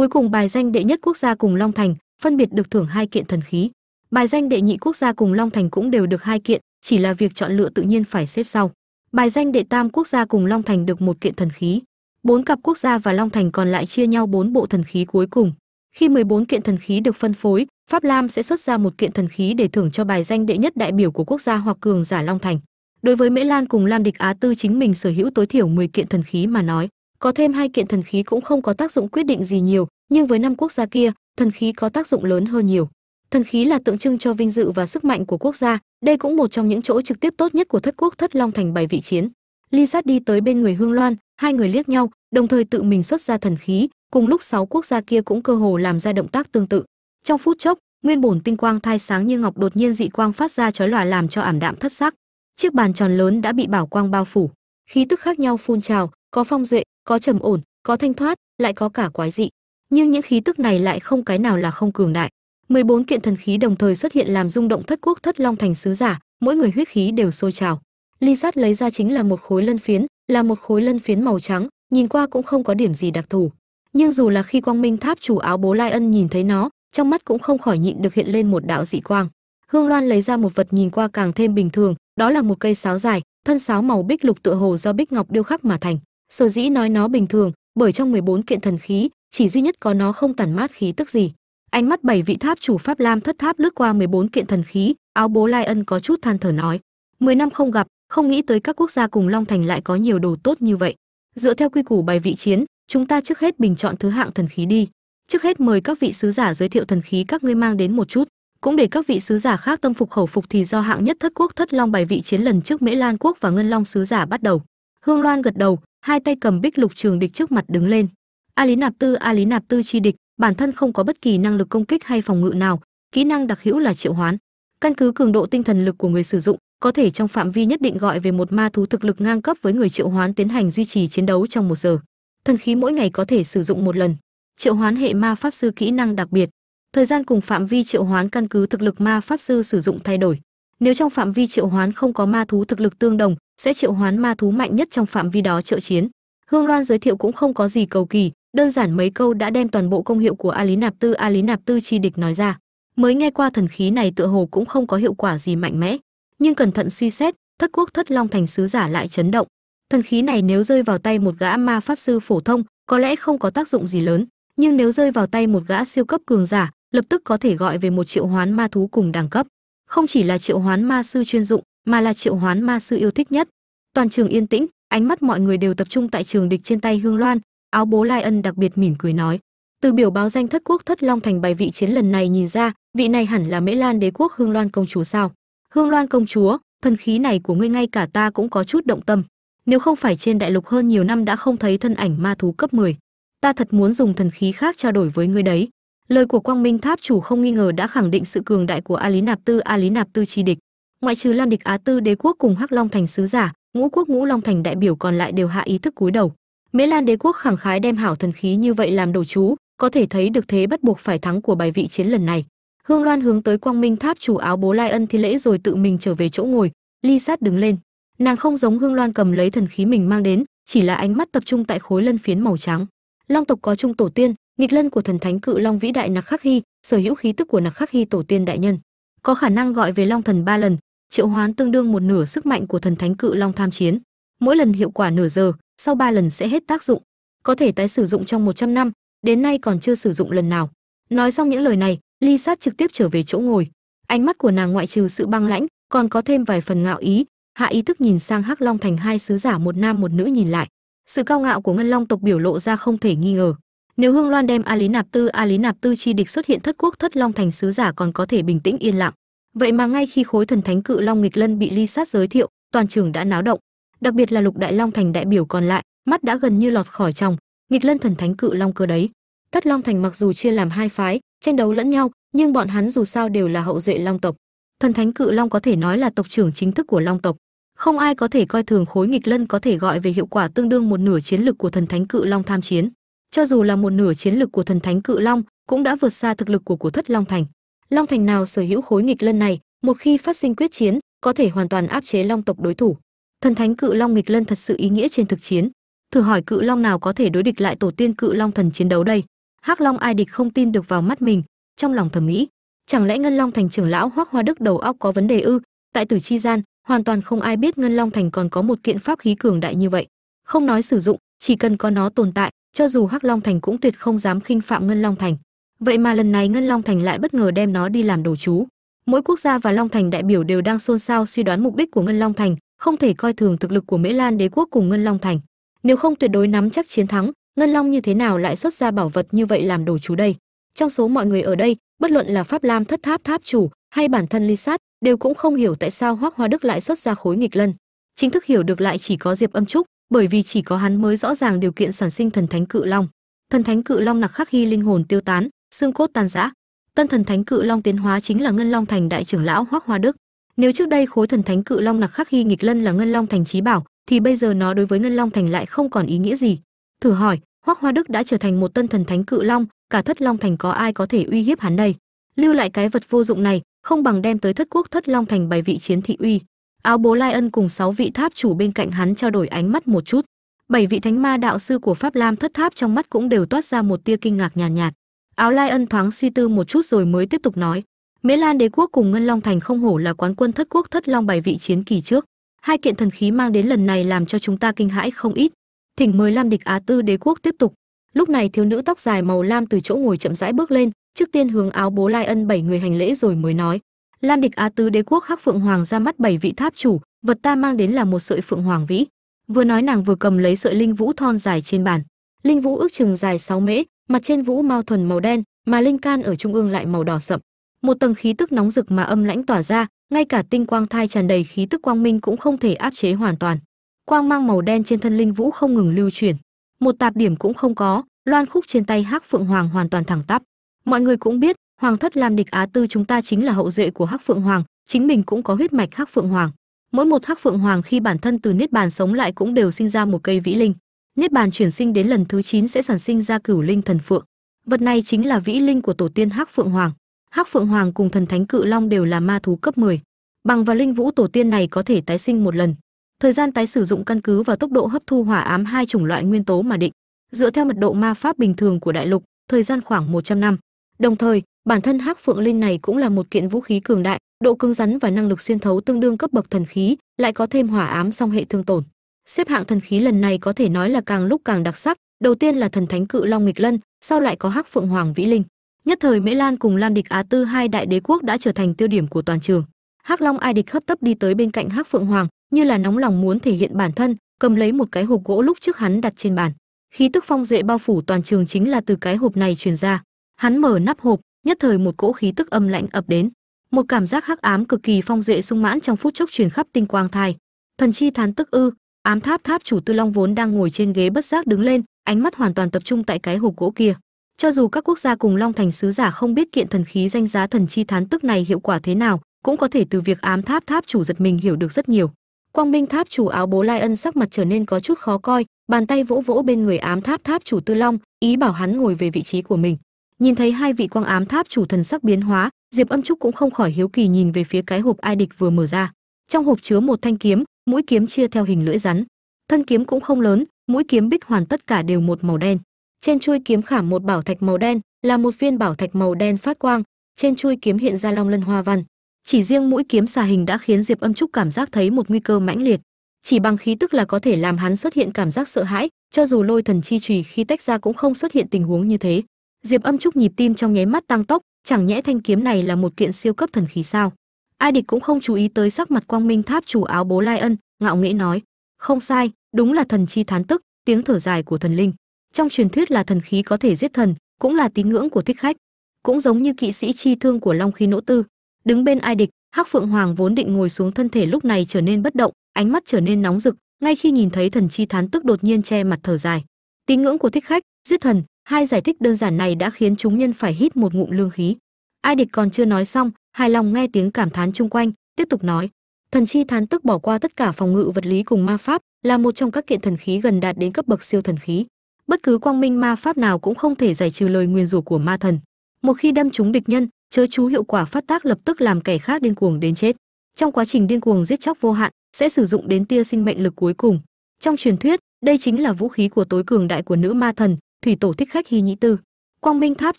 cuối cùng bài danh đệ nhất quốc gia cùng long thành, phân biệt được thưởng hai kiện thần khí. Bài danh đệ nhị quốc gia cùng long thành cũng đều được hai kiện, chỉ là việc chọn lựa tự nhiên phải xếp sau. Bài danh đệ tam quốc gia cùng long thành được một kiện thần khí. Bốn cặp quốc gia và long thành còn lại chia nhau bốn bộ thần khí cuối cùng. Khi 14 kiện thần khí được phân phối, pháp lam sẽ xuất ra một kiện thần khí để thưởng cho bài danh đệ nhất đại biểu của quốc gia hoặc cường giả long thành. Đối với mễ lan cùng lam địch á tư chính mình sở hữu tối thiểu 10 kiện thần khí mà nói có thêm hai kiện thần khí cũng không có tác dụng quyết định gì nhiều, nhưng với năm quốc gia kia, thần khí có tác dụng lớn hơn nhiều. Thần khí là tượng trưng cho vinh dự và sức mạnh của quốc gia, đây cũng một trong những chỗ trực tiếp tốt nhất của thất quốc thất long thành bảy vị chiến. Ly sát đi tới bên người hương loan, hai người liếc nhau, đồng thời tự mình xuất ra thần khí, cùng lúc sáu quốc gia kia cũng cơ hồ làm ra động tác tương tự. Trong phút chốc, nguyên bổn tinh quang thai sáng như ngọc đột nhiên dị quang phát ra chói lòa làm cho ảm đạm thất sắc. Chiếc bàn tròn lớn đã bị bảo quang bao phủ. Khí tức khác nhau phun trào có phong duệ, có trầm ổn, có thanh thoát, lại có cả quái dị. Nhưng những khí tức này lại không cái nào là không cường đại. 14 kiện thần khí đồng thời xuất hiện làm rung động thất quốc thất long thành sứ giả, mỗi người huyết khí đều sôi trào. Ly sát lấy ra chính là một khối lân phiến, là một khối lân phiến màu trắng, nhìn qua cũng không có điểm gì đặc thù. Nhưng dù là khi quang minh tháp chủ áo bố lai ân nhìn thấy nó, trong mắt cũng không khỏi nhịn được hiện lên một đạo dị quang. Hương loan lấy ra một vật nhìn qua càng thêm bình thường, đó là một cây sáo dài, thân sáo màu bích lục tựa hồ do bích ngọc điêu khắc mà thành sở dĩ nói nó bình thường, bởi trong 14 kiện thần khí, chỉ duy nhất có nó không tản mát khí tức gì. Ánh mắt bảy vị tháp chủ pháp lam thất tháp lướt qua 14 kiện thần khí, áo bố lai ân có chút than thở nói, mười năm không gặp, không nghĩ tới các quốc gia cùng long thành lại có nhiều đồ tốt như vậy. Dựa theo quy củ bài vị chiến, chúng ta trước hết bình chọn thứ hạng thần khí đi. Trước hết mời các vị sứ giả giới thiệu thần khí các ngươi mang đến một chút. Cũng để các vị sứ giả khác tâm phục khẩu phục thì do hạng nhất thất quốc thất long bài vị chiến lần trước mễ lan quốc và ngân long sứ giả bắt đầu. Hương loan gật đầu hai tay cầm bích lục trường địch trước mặt đứng lên. A lý nạp tư, a lý nạp tư chi địch, bản thân không có bất kỳ năng lực công kích hay phòng ngự nào, kỹ năng đặc hữu là triệu hoán. Căn cứ cường độ tinh thần lực của người sử dụng, có thể trong phạm vi nhất định gọi về một ma thú thực lực ngang cấp với người triệu hoán tiến hành duy trì chiến đấu trong một giờ. Thần khí mỗi ngày có thể sử dụng một lần. Triệu hoán hệ ma pháp sư kỹ năng đặc biệt. Thời gian cùng phạm vi triệu hoán căn cứ thực lực ma pháp sư sử dụng thay đổi. Nếu trong phạm vi triệu hoán không có ma thú thực lực tương đồng sẽ triệu hoán ma thú mạnh nhất trong phạm vi đó trợ chiến. Hương loan giới thiệu cũng không có gì cầu kỳ, đơn giản mấy câu đã đem toàn bộ công hiệu của a lý nạp tư a lý nạp tư chi địch nói ra. Mới nghe qua thần khí này tựa hồ cũng không có hiệu quả gì mạnh mẽ. Nhưng cẩn thận suy xét, thất quốc thất long thành sứ giả lại chấn động. Thần khí này nếu rơi vào tay một gã ma pháp sư phổ thông, có lẽ không có tác dụng gì lớn. Nhưng nếu rơi vào tay một gã siêu cấp cường giả, lập tức có thể gọi về một triệu hoán ma thú cùng đẳng cấp. Không chỉ là triệu hoán ma sư chuyên dụng mà là triệu hoán ma sư yêu thích nhất. Toàn trường yên tĩnh ánh mắt mọi người đều tập trung tại trường địch trên tay hương loan áo bố lai ân đặc biệt mỉm cười nói. Từ biểu báo danh thất quốc thất long thành bài vị chiến lần này nhìn ra vị này hẳn là mễ lan đế quốc hương loan công chúa sao? Hương loan công chúa thần khí này của ngươi ngay cả ta cũng có chút động tâm. Nếu không phải trên đại lục hơn nhiều năm đã không thấy thân ảnh ma thú cấp 10, ta thật muốn dùng thần khí khác trao đổi với ngươi đấy. Lời của quang minh tháp chủ không nghi ngờ đã khẳng định sự cường đại của a lý nạp tư a lý nạp tư chi địch ngoại trừ lam địch á tư, đế quốc cùng hắc long thành sứ giả, ngũ quốc, ngũ long thành đại biểu còn lại đều hạ ý thức cúi đầu. Mễ lan đế quốc khẳng khái đem hảo thần khí như vậy làm đồ chú, có thể thấy được thế bắt buộc phải thắng của bài vị chiến lần này. Hương loan hướng tới quang minh tháp chủ áo bố lai ân thi lễ rồi tự mình trở về chỗ ngồi, ly sát đứng lên. Nàng không giống hương loan cầm lấy thần khí mình mang đến, chỉ là ánh mắt tập trung tại khối lân phiến màu trắng. Long tộc có trung tổ tiên, nghịch lân của thần thánh cự long vĩ đại nặc khắc hy, sở hữu khí tức của nặc khắc hy tổ tiên đại nhân. Có khả năng gọi về long thần ba lần triệu hoán tương đương một nửa sức mạnh của thần thánh cự long tham chiến. Mỗi lần hiệu quả nửa giờ, sau ba lần sẽ hết tác dụng. Có thể tái sử dụng trong 100 năm, đến nay còn chưa sử dụng lần nào. Nói xong những lời này, ly sát trực tiếp trở về chỗ ngồi. Ánh mắt của nàng ngoại trừ sự băng lãnh, còn có thêm vài phần ngạo ý. Hạ ý thức nhìn sang hắc long thành hai sứ giả một nam một nữ nhìn lại. Sự cao ngạo của ngân long tộc biểu lộ ra không thể nghi ngờ. Nếu hương loan đem a lý nạp tư, a lý nạp tư chi địch xuất hiện thất quốc thất long thành sứ giả còn có thể bình tĩnh yên lặng vậy mà ngay khi khối thần thánh cự long nghịch lân bị ly sát giới thiệu, toàn trường đã náo động. Đặc biệt là lục đại long thành đại biểu còn lại, mắt đã gần như lọt khỏi trong nghịch lân thần thánh cự long cơ đấy. Thất long thành mặc dù chia làm hai phái, tranh đấu lẫn nhau, nhưng bọn hắn dù sao đều là hậu duệ long tộc. Thần thánh cự long có thể nói là tộc trưởng chính thức của long tộc. Không ai có thể coi thường khối nghịch lân có thể gọi về hiệu quả tương đương một nửa chiến lực của thần thánh cự long tham chiến. Cho dù là một nửa chiến lực của thần thánh cự long, cũng đã vượt xa thực lực của của thất long thành long thành nào sở hữu khối nghịch lân này, một khi phát sinh quyết chiến, có thể hoàn toàn áp chế long tộc đối thủ. Thần thánh cự long nghịch lân thật sự ý nghĩa trên thực chiến. Thử hỏi cự long nào có thể đối địch lại tổ tiên cự long thần chiến đấu đây? Hắc long ai địch không tin được vào mắt mình, trong lòng thầm nghĩ. Chẳng lẽ ngân long thành trưởng lão hoắc hoa đức đầu óc có vấn đề ư? Tại tử chi gian, hoàn toàn không ai biết ngân long thành còn có một kiện pháp khí cường đại như vậy. Không nói sử dụng, chỉ cần có nó tồn tại, cho dù hắc long thành cũng tuyệt không dám khinh phạm ngân long thành vậy mà lần này ngân long thành lại bất ngờ đem nó đi làm đồ chú. Mỗi quốc gia và long thành đại biểu đều đang xôn xao suy đoán mục đích của ngân long thành, không thể coi thường thực lực của mễ lan đế quốc cùng ngân long thành. Nếu không tuyệt đối nắm chắc chiến thắng, ngân long như thế nào lại xuất ra bảo vật như vậy làm đồ chú đây? Trong số mọi người ở đây, bất luận là pháp lam thất tháp tháp chủ hay bản thân ly sát, đều cũng không hiểu tại sao hoác hoa đức lại xuất ra khối nghịch lân. Chính thức hiểu được lại chỉ có diệp âm trúc, bởi vì chỉ có hắn mới rõ ràng điều kiện sản sinh thần thánh cự long. Thần thánh cự long nặc khắc khi linh hồn tiêu tán xương cốt tan rã. Tân thần thánh cự long tiến hóa chính là ngân long thành đại trưởng lão hoác hoa đức. Nếu trước đây khối thần thánh cự long nặc khắc ghi nghịch lân là ngân long thành trí bảo thì bây giờ nó đối với ngân long thành lại không còn ý nghĩa gì. Thử hỏi hoắc hoa đức đã trở thành một tân thần thánh cự long cả thất long thành có ai có thể uy hiếp hắn đây? Lưu lại cái vật vô dụng này không bằng đem tới thất quốc thất long thành bài vị chiến thị uy. Áo bố lai ân cùng sáu vị tháp chủ bên cạnh hắn trao đổi ánh mắt một chút. Bảy vị thánh ma đạo sư của pháp lam thất tháp trong mắt cũng đều toát ra một tia kinh ngạc nhàn nhạt, nhạt áo lai ân thoáng suy tư một chút rồi mới tiếp tục nói. Mễ lan đế quốc cùng ngân long thành không hổ là quán quân thất quốc thất long bài vị chiến kỳ trước. Hai kiện thần khí mang đến lần này làm cho chúng ta kinh hãi không ít. Thỉnh mời lam địch á tư đế quốc tiếp tục. Lúc này thiếu nữ tóc dài màu lam từ chỗ ngồi chậm rãi bước lên, trước tiên hướng áo bố lai ân bảy người hành lễ rồi mới nói. Lam địch á tư đế quốc hắc phượng hoàng ra mắt bảy vị tháp chủ, vật ta mang đến là một sợi phượng hoàng vĩ. Vừa nói nàng vừa cầm lấy sợi linh vũ thon dài trên bàn. Linh vũ ước chừng dài 6 mễ mặt trên vũ mao thuần màu đen, mà linh can ở trung ương lại màu đỏ sậm. Một tầng khí tức nóng rực mà âm lãnh tỏa ra, ngay cả tinh quang thai tràn đầy khí tức quang minh cũng không thể áp chế hoàn toàn. Quang mang màu đen trên thân linh vũ không ngừng lưu chuyển. Một tạp điểm cũng không có, loan khúc trên tay hắc phượng hoàng hoàn toàn thẳng tắp. Mọi người cũng biết, hoàng thất làm địch á tư chúng ta chính là hậu duệ của hắc phượng hoàng, chính mình cũng có huyết mạch hắc phượng hoàng. Mỗi một hắc phượng hoàng khi bản thân từ niết bàn sống lại cũng đều sinh ra một cây vĩ linh niết bàn chuyển sinh đến lần thứ 9 sẽ sản sinh ra cửu linh thần phượng. Vật này chính là vĩ linh của tổ tiên hắc phượng hoàng. Hắc phượng hoàng cùng thần thánh cự long đều là ma thú cấp 10. bằng và linh vũ tổ tiên này có thể tái sinh một lần. Thời gian tái sử dụng căn cứ vào tốc độ hấp thu hỏa ám hai chủng loại nguyên tố mà định. Dựa theo mật độ ma pháp bình thường của đại lục, thời gian khoảng 100 năm. Đồng thời, bản thân hắc phượng linh này cũng là một kiện vũ khí cường đại, độ cứng rắn và năng lực xuyên thấu tương đương cấp bậc thần khí, lại có thêm hỏa ám song hệ thương tổn xếp hạng thần khí lần này có thể nói là càng lúc càng đặc sắc, đầu tiên là thần thánh cự long nghịch lân, sau lại có hắc phượng hoàng vĩ linh. Nhất thời mễ lan cùng lan địch á tư hai đại đế quốc đã trở thành tiêu điểm của toàn trường. Hắc long ai địch hấp tấp đi tới bên cạnh hắc phượng hoàng, như là nóng lòng muốn thể hiện bản thân, cầm lấy một cái hộp gỗ lúc trước hắn đặt trên bàn. Khí tức phong duệ bao phủ toàn trường chính là từ cái hộp này truyền ra. Hắn mở nắp hộp, nhất thời một cỗ khí tức âm lạnh ập đến. Một cảm giác hắc ám cực kỳ phong duệ sung mãn trong phút chốc truyền khắp tinh quang thai. Thần chi thán tức ư ám tháp tháp chủ tư long vốn đang ngồi trên ghế bất giác đứng lên, ánh mắt hoàn toàn tập trung tại cái hộp gỗ kia. Cho dù các quốc gia cùng long thành sứ giả không biết kiện thần khí danh giá thần chi thán tức này hiệu quả thế nào, cũng có thể từ việc ám tháp tháp chủ giật mình hiểu được rất nhiều. Quang minh tháp chủ áo bố lai ân sắc mặt trở nên có chút khó coi, bàn tay vỗ vỗ bên người ám tháp tháp chủ tư long, ý bảo hắn ngồi về vị trí của mình. Nhìn thấy hai vị quang ám tháp chủ thần sắc biến hóa, diệp âm trúc cũng không khỏi hiếu kỳ nhìn về phía cái hộp ai địch vừa mở ra. Trong hộp chứa một thanh kiếm mũi kiếm chia theo hình lưỡi rắn. Thân kiếm cũng không lớn, mũi kiếm bích hoàn tất cả đều một màu đen. Trên chuôi kiếm khảm một bảo thạch màu đen, là một viên bảo thạch màu đen phát quang. Trên chuôi kiếm hiện ra long lân hoa văn. Chỉ riêng mũi kiếm xà hình đã khiến diệp âm trúc cảm giác thấy một nguy cơ mãnh liệt. Chỉ bằng khí tức là có thể làm hắn xuất hiện cảm giác sợ hãi, cho dù lôi thần chi trùy khi tách ra cũng không xuất hiện tình huống như thế. Diệp âm trúc nhịp tim trong nháy mắt tăng tốc, chẳng nhẽ thanh kiếm này là một kiện siêu cấp thần khí sao? Ai địch cũng không chú ý tới sắc mặt quang minh tháp chủ áo bố lai ân, ngạo nghễ nói, không sai, đúng là thần chi thán tức, tiếng thở dài của thần linh. Trong truyền thuyết là thần khí có thể giết thần, cũng là tín ngưỡng của thích khách. Cũng giống như kỵ sĩ chi thương của long khí nỗ tư. Đứng bên ai địch, hắc phượng hoàng vốn định ngồi xuống thân thể lúc này trở nên bất động, ánh mắt trở nên nóng rực, ngay khi nhìn thấy thần chi thán tức đột nhiên che mặt thở dài. Tín ngưỡng của thích khách, giết thần, hai giải thích đơn giản này đã khiến chúng nhân phải hít một ngụm lương khí. Ai địch còn chưa nói xong hài lòng nghe tiếng cảm thán chung quanh, tiếp tục nói, thần chi thán tức bỏ qua tất cả phòng ngự vật lý cùng ma pháp, là một trong các kiện thần khí gần đạt đến cấp bậc siêu thần khí. Bất cứ quang minh ma pháp nào cũng không thể giải trừ lời nguyền rủa của ma thần. Một khi đâm trúng địch nhân, chớ chú hiệu quả phát tác lập tức làm kẻ khác điên cuồng đến chết. Trong quá trình điên cuồng giết chóc vô hạn, sẽ sử dụng đến tia sinh mệnh lực cuối cùng. Trong truyền thuyết, đây chính là vũ khí của tối cường đại của nữ ma thần, thủy tổ thích khách hy nhĩ tư. Quang minh tháp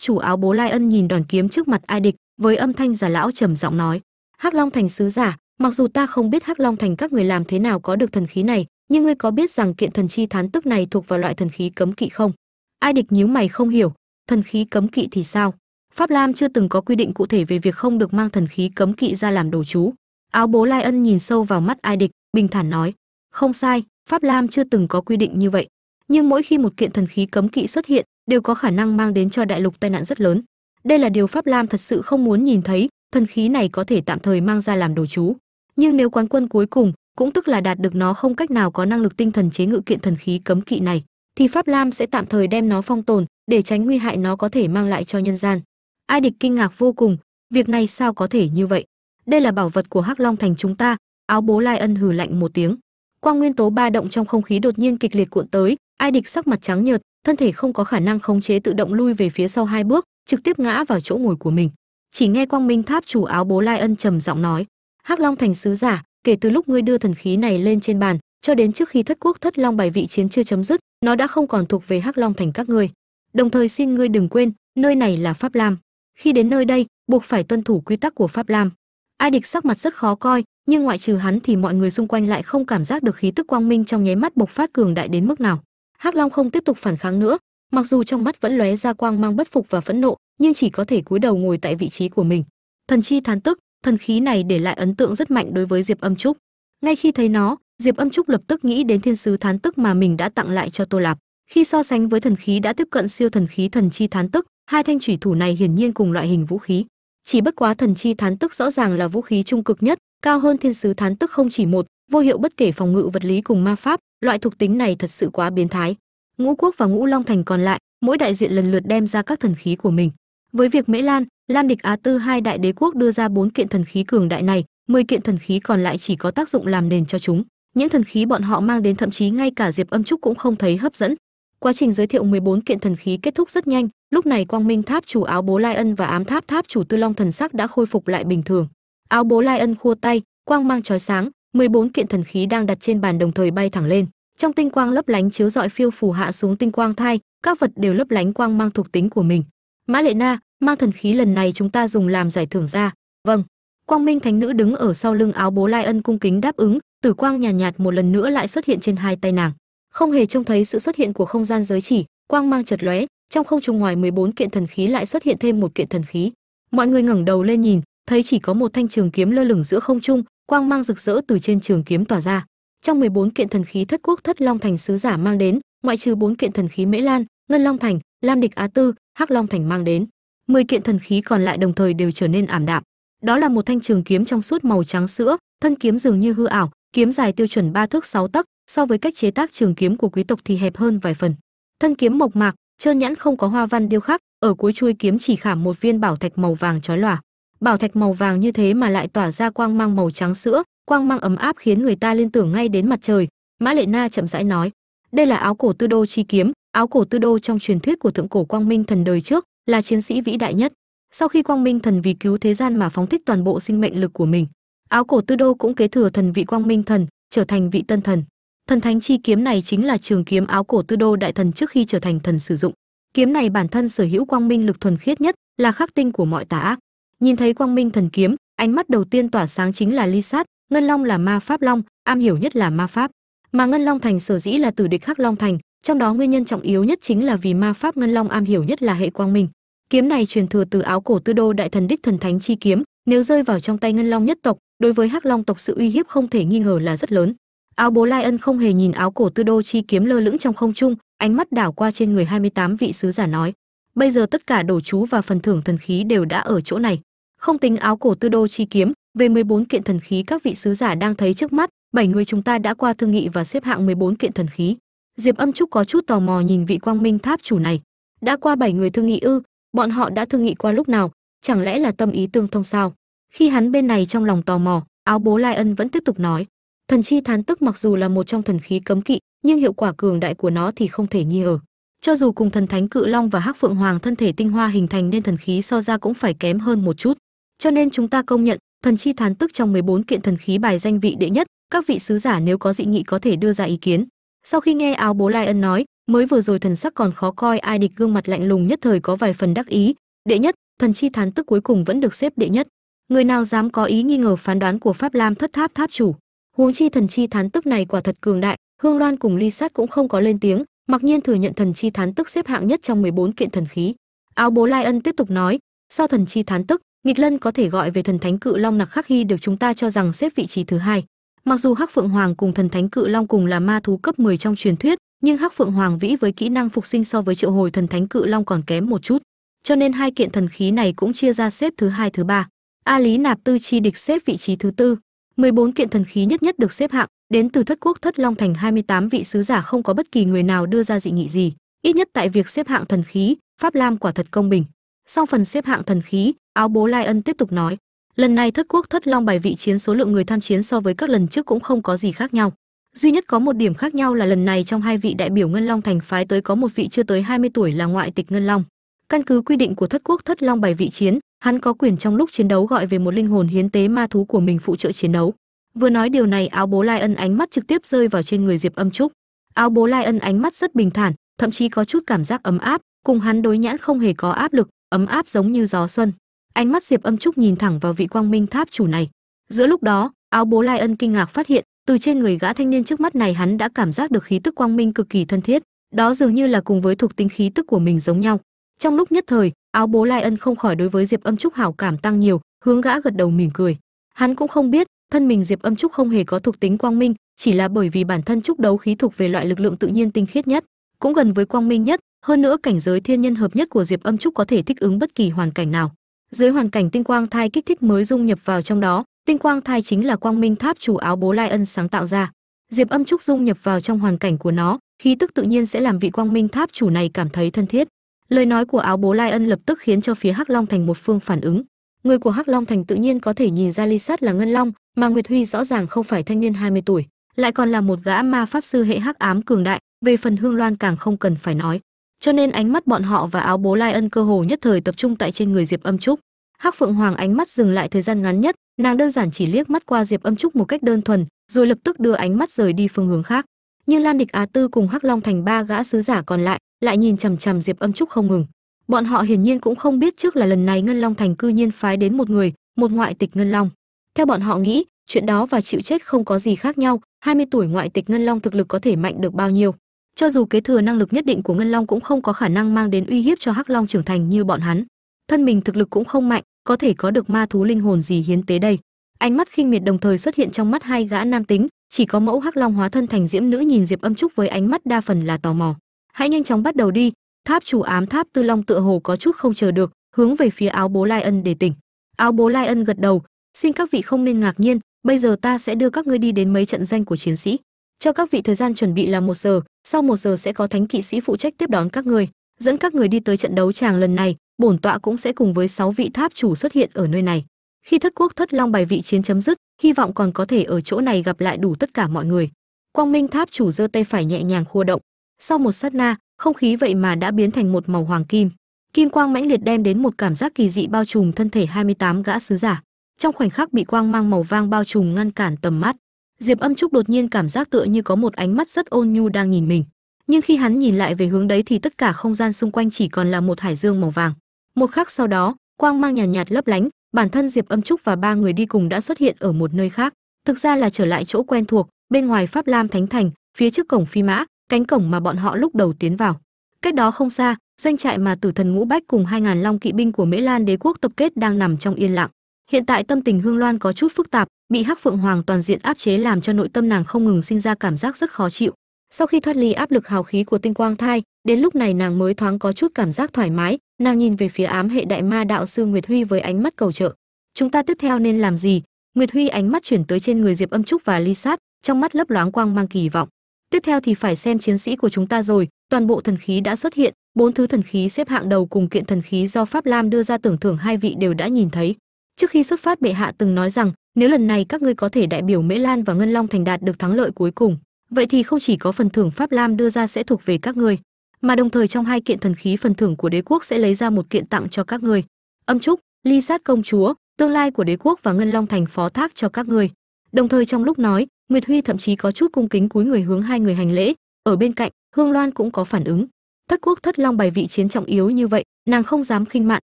chủ áo bố lai ân nhìn đoàn kiếm trước mặt ai địch với âm thanh già lão trầm giọng nói, hắc long thành sứ giả, mặc dù ta không biết hắc long thành các người làm thế nào có được thần khí này, nhưng ngươi có biết rằng kiện thần chi thán tức này thuộc vào loại thần khí cấm kỵ không? Ai địch nhíu mày không hiểu, thần khí cấm kỵ thì sao? Pháp lam chưa từng có quy định cụ thể về việc không được mang thần khí cấm kỵ ra làm đồ chú. Áo bố lai ân nhìn sâu vào mắt ai địch, bình thản nói, không sai, pháp lam chưa từng có quy định như vậy. Nhưng mỗi khi một kiện thần khí cấm kỵ xuất hiện, đều có khả năng mang đến cho đại lục tai nạn rất lớn đây là điều pháp lam thật sự không muốn nhìn thấy, thần khí này có thể tạm thời mang ra làm đồ chú. Nhưng nếu quán quân cuối cùng, cũng tức là đạt được nó không cách nào có năng lực tinh thần chế ngự kiện thần khí cấm kỵ này, thì pháp lam sẽ tạm thời đem nó phong tồn, để tránh nguy hại nó có thể mang lại cho nhân gian. Ai địch kinh ngạc vô cùng, việc này sao có thể như vậy? Đây là bảo vật của hắc long thành chúng ta, áo bố lai ân hừ lạnh một tiếng. Quang nguyên tố ba động trong không khí đột nhiên kịch liệt cuộn tới, ai địch sắc mặt trắng nhợt, thân thể không có khả năng khống chế tự động lui về phía sau hai bước trực tiếp ngã vào chỗ ngồi của mình. Chỉ nghe quang minh tháp chủ áo bố lai ân trầm giọng nói, hắc long thành sứ giả, kể từ lúc ngươi đưa thần khí này lên trên bàn, cho đến trước khi thất quốc thất long bài vị chiến chưa chấm dứt, nó đã không còn thuộc về hắc long thành các ngươi. Đồng thời xin ngươi đừng quên, nơi này là pháp lam. Khi đến nơi đây, buộc phải tuân thủ quy tắc của pháp lam. Ai địch sắc mặt rất khó coi, nhưng ngoại trừ hắn thì mọi người xung quanh lại không cảm giác được khí tức quang minh trong nháy mắt bộc phát cường đại đến mức nào. Hắc long không tiếp tục phản kháng nữa mặc dù trong mắt vẫn lóe ra quang mang bất phục và phẫn nộ, nhưng chỉ có thể cúi đầu ngồi tại vị trí của mình. Thần chi thán tức, thần khí này để lại ấn tượng rất mạnh đối với diệp âm trúc. Ngay khi thấy nó, diệp âm trúc lập tức nghĩ đến thiên sứ thán tức mà mình đã tặng lại cho tô lạp. Khi so sánh với thần khí đã tiếp cận siêu thần khí thần chi thán tức, hai thanh thủy thủ này hiển nhiên cùng loại hình vũ khí. Chỉ bất quá thần chi thán tức rõ ràng là vũ khí trung cực nhất, cao hơn thiên sứ thán tức không chỉ một, vô hiệu bất kể phòng ngự vật lý cùng ma pháp, loại thuộc tính này thật sự quá biến thái ngũ quốc và ngũ long thành còn lại, mỗi đại diện lần lượt đem ra các thần khí của mình. Với việc mễ lan lam địch á tư hai đại đế quốc đưa ra bốn kiện thần khí cường đại này 10 kiện thần khí còn lại chỉ có tác dụng làm nền cho chúng. Những thần khí bọn họ mang đến thậm chí ngay cả diệp âm trúc cũng không thấy hấp dẫn. Quá trình giới thiệu 14 kiện thần khí kết thúc rất nhanh, lúc này quang minh tháp chủ, áo bố lai ân và ám tháp tháp chủ tư long thần sắc đã khôi phục lại bình thường. Áo bố lai ân khua tay, quang mang chói sáng 14 kiện thần khí đang đặt trên bàn đồng thời bay thẳng lên trong tinh quang lấp lánh chiếu rọi phiêu phù hạ xuống tinh quang thai các vật đều lấp lánh quang mang thuộc tính của mình. Mã lệ na mang thần khí lần này chúng ta dùng làm giải thưởng ra. Vâng. Quang minh thánh nữ đứng ở sau lưng áo bố lai ân cung kính đáp ứng tử quang nhàn nhạt, nhạt một lần nữa lại xuất hiện trên hai tay nàng. Không hề trông thấy sự xuất hiện của không gian giới chỉ quang mang chật lóe trong không trung ngoài 14 kiện thần khí lại xuất hiện thêm một kiện thần khí. Mọi người ngẩng đầu lên nhìn thấy chỉ có một thanh trường kiếm lơ lửng giữa không trung quang mang rực rỡ từ trên trường kiếm tỏa ra trong 14 kiện thần khí thất quốc thất long thành sứ giả mang đến, ngoại trừ bốn kiện thần khí mễ lan, ngân long thành, lam địch á tư, hắc long thành mang đến 10 kiện thần khí còn lại đồng thời đều trở nên ảm đạm. Đó là một thanh trường kiếm trong suốt màu trắng sữa, thân kiếm dường như hư ảo, kiếm dài tiêu chuẩn ba thước 6 tấc, so với cách chế tác trường kiếm của quý tộc thì hẹp hơn vài phần. Thân kiếm mộc mạc, trơn nhẵn không có hoa văn điêu khắc, ở cuối chuôi kiếm chỉ khảm một viên bảo thạch màu vàng chói lòa. Bảo thạch màu vàng như thế mà lại tỏa ra quang mang màu trắng sữa quang mang ấm áp khiến người ta liên tưởng ngay đến mặt trời, mã lệ na chậm rãi nói. Đây là áo cổ tư đô chi kiếm, áo cổ tư đô trong truyền thuyết của thượng cổ quang minh thần đời trước, là chiến sĩ vĩ đại nhất. Sau khi quang minh thần vì cứu thế gian mà phóng thích toàn bộ sinh mệnh lực của mình, áo cổ tư đô cũng kế thừa thần vị quang minh thần, trở thành vị tân thần. Thần thánh chi kiếm này chính là trường kiếm áo cổ tư đô đại thần trước khi trở thành thần sử dụng. Kiếm này bản thân sở hữu quang minh lực thuần khiết nhất, là khắc tinh của mọi tà ác. Nhìn thấy quang minh thần kiếm, ánh mắt đầu tiên tỏa sáng chính là ly sát ngân long là ma pháp long, am hiểu nhất là ma pháp. Mà ngân long thành sở dĩ là tử địch khắc long thành, trong đó nguyên nhân trọng yếu nhất chính là vì ma pháp ngân long am hiểu nhất là hệ quang minh. Kiếm này truyền thừa từ áo cổ tư đô đại thần đích thần thánh chi kiếm, nếu rơi vào trong tay ngân long nhất tộc, đối với hắc long tộc sự uy hiếp không thể nghi ngờ là rất lớn. Áo bố lai ân không hề nhìn áo cổ tư đô chi kiếm lơ lửng trong không trung, ánh mắt đảo qua trên người 28 vị sứ giả nói, bây giờ tất cả đồ chú và phần thưởng thần khí đều đã ở chỗ này. Không tính áo cổ tư đô chi kiếm về 14 kiện thần khí các vị sứ giả đang thấy trước mắt, bảy người chúng ta đã qua thương nghị và xếp hạng 14 kiện thần khí. Diệp âm trúc có chút tò mò nhìn vị quang minh tháp chủ này. Đã qua bảy người thương nghị ư? Bọn họ đã thương nghị qua lúc nào? Chẳng lẽ là tâm ý tương thông sao? Khi hắn bên này trong lòng tò mò, áo bố lai ân vẫn tiếp tục nói. Thần chi thán tức mặc dù là một trong thần khí cấm kỵ, nhưng hiệu quả cường đại của nó thì không thể nghi ngờ. Cho dù cùng thần thánh cự long và hắc phượng hoàng thân thể tinh hoa hình thành nên thần khí so ra cũng phải kém hơn một chút. Cho nên chúng ta công nhận thần chi thán tức trong 14 kiện thần khí bài danh vị đệ nhất, các vị sứ giả nếu có dị nghị có thể đưa ra ý kiến. Sau khi nghe áo bố lai ân nói, mới vừa rồi thần sắc còn khó coi, ai địch gương mặt lạnh lùng nhất thời có vài phần đắc ý. Đệ nhất, thần chi thán tức cuối cùng vẫn được xếp đệ nhất. Người nào dám có ý nghi ngờ phán đoán của pháp lam thất tháp tháp chủ? Huống chi thần chi thán tức này quả thật cường đại, hương loan cùng ly sát cũng không có lên tiếng, mặc nhiên thừa nhận thần chi thán tức xếp hạng nhất trong 14 kiện thần khí. Áo bố lai ân tiếp tục nói, sau thần chi thán tức nghịch lân có thể gọi về thần thánh cự long nặc khắc hy được chúng ta cho rằng xếp vị trí thứ hai. Mặc dù hắc phượng hoàng cùng thần thánh cự long cùng là ma thú cấp 10 trong truyền thuyết, nhưng hắc phượng hoàng vĩ với kỹ năng phục sinh so với triệu hồi thần thánh cự long còn kém một chút. Cho nên hai kiện thần khí này cũng chia ra xếp thứ hai, thứ ba. A lý nạp tư chi địch xếp vị trí thứ tư. 14 kiện thần khí nhất nhất được xếp hạng, đến từ thất quốc thất long thành 28 vị sứ giả không có bất kỳ người nào đưa ra dị nghị gì. Ít nhất tại việc xếp hạng thần khí, pháp lam quả thật công bình sau phần xếp hạng thần khí, áo bố lai ân tiếp tục nói, lần này thất quốc thất long bài vị chiến số lượng người tham chiến so với các lần trước cũng không có gì khác nhau. Duy nhất có một điểm khác nhau là lần này trong hai vị đại biểu ngân long thành phái tới có một vị chưa tới 20 tuổi là ngoại tịch ngân long. Căn cứ quy định của thất quốc thất long bài vị chiến, hắn có quyền trong lúc chiến đấu gọi về một linh hồn hiến tế ma thú của mình phụ trợ chiến đấu. Vừa nói điều này, áo bố lai ân ánh mắt trực tiếp rơi vào trên người diệp âm trúc. Áo bố lai ân ánh mắt rất bình thản, thậm chí có chút cảm giác ấm áp, cùng hắn đối nhãn không hề có áp lực ấm áp giống như gió xuân. Ánh mắt diệp âm trúc nhìn thẳng vào vị quang minh tháp chủ này. Giữa lúc đó, áo bố lai ân kinh ngạc phát hiện, từ trên người gã thanh niên trước mắt này hắn đã cảm giác được khí tức quang minh cực kỳ thân thiết. Đó dường như là cùng với thuộc tính khí tức của mình giống nhau. Trong lúc nhất thời, áo bố lai ân không khỏi đối với diệp âm trúc hảo cảm tăng nhiều, hướng gã gật đầu mỉm cười. Hắn cũng không biết, thân mình diệp âm trúc không hề có thuộc tính quang minh, chỉ là bởi vì bản thân trúc đấu khí thuộc về loại lực lượng tự nhiên tinh khiết nhất, cũng gần với quang minh nhất hơn nữa, cảnh giới thiên nhân hợp nhất của diệp âm trúc có thể thích ứng bất kỳ hoàn cảnh nào. Dưới hoàn cảnh tinh quang thai kích thích mới dung nhập vào trong đó, tinh quang thai chính là quang minh tháp chủ áo bố lai ân sáng tạo ra. Diệp âm trúc dung nhập vào trong hoàn cảnh của nó, khí tức tự nhiên sẽ làm vị quang minh tháp chủ này cảm thấy thân thiết. Lời nói của áo bố lai ân lập tức khiến cho phía hắc long thành một phương phản ứng. Người của hắc long thành tự nhiên có thể nhìn ra ly sát là ngân long, mà nguyệt huy rõ ràng không phải thanh niên 20 tuổi, lại còn là một gã ma pháp sư hệ hắc ám cường đại, về phần hương loan càng không cần phải nói cho nên ánh mắt bọn họ và áo bố lai ân cơ hồ nhất thời tập trung tại trên người diệp âm trúc. Hắc phượng hoàng ánh mắt dừng lại thời gian ngắn nhất, nàng đơn giản chỉ liếc mắt qua diệp âm trúc một cách đơn thuần, rồi lập tức đưa ánh mắt rời đi phương hướng khác. Nhưng lan địch á tư cùng hắc long thành ba gã sứ giả còn lại lại nhìn chằm chằm diệp âm trúc không ngừng. Bọn họ hiển nhiên cũng không biết trước là lần này ngân long thành cư nhiên phái đến một người, một ngoại tịch ngân long. Theo bọn họ nghĩ, chuyện đó và chịu chết không có gì khác nhau 20 tuổi ngoại tịch ngân long thực lực có thể mạnh được bao nhiêu cho dù kế thừa năng lực nhất định của ngân long cũng không có khả năng mang đến uy hiếp cho hắc long trưởng thành như bọn hắn. Thân mình thực lực cũng không mạnh, có thể có được ma thú linh hồn gì hiến tế đây. Ánh mắt khinh miệt đồng thời xuất hiện trong mắt hai gã nam tính, chỉ có mẫu hắc long hóa thân thành diễm nữ nhìn diệp âm trúc với ánh mắt đa phần là tò mò. Hãy nhanh chóng bắt đầu đi, tháp chủ ám tháp tư long tựa hồ có chút không chờ được, hướng về phía áo bố lai ân để tỉnh. Áo bố lai ân gật đầu, xin các vị không nên ngạc nhiên, bây giờ ta sẽ đưa các ngươi đi đến mấy trận doanh của chiến sĩ cho các vị thời gian chuẩn bị là một giờ, sau một giờ sẽ có thánh kỵ sĩ phụ trách tiếp đón các người dẫn các người đi tới trận đấu tràng lần này, bổn tọa cũng sẽ cùng với sáu vị tháp chủ xuất hiện ở nơi này. Khi thất quốc thất long bài vị chiến chấm dứt, hy vọng còn có thể ở chỗ này gặp lại đủ tất cả mọi người. Quang minh tháp chủ giơ tay phải nhẹ nhàng khua động. Sau một sát na, không khí vậy mà đã biến thành một màu hoàng kim. Kim quang mãnh liệt đem đến một cảm giác kỳ dị bao trùm thân thể 28 gã sứ giả. Trong khoảnh khắc bị quang mang màu vang bao trùm ngăn cản tầm mắt diệp âm trúc đột nhiên cảm giác tựa như có một ánh mắt rất ôn nhu đang nhìn mình. Nhưng khi hắn nhìn lại về hướng đấy thì tất cả không gian xung quanh chỉ còn là một hải dương màu vàng. Một khắc sau đó quang mang nhàn nhạt, nhạt lấp lánh bản thân diệp âm trúc và ba người đi cùng đã xuất hiện ở một nơi khác. Thực ra là trở lại chỗ quen thuộc bên ngoài pháp lam thánh thành phía trước cổng phi mã cánh cổng mà bọn họ lúc đầu tiến vào. Cách đó không xa doanh trại mà tử thần ngũ bách cùng hai ngàn long kỵ binh của mễ lan đế quốc tập kết đang nằm trong yên lặng. Hiện tại tâm tình hương loan có chút phức tạp bị hắc phượng hoàng toàn diện áp chế làm cho nội tâm nàng không ngừng sinh ra cảm giác rất khó chịu. Sau khi thoát ly áp lực hào khí của tinh quang thai, đến lúc này nàng mới thoáng có chút cảm giác thoải mái. Nàng nhìn về phía ám hệ đại ma đạo sư nguyệt huy với ánh mắt cầu trợ. Chúng ta tiếp theo nên làm gì? Nguyệt huy ánh mắt chuyển tới trên người diệp âm trúc và ly sát, trong mắt lấp loáng quang mang kỳ vọng. Tiếp theo thì phải xem chiến sĩ của chúng ta rồi. Toàn bộ thần khí đã xuất hiện, bốn thứ thần khí xếp hạng đầu cùng kiện thần khí do pháp lam đưa ra tưởng thưởng hai vị đều đã nhìn thấy. Trước khi xuất phát, bệ hạ từng nói rằng nếu lần này các ngươi có thể đại biểu mễ lan và ngân long thành đạt được thắng lợi cuối cùng, vậy thì không chỉ có phần thưởng pháp lam đưa ra sẽ thuộc về các ngươi, mà đồng thời trong hai kiện thần khí phần thưởng của đế quốc sẽ lấy ra một kiện tặng cho các ngươi. Âm trúc, ly sát công chúa, tương lai của đế quốc và ngân long thành phó thác cho các ngươi. Đồng thời trong lúc nói, nguyệt huy thậm chí có chút cung kính cúi người hướng hai người hành lễ. Ở bên cạnh, hương loan cũng có phản ứng. Thất quốc thất long bày vị chiến trọng yếu như vậy, nàng không dám khinh mạn,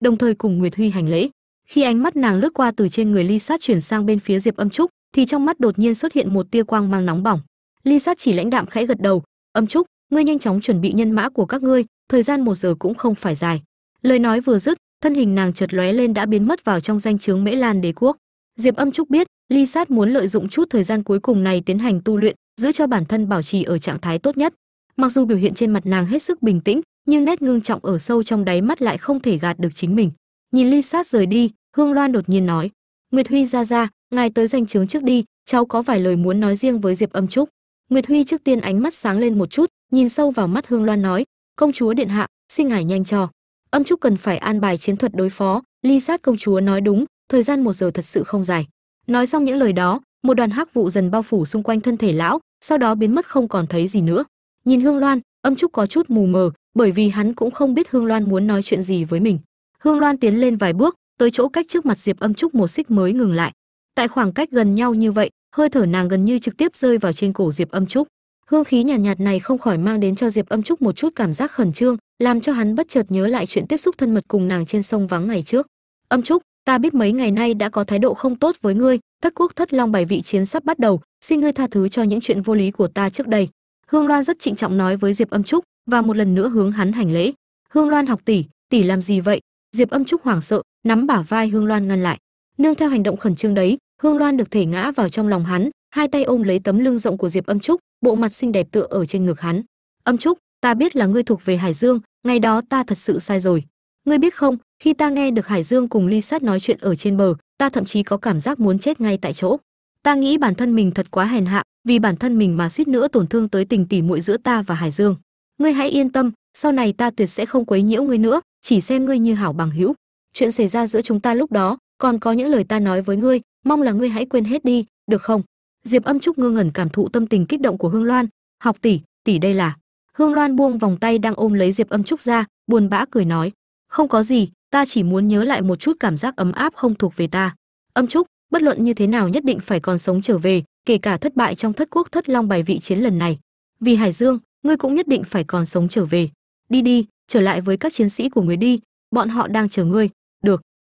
đồng thời cùng nguyệt huy hành lễ khi ánh mắt nàng lướt qua từ trên người ly sát chuyển sang bên phía diệp âm trúc, thì trong mắt đột nhiên xuất hiện một tia quang mang nóng bỏng. Ly sát chỉ lãnh đạm khẽ gật đầu, âm trúc, ngươi nhanh chóng chuẩn bị nhân mã của các ngươi, thời gian một giờ cũng không phải dài. Lời nói vừa dứt, thân hình nàng chợt lóe lên đã biến mất vào trong danh chướng mễ lan đế quốc. Diệp âm trúc biết ly sát muốn lợi dụng chút thời gian cuối cùng này tiến hành tu luyện, giữ cho bản thân bảo trì ở trạng thái tốt nhất. Mặc dù biểu hiện trên mặt nàng hết sức bình tĩnh, nhưng nét ngưng trọng ở sâu trong đáy mắt lại không thể gạt được chính mình. Nhìn ly sát rời đi hương loan đột nhiên nói, nguyệt huy ra ra, ngài tới danh trướng trước đi, cháu có vài lời muốn nói riêng với diệp âm trúc. Nguyệt huy trước tiên ánh mắt sáng lên một chút, nhìn sâu vào mắt hương loan nói, công chúa điện hạ, xin ngài nhanh cho. Âm trúc cần phải an bài chiến thuật đối phó, ly sát công chúa nói đúng, thời gian một giờ thật sự không dài. Nói xong những lời đó, một đoàn hắc vụ dần bao phủ xung quanh thân thể lão, sau đó biến mất không còn thấy gì nữa. Nhìn hương loan, âm trúc có chút mù mờ, bởi vì hắn cũng không biết hương loan muốn nói chuyện gì với mình. Hương loan tiến lên vài bước tới chỗ cách trước mặt diệp âm trúc một xích mới ngừng lại. Tại khoảng cách gần nhau như vậy hơi thở nàng gần như trực tiếp rơi vào trên cổ diệp âm trúc. Hương khí nhàn nhạt, nhạt này không khỏi mang đến cho diệp âm trúc một chút cảm giác khẩn trương làm cho hắn bất chợt nhớ lại chuyện tiếp xúc thân mật cùng nàng trên sông vắng ngày trước. Âm trúc ta biết mấy ngày nay đã có thái độ không tốt với ngươi thất quốc thất long bài vị chiến sắp bắt đầu xin ngươi tha thứ cho những chuyện vô lý của ta trước đây. Hương loan rất trịnh trọng nói với diệp âm trúc và một lần nữa hướng hắn hành lễ. Hương loan học tỷ tỷ làm gì vậy? Diệp âm trúc hoảng sợ nắm bả vai hương loan ngăn lại. Nương theo hành động khẩn trương đấy, hương loan được thể ngã vào trong lòng hắn, hai tay ôm lấy tấm lưng rộng của diệp âm trúc, bộ mặt xinh đẹp tựa ở trên ngực hắn. Âm trúc, ta biết là ngươi thuộc về hải dương, ngày đó ta thật sự sai rồi. Ngươi biết không, khi ta nghe được hải dương cùng ly sát nói chuyện ở trên bờ, ta thậm chí có cảm giác muốn chết ngay tại chỗ. Ta nghĩ bản thân mình thật quá hèn hạ, vì bản thân mình mà suýt nữa tổn thương tới tình tỉ muội giữa ta và hải dương. Ngươi hãy yên tâm, sau này ta tuyệt sẽ không quấy nhiễu ngươi nữa, chỉ xem ngươi như hảo bằng hữu chuyện xảy ra giữa chúng ta lúc đó còn có những lời ta nói với ngươi, mong là ngươi hãy quên hết đi, được không? Diệp âm trúc ngơ ngẩn cảm thụ tâm tình kích động của hương loan. Học tỷ tỷ đây là. Hương loan buông vòng tay đang ôm lấy diệp âm trúc ra, buồn bã cười nói. Không có gì, ta chỉ muốn nhớ lại một chút cảm giác ấm áp không thuộc về ta. Âm trúc, bất luận như thế nào nhất định phải còn sống trở về, kể cả thất bại trong thất quốc thất long bài vị chiến lần này. Vì hải dương, ngươi cũng nhất định phải còn sống trở về. Đi đi, trở lại với các chiến sĩ của người đi, bọn họ đang chờ ngươi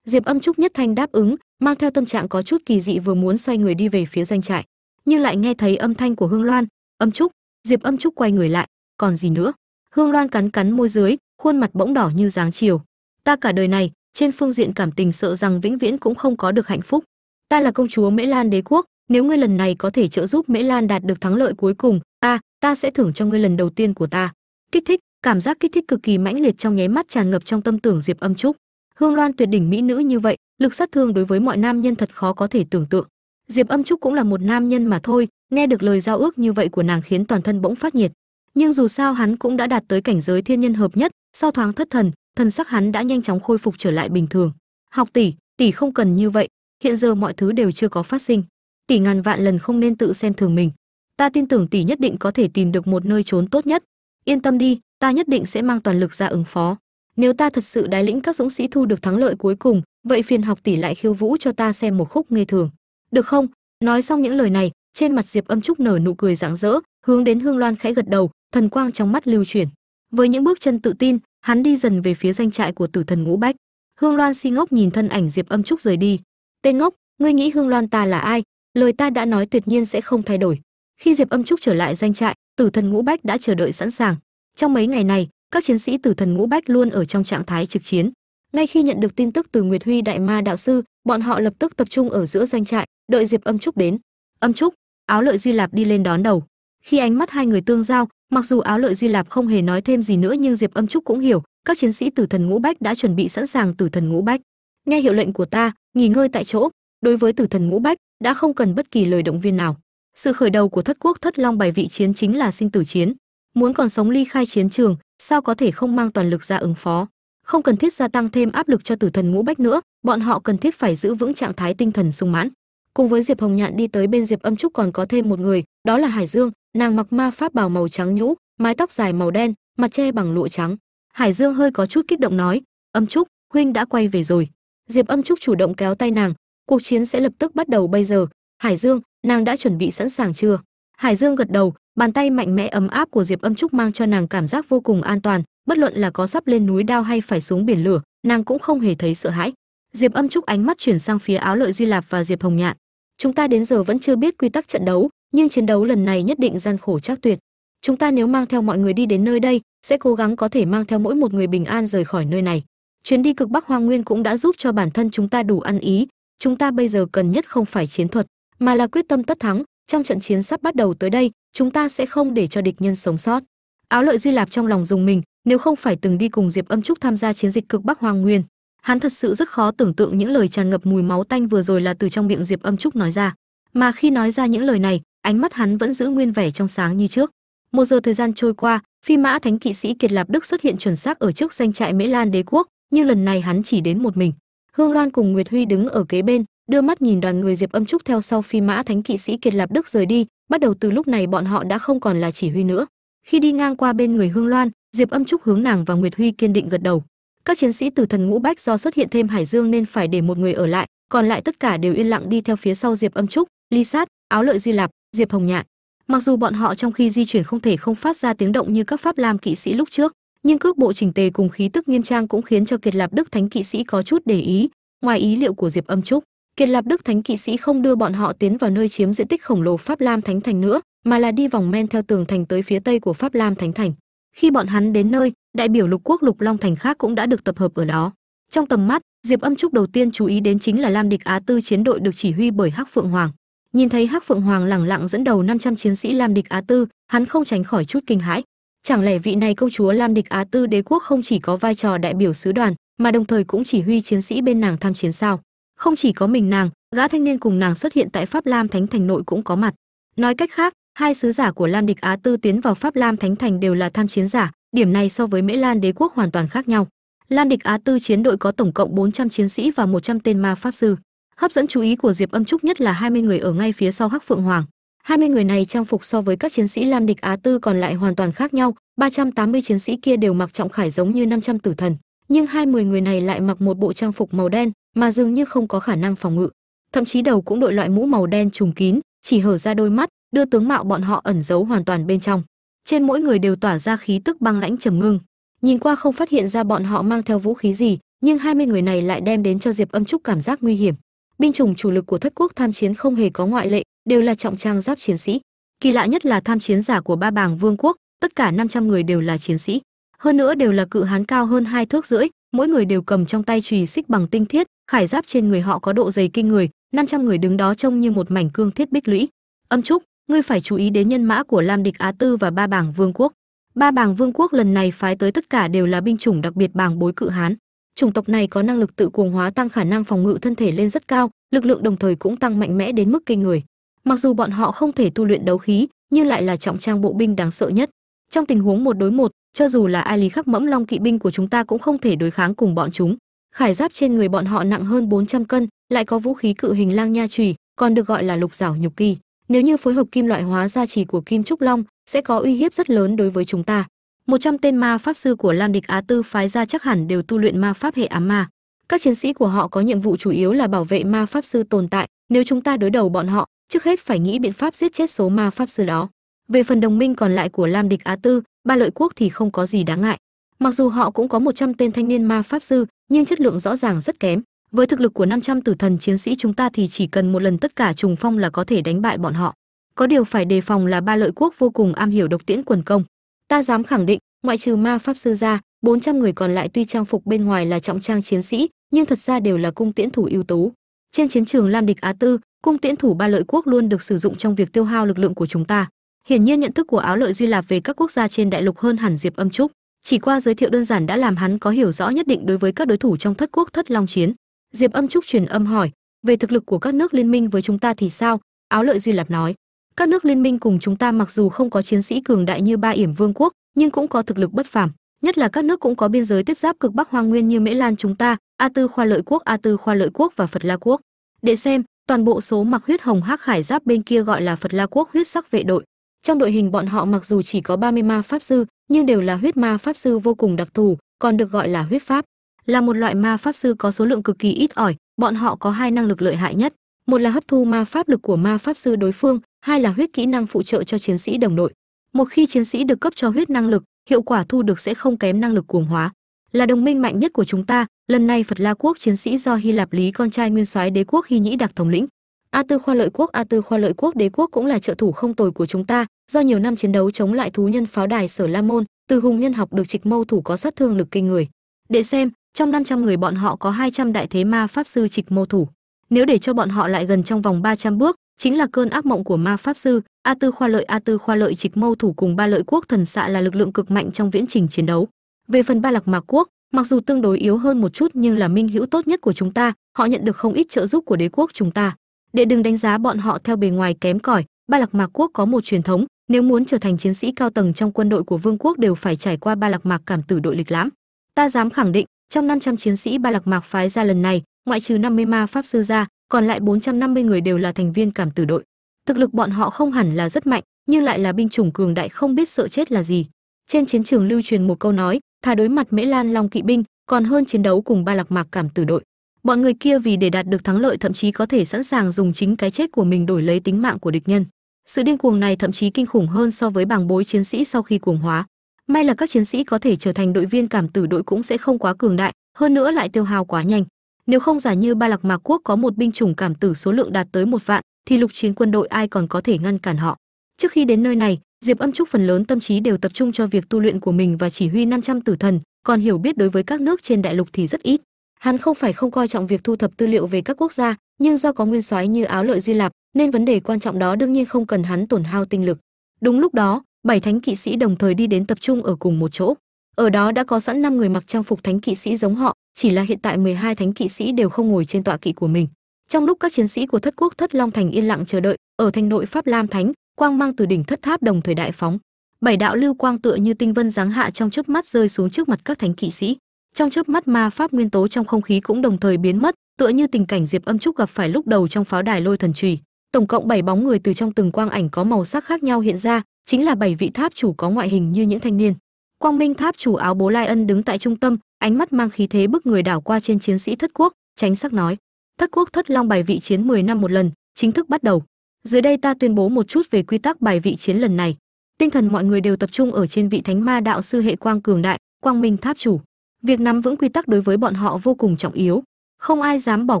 diệp âm trúc nhất thanh đáp ứng, mang theo tâm trạng có chút kỳ dị vừa muốn xoay người đi về phía doanh trại, nhưng lại nghe thấy âm thanh của hương loan. Âm trúc. Diệp âm trúc quay người lại. Còn gì nữa? Hương loan cắn cắn môi dưới, khuôn mặt bỗng đỏ như dáng chiều. Ta cả đời này, trên phương diện cảm tình sợ rằng vĩnh viễn cũng không có được hạnh phúc. Ta là công chúa mễ lan đế quốc, nếu ngươi lần này có thể trợ giúp mễ lan đạt được thắng lợi cuối cùng ta ta sẽ thưởng cho ngươi lần đầu tiên của ta. Kích thích, cảm giác kích thích cực kỳ mãnh liệt trong nháy mắt tràn ngập trong tâm tưởng diệp âm trúc hương loan tuyệt đỉnh mỹ nữ như vậy, lực sát thương đối với mọi nam nhân thật khó có thể tưởng tượng. Diệp âm trúc cũng là một nam nhân mà thôi, nghe được lời giao ước như vậy của nàng khiến toàn thân bỗng phát nhiệt. Nhưng dù sao hắn cũng đã đạt tới cảnh giới thiên nhân hợp nhất, sau thoáng thất thần thần sắc hắn đã nhanh chóng khôi phục trở lại bình thường. Học tỷ tỷ không cần như vậy, hiện giờ mọi thứ đều chưa có phát sinh. Tỷ ngàn vạn lần không nên tự xem thường mình. Ta tin tưởng tỷ nhất định có thể tìm được một nơi trốn tốt nhất. Yên tâm đi, ta nhất định sẽ mang toàn lực ra ứng phó nếu ta thật sự đái lĩnh các dũng sĩ thu được thắng lợi cuối cùng, vậy phiền học tỷ lại khiêu vũ cho ta xem một khúc nghe thường. Được không? Nói xong những lời này, trên mặt diệp âm trúc nở nụ cười rạng rỡ, hướng đến hương loan khẽ gật đầu, thần quang trong mắt lưu chuyển. Với những bước chân tự tin, hắn đi dần về phía doanh trại của tử thần ngũ bách. Hương loan si ngốc nhìn thân ảnh diệp âm trúc rời đi. Tên ngốc, ngươi nghĩ hương loan ta là ai? Lời ta đã nói tuyệt nhiên sẽ không thay đổi. Khi diệp âm trúc trở lại doanh trại, tử thần ngũ bách đã chờ đợi sẵn sàng. Trong mấy ngày này các chiến sĩ tử thần ngũ bách luôn ở trong trạng thái trực chiến. Ngay khi nhận được tin tức từ nguyệt huy đại ma đạo sư, bọn họ lập tức tập trung ở giữa doanh trại, đợi diệp âm trúc đến. Âm trúc, áo lợi duy lạp đi lên đón đầu. Khi ánh mắt hai người tương giao, mặc dù áo lợi duy lạp không hề nói thêm gì nữa nhưng diệp âm trúc cũng hiểu, các chiến sĩ tử thần ngũ bách đã chuẩn bị sẵn sàng tử thần ngũ bách. Nghe hiệu lệnh của ta, nghỉ ngơi tại chỗ. Đối với tử thần ngũ bách, đã không cần bất kỳ lời động viên nào. Sự khởi đầu của thất quốc thất long bài vị chiến chính là sinh tử chiến muốn còn sống ly khai chiến trường, sao có thể không mang toàn lực ra ứng phó? Không cần thiết gia tăng thêm áp lực cho tử thần ngũ bách nữa, bọn họ cần thiết phải giữ vững trạng thái tinh thần sung mãn. Cùng với diệp hồng nhạn đi tới bên diệp âm trúc còn có thêm một người, đó là hải dương. Nàng mặc ma pháp bào màu trắng nhũ, mái tóc dài màu đen, mặt che bằng lụa trắng. Hải dương hơi có chút kích động nói, âm trúc, huynh đã quay về rồi. Diệp âm trúc chủ động kéo tay nàng, cuộc chiến sẽ lập tức bắt đầu bây giờ. Hải dương, nàng đã chuẩn bị sẵn sàng chưa? Hải dương gật đầu bàn tay mạnh mẽ ấm áp của diệp âm trúc mang cho nàng cảm giác vô cùng an toàn, bất luận là có sắp lên núi đao hay phải xuống biển lửa, nàng cũng không hề thấy sợ hãi. Diệp âm trúc ánh mắt chuyển sang phía áo lợi duy lạp và diệp hồng nhạn. Chúng ta đến giờ vẫn chưa biết quy tắc trận đấu, nhưng chiến đấu lần này nhất định gian khổ chắc tuyệt. Chúng ta nếu mang theo mọi người đi đến nơi đây, sẽ cố gắng có thể mang theo mỗi một người bình an rời khỏi nơi này. Chuyến đi cực bắc hoang nguyên cũng đã giúp cho bản thân chúng ta đủ ăn ý. Chúng ta bây giờ cần nhất không phải chiến thuật, mà là quyết tâm tất thắng. Trong trận chiến sắp bắt đầu tới đây chúng ta sẽ không để cho địch nhân sống sót. Áo lợi duy lạp trong lòng dùng mình, nếu không phải từng đi cùng diệp âm trúc tham gia chiến dịch cực bắc hoàng nguyên. Hắn thật sự rất khó tưởng tượng những lời tràn ngập mùi máu tanh vừa rồi là từ trong miệng diệp âm trúc nói ra. Mà khi nói ra những lời này, ánh mắt hắn vẫn giữ nguyên vẻ trong sáng như trước. Một giờ thời gian trôi qua, phi mã thánh kỵ sĩ kiệt lạp đức xuất hiện chuẩn xác ở trước doanh trại mễ lan đế quốc, nhưng lần này hắn chỉ đến một mình. Hương loan cùng nguyệt huy đứng ở kế bên, đưa mắt nhìn đoàn người diệp âm trúc theo sau phi mã thánh kỵ sĩ kiệt lạp đức rời đi bắt đầu từ lúc này bọn họ đã không còn là chỉ huy nữa. Khi đi ngang qua bên người hương loan, diệp âm trúc hướng nàng và nguyệt huy kiên định gật đầu. Các chiến sĩ từ thần ngũ bách do xuất hiện thêm hải dương nên phải để một người ở lại, còn lại tất cả đều yên lặng đi theo phía sau diệp âm trúc, ly sát, áo lợi duy lạp, diệp hồng nhạn. Mặc dù bọn họ trong khi di chuyển không thể không phát ra tiếng động như các pháp lam kỵ sĩ lúc trước, nhưng cước bộ chỉnh tề cùng khí tức nghiêm trang cũng khiến cho kiệt lạp đức thánh kỵ sĩ có chút để ý, ngoài ý liệu của diệp âm trúc kiệt lạp đức thánh kỵ sĩ không đưa bọn họ tiến vào nơi chiếm diện tích khổng lồ pháp lam thánh thành nữa, mà là đi vòng men theo tường thành tới phía tây của pháp lam thánh thành. Khi bọn hắn đến nơi, đại biểu lục quốc lục long thành khác cũng đã được tập hợp ở đó. Trong tầm mắt, diệp âm trúc đầu tiên chú ý đến chính là lam địch á tư chiến đội được chỉ huy bởi hắc phượng hoàng. Nhìn thấy hắc phượng hoàng lẳng lặng dẫn đầu 500 chiến sĩ lam địch á tư, hắn không tránh khỏi chút kinh hãi. Chẳng lẽ vị này công chúa lam địch á tư đế quốc không chỉ có vai trò đại biểu sứ đoàn, mà đồng thời cũng chỉ huy chiến sĩ bên nàng tham chiến sao? Không chỉ có mình nàng, gã thanh niên cùng nàng xuất hiện tại pháp lam thánh thành nội cũng có mặt. Nói cách khác, hai sứ giả của lam địch á tư tiến vào pháp lam thánh thành đều là tham chiến giả, điểm này so với mễ lan đế quốc hoàn toàn khác nhau. Lam địch á tư chiến đội có tổng cộng 400 chiến sĩ và 100 tên ma pháp sư. Hấp dẫn chú ý của diệp âm trúc nhất là 20 người ở ngay phía sau hắc phượng hoàng. 20 người này trang phục so với các chiến sĩ lam địch á tư còn lại hoàn toàn khác nhau 380 chiến sĩ kia đều mặc trọng khải giống như 500 tử thần, nhưng hai mươi người này lại mặc một bộ trang phục màu đen mà dường như không có khả năng phòng ngự. Thậm chí đầu cũng đội loại mũ màu đen trùng kín, chỉ hở ra đôi mắt, đưa tướng mạo bọn họ ẩn giấu hoàn toàn bên trong. Trên mỗi người đều tỏa ra khí tức băng lãnh trầm ngưng. Nhìn qua không phát hiện ra bọn họ mang theo vũ khí gì, nhưng 20 người này lại đem đến cho diệp âm trúc cảm giác nguy hiểm. Binh chủng chủ lực của thất quốc tham chiến không hề có ngoại lệ, đều là trọng trang giáp chiến sĩ. Kỳ lạ nhất là tham chiến giả của ba bàng vương quốc, tất cả 500 người đều là chiến sĩ. Hơn nữa đều là cự hán cao hơn hai thước rưỡi, mỗi người đều cầm trong tay chùy xích bằng tinh thiết khải giáp trên người họ có độ dày kinh người 500 người đứng đó trông như một mảnh cương thiết bích lũy. Âm trúc, ngươi phải chú ý đến nhân mã của lam địch á tư và ba bảng vương quốc. Ba bảng vương quốc lần này phái tới tất cả đều là binh chủng đặc biệt bảng bối cự hán. Chủng tộc này có năng lực tự cuồng hóa tăng khả năng phòng ngự thân thể lên rất cao, lực lượng đồng thời cũng tăng mạnh mẽ đến mức kinh người. Mặc dù bọn họ không thể tu luyện đấu khí, nhưng lại là trọng trang bộ binh đáng sợ nhất. Trong tình huống một đối một, cho dù là ai lý khắc mẫm long kỵ binh của chúng ta cũng không thể đối kháng cùng bọn chúng khải giáp trên người bọn họ nặng hơn 400 cân lại có vũ khí cự hình lang nha chùy còn được gọi là lục giảo nhục kỳ nếu như phối hợp kim loại hóa gia trì của kim trúc long sẽ có uy hiếp rất lớn đối với chúng ta 100 tên ma pháp sư của Lam Địch Á Tư phái ra chắc hẳn đều tu luyện ma pháp hệ ám ma. Các chiến sĩ của họ có nhiệm vụ chủ yếu là bảo vệ ma pháp sư tồn tại, nếu chúng ta đối đầu bọn họ, trước hết phải nghĩ biện pháp giết chết số ma pháp sư đó. Về phần đồng minh còn lại của Lam Địch Á Tư, ba lợi quốc thì không có gì đáng ngại. Mặc dù họ cũng có 100 tên thanh niên ma pháp sư, nhưng chất lượng rõ ràng rất kém. Với thực lực của 500 tử thần chiến sĩ chúng ta thì chỉ cần một lần tất cả trùng phong là có thể đánh bại bọn họ. Có điều phải đề phòng là ba lợi quốc vô cùng am hiểu độc tiễn quần công. Ta dám khẳng định, ngoại trừ ma pháp sư ra, 400 người còn lại tuy trang phục bên ngoài là trọng trang chiến sĩ, nhưng thật ra đều là cung tiễn thủ ưu tú. Trên chiến trường Lam địch Á Tư, cung tiễn thủ ba lợi quốc luôn được sử dụng trong việc tiêu hao lực lượng của chúng ta. Hiển nhiên nhận thức của Áo Lợi Duy Lạp về các quốc gia trên đại lục hơn hẳn Diệp Âm Trúc, chỉ qua giới thiệu đơn giản đã làm hắn có hiểu rõ nhất định đối với các đối thủ trong thất quốc thất long chiến. Diệp Âm Trúc truyền âm hỏi, về thực lực của các nước liên minh với chúng ta thì sao? Áo Lợi Duy Lạp nói, các nước liên minh cùng chúng ta mặc dù không có chiến sĩ cường đại như ba yểm vương quốc nhưng cũng có thực lực bất phàm nhất là các nước cũng có biên giới tiếp giáp cực bắc hoang nguyên như mễ lan chúng ta a tư khoa lợi quốc a tư khoa lợi quốc và phật la quốc để xem toàn bộ số mặc huyết hồng hắc khải giáp bên kia gọi là phật la quốc huyết sắc vệ đội trong đội hình bọn họ mặc dù chỉ có 30 ma pháp sư, nhưng đều là huyết ma pháp sư vô cùng đặc thù, còn được gọi là huyết pháp. Là một loại ma pháp sư có số lượng cực kỳ ít ỏi, bọn họ có hai năng lực lợi hại nhất. Một là hấp thu ma pháp lực của ma pháp sư đối phương, hai là huyết kỹ năng phụ trợ cho chiến sĩ đồng đội. Một khi chiến sĩ được cấp cho huyết năng lực, hiệu quả thu được sẽ không kém năng lực cuồng hóa. Là đồng minh mạnh nhất của chúng ta, lần này phật la quốc chiến sĩ do hy lạp lý con trai nguyên soái đế quốc hy nhĩ đặc thống lĩnh a tư khoa lợi quốc, a tư khoa lợi quốc, đế quốc cũng là trợ thủ không tồi của chúng ta. Do nhiều năm chiến đấu chống lại thú nhân pháo đài sở la môn, từ hùng nhân học được trịch mâu thủ có sát thương lực kinh người. Để xem, trong 500 người bọn họ có 200 đại thế ma pháp sư trịch mâu thủ. Nếu để cho bọn họ lại gần trong vòng 300 bước, chính là cơn ác mộng của ma pháp sư, a tư khoa lợi, a tư khoa lợi trịch mâu thủ cùng ba lợi quốc thần xạ là lực lượng cực mạnh trong viễn trình chiến đấu. Về phần ba lạc mạc quốc, mặc dù tương đối yếu hơn một chút nhưng là minh hữu tốt nhất của chúng ta, họ nhận được không ít trợ giúp của đế quốc chúng ta để đừng đánh giá bọn họ theo bề ngoài kém cỏi, ba lạc mạc quốc có một truyền thống, nếu muốn trở thành chiến sĩ cao tầng trong quân đội của vương quốc đều phải trải qua ba lạc mạc cảm tử đội lịch lãm. Ta dám khẳng định, trong 500 chiến sĩ ba lạc mạc phái ra lần này, ngoại trừ 50 ma pháp sư ra, còn lại 450 người đều là thành viên cảm tử đội. Thực lực bọn họ không hẳn là rất mạnh, nhưng lại là binh chủng cường đại không biết sợ chết là gì. Trên chiến trường lưu truyền một câu nói, thà đối mặt mễ lan long kỵ binh, còn hơn chiến đấu cùng ba lạc mạc cảm tử đội bọn người kia vì để đạt được thắng lợi thậm chí có thể sẵn sàng dùng chính cái chết của mình đổi lấy tính mạng của địch nhân. Sự điên cuồng này thậm chí kinh khủng hơn so với bảng bối chiến sĩ sau khi cuồng hóa. May là các chiến sĩ có thể trở thành đội viên cảm tử đội cũng sẽ không quá cường đại, hơn nữa lại tiêu hao quá nhanh. Nếu không giả như ba lạc mạc quốc có một binh chủng cảm tử số lượng đạt tới một vạn, thì lục chiến quân đội ai còn có thể ngăn cản họ? Trước khi đến nơi này, diệp âm trúc phần lớn tâm trí đều tập trung cho việc tu luyện của mình và chỉ huy 500 tử thần, còn hiểu biết đối với các nước trên đại lục thì rất ít hắn không phải không coi trọng việc thu thập tư liệu về các quốc gia, nhưng do có nguyên soái như áo lợi duy lạp, nên vấn đề quan trọng đó đương nhiên không cần hắn tổn hao tinh lực. Đúng lúc đó, bảy thánh kỵ sĩ đồng thời đi đến tập trung ở cùng một chỗ. Ở đó đã có sẵn năm người mặc trang phục thánh kỵ sĩ giống họ, chỉ là hiện tại 12 thánh kỵ sĩ đều không ngồi trên tọa kỵ của mình. Trong lúc các chiến sĩ của thất quốc thất long thành yên lặng chờ đợi, ở thành nội pháp lam thánh, quang mang từ đỉnh thất tháp đồng thời đại phóng. Bảy đạo lưu quang tựa như tinh vân giáng hạ trong chớp mắt rơi xuống trước mặt các thánh kỵ sĩ trong chớp mắt ma pháp nguyên tố trong không khí cũng đồng thời biến mất, tựa như tình cảnh diệp âm trúc gặp phải lúc đầu trong pháo đài lôi thần trùy. Tổng cộng 7 bóng người từ trong từng quang ảnh có màu sắc khác nhau hiện ra, chính là bảy vị tháp chủ có ngoại hình như những thanh niên. Quang minh tháp chủ áo bố lai ân đứng tại trung tâm, ánh mắt mang khí thế bức người đảo qua trên chiến sĩ thất quốc, tránh sắc nói. Thất quốc thất long bài vị chiến 10 năm một lần, chính thức bắt đầu. Dưới đây ta tuyên bố một chút về quy tắc bài vị chiến lần này. Tinh thần mọi người đều tập trung ở trên vị thánh ma đạo sư hệ quang cường đại, quang minh tháp chủ việc nắm vững quy tắc đối với bọn họ vô cùng trọng yếu. Không ai dám bỏ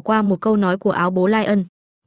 qua một câu nói của áo bố lai ân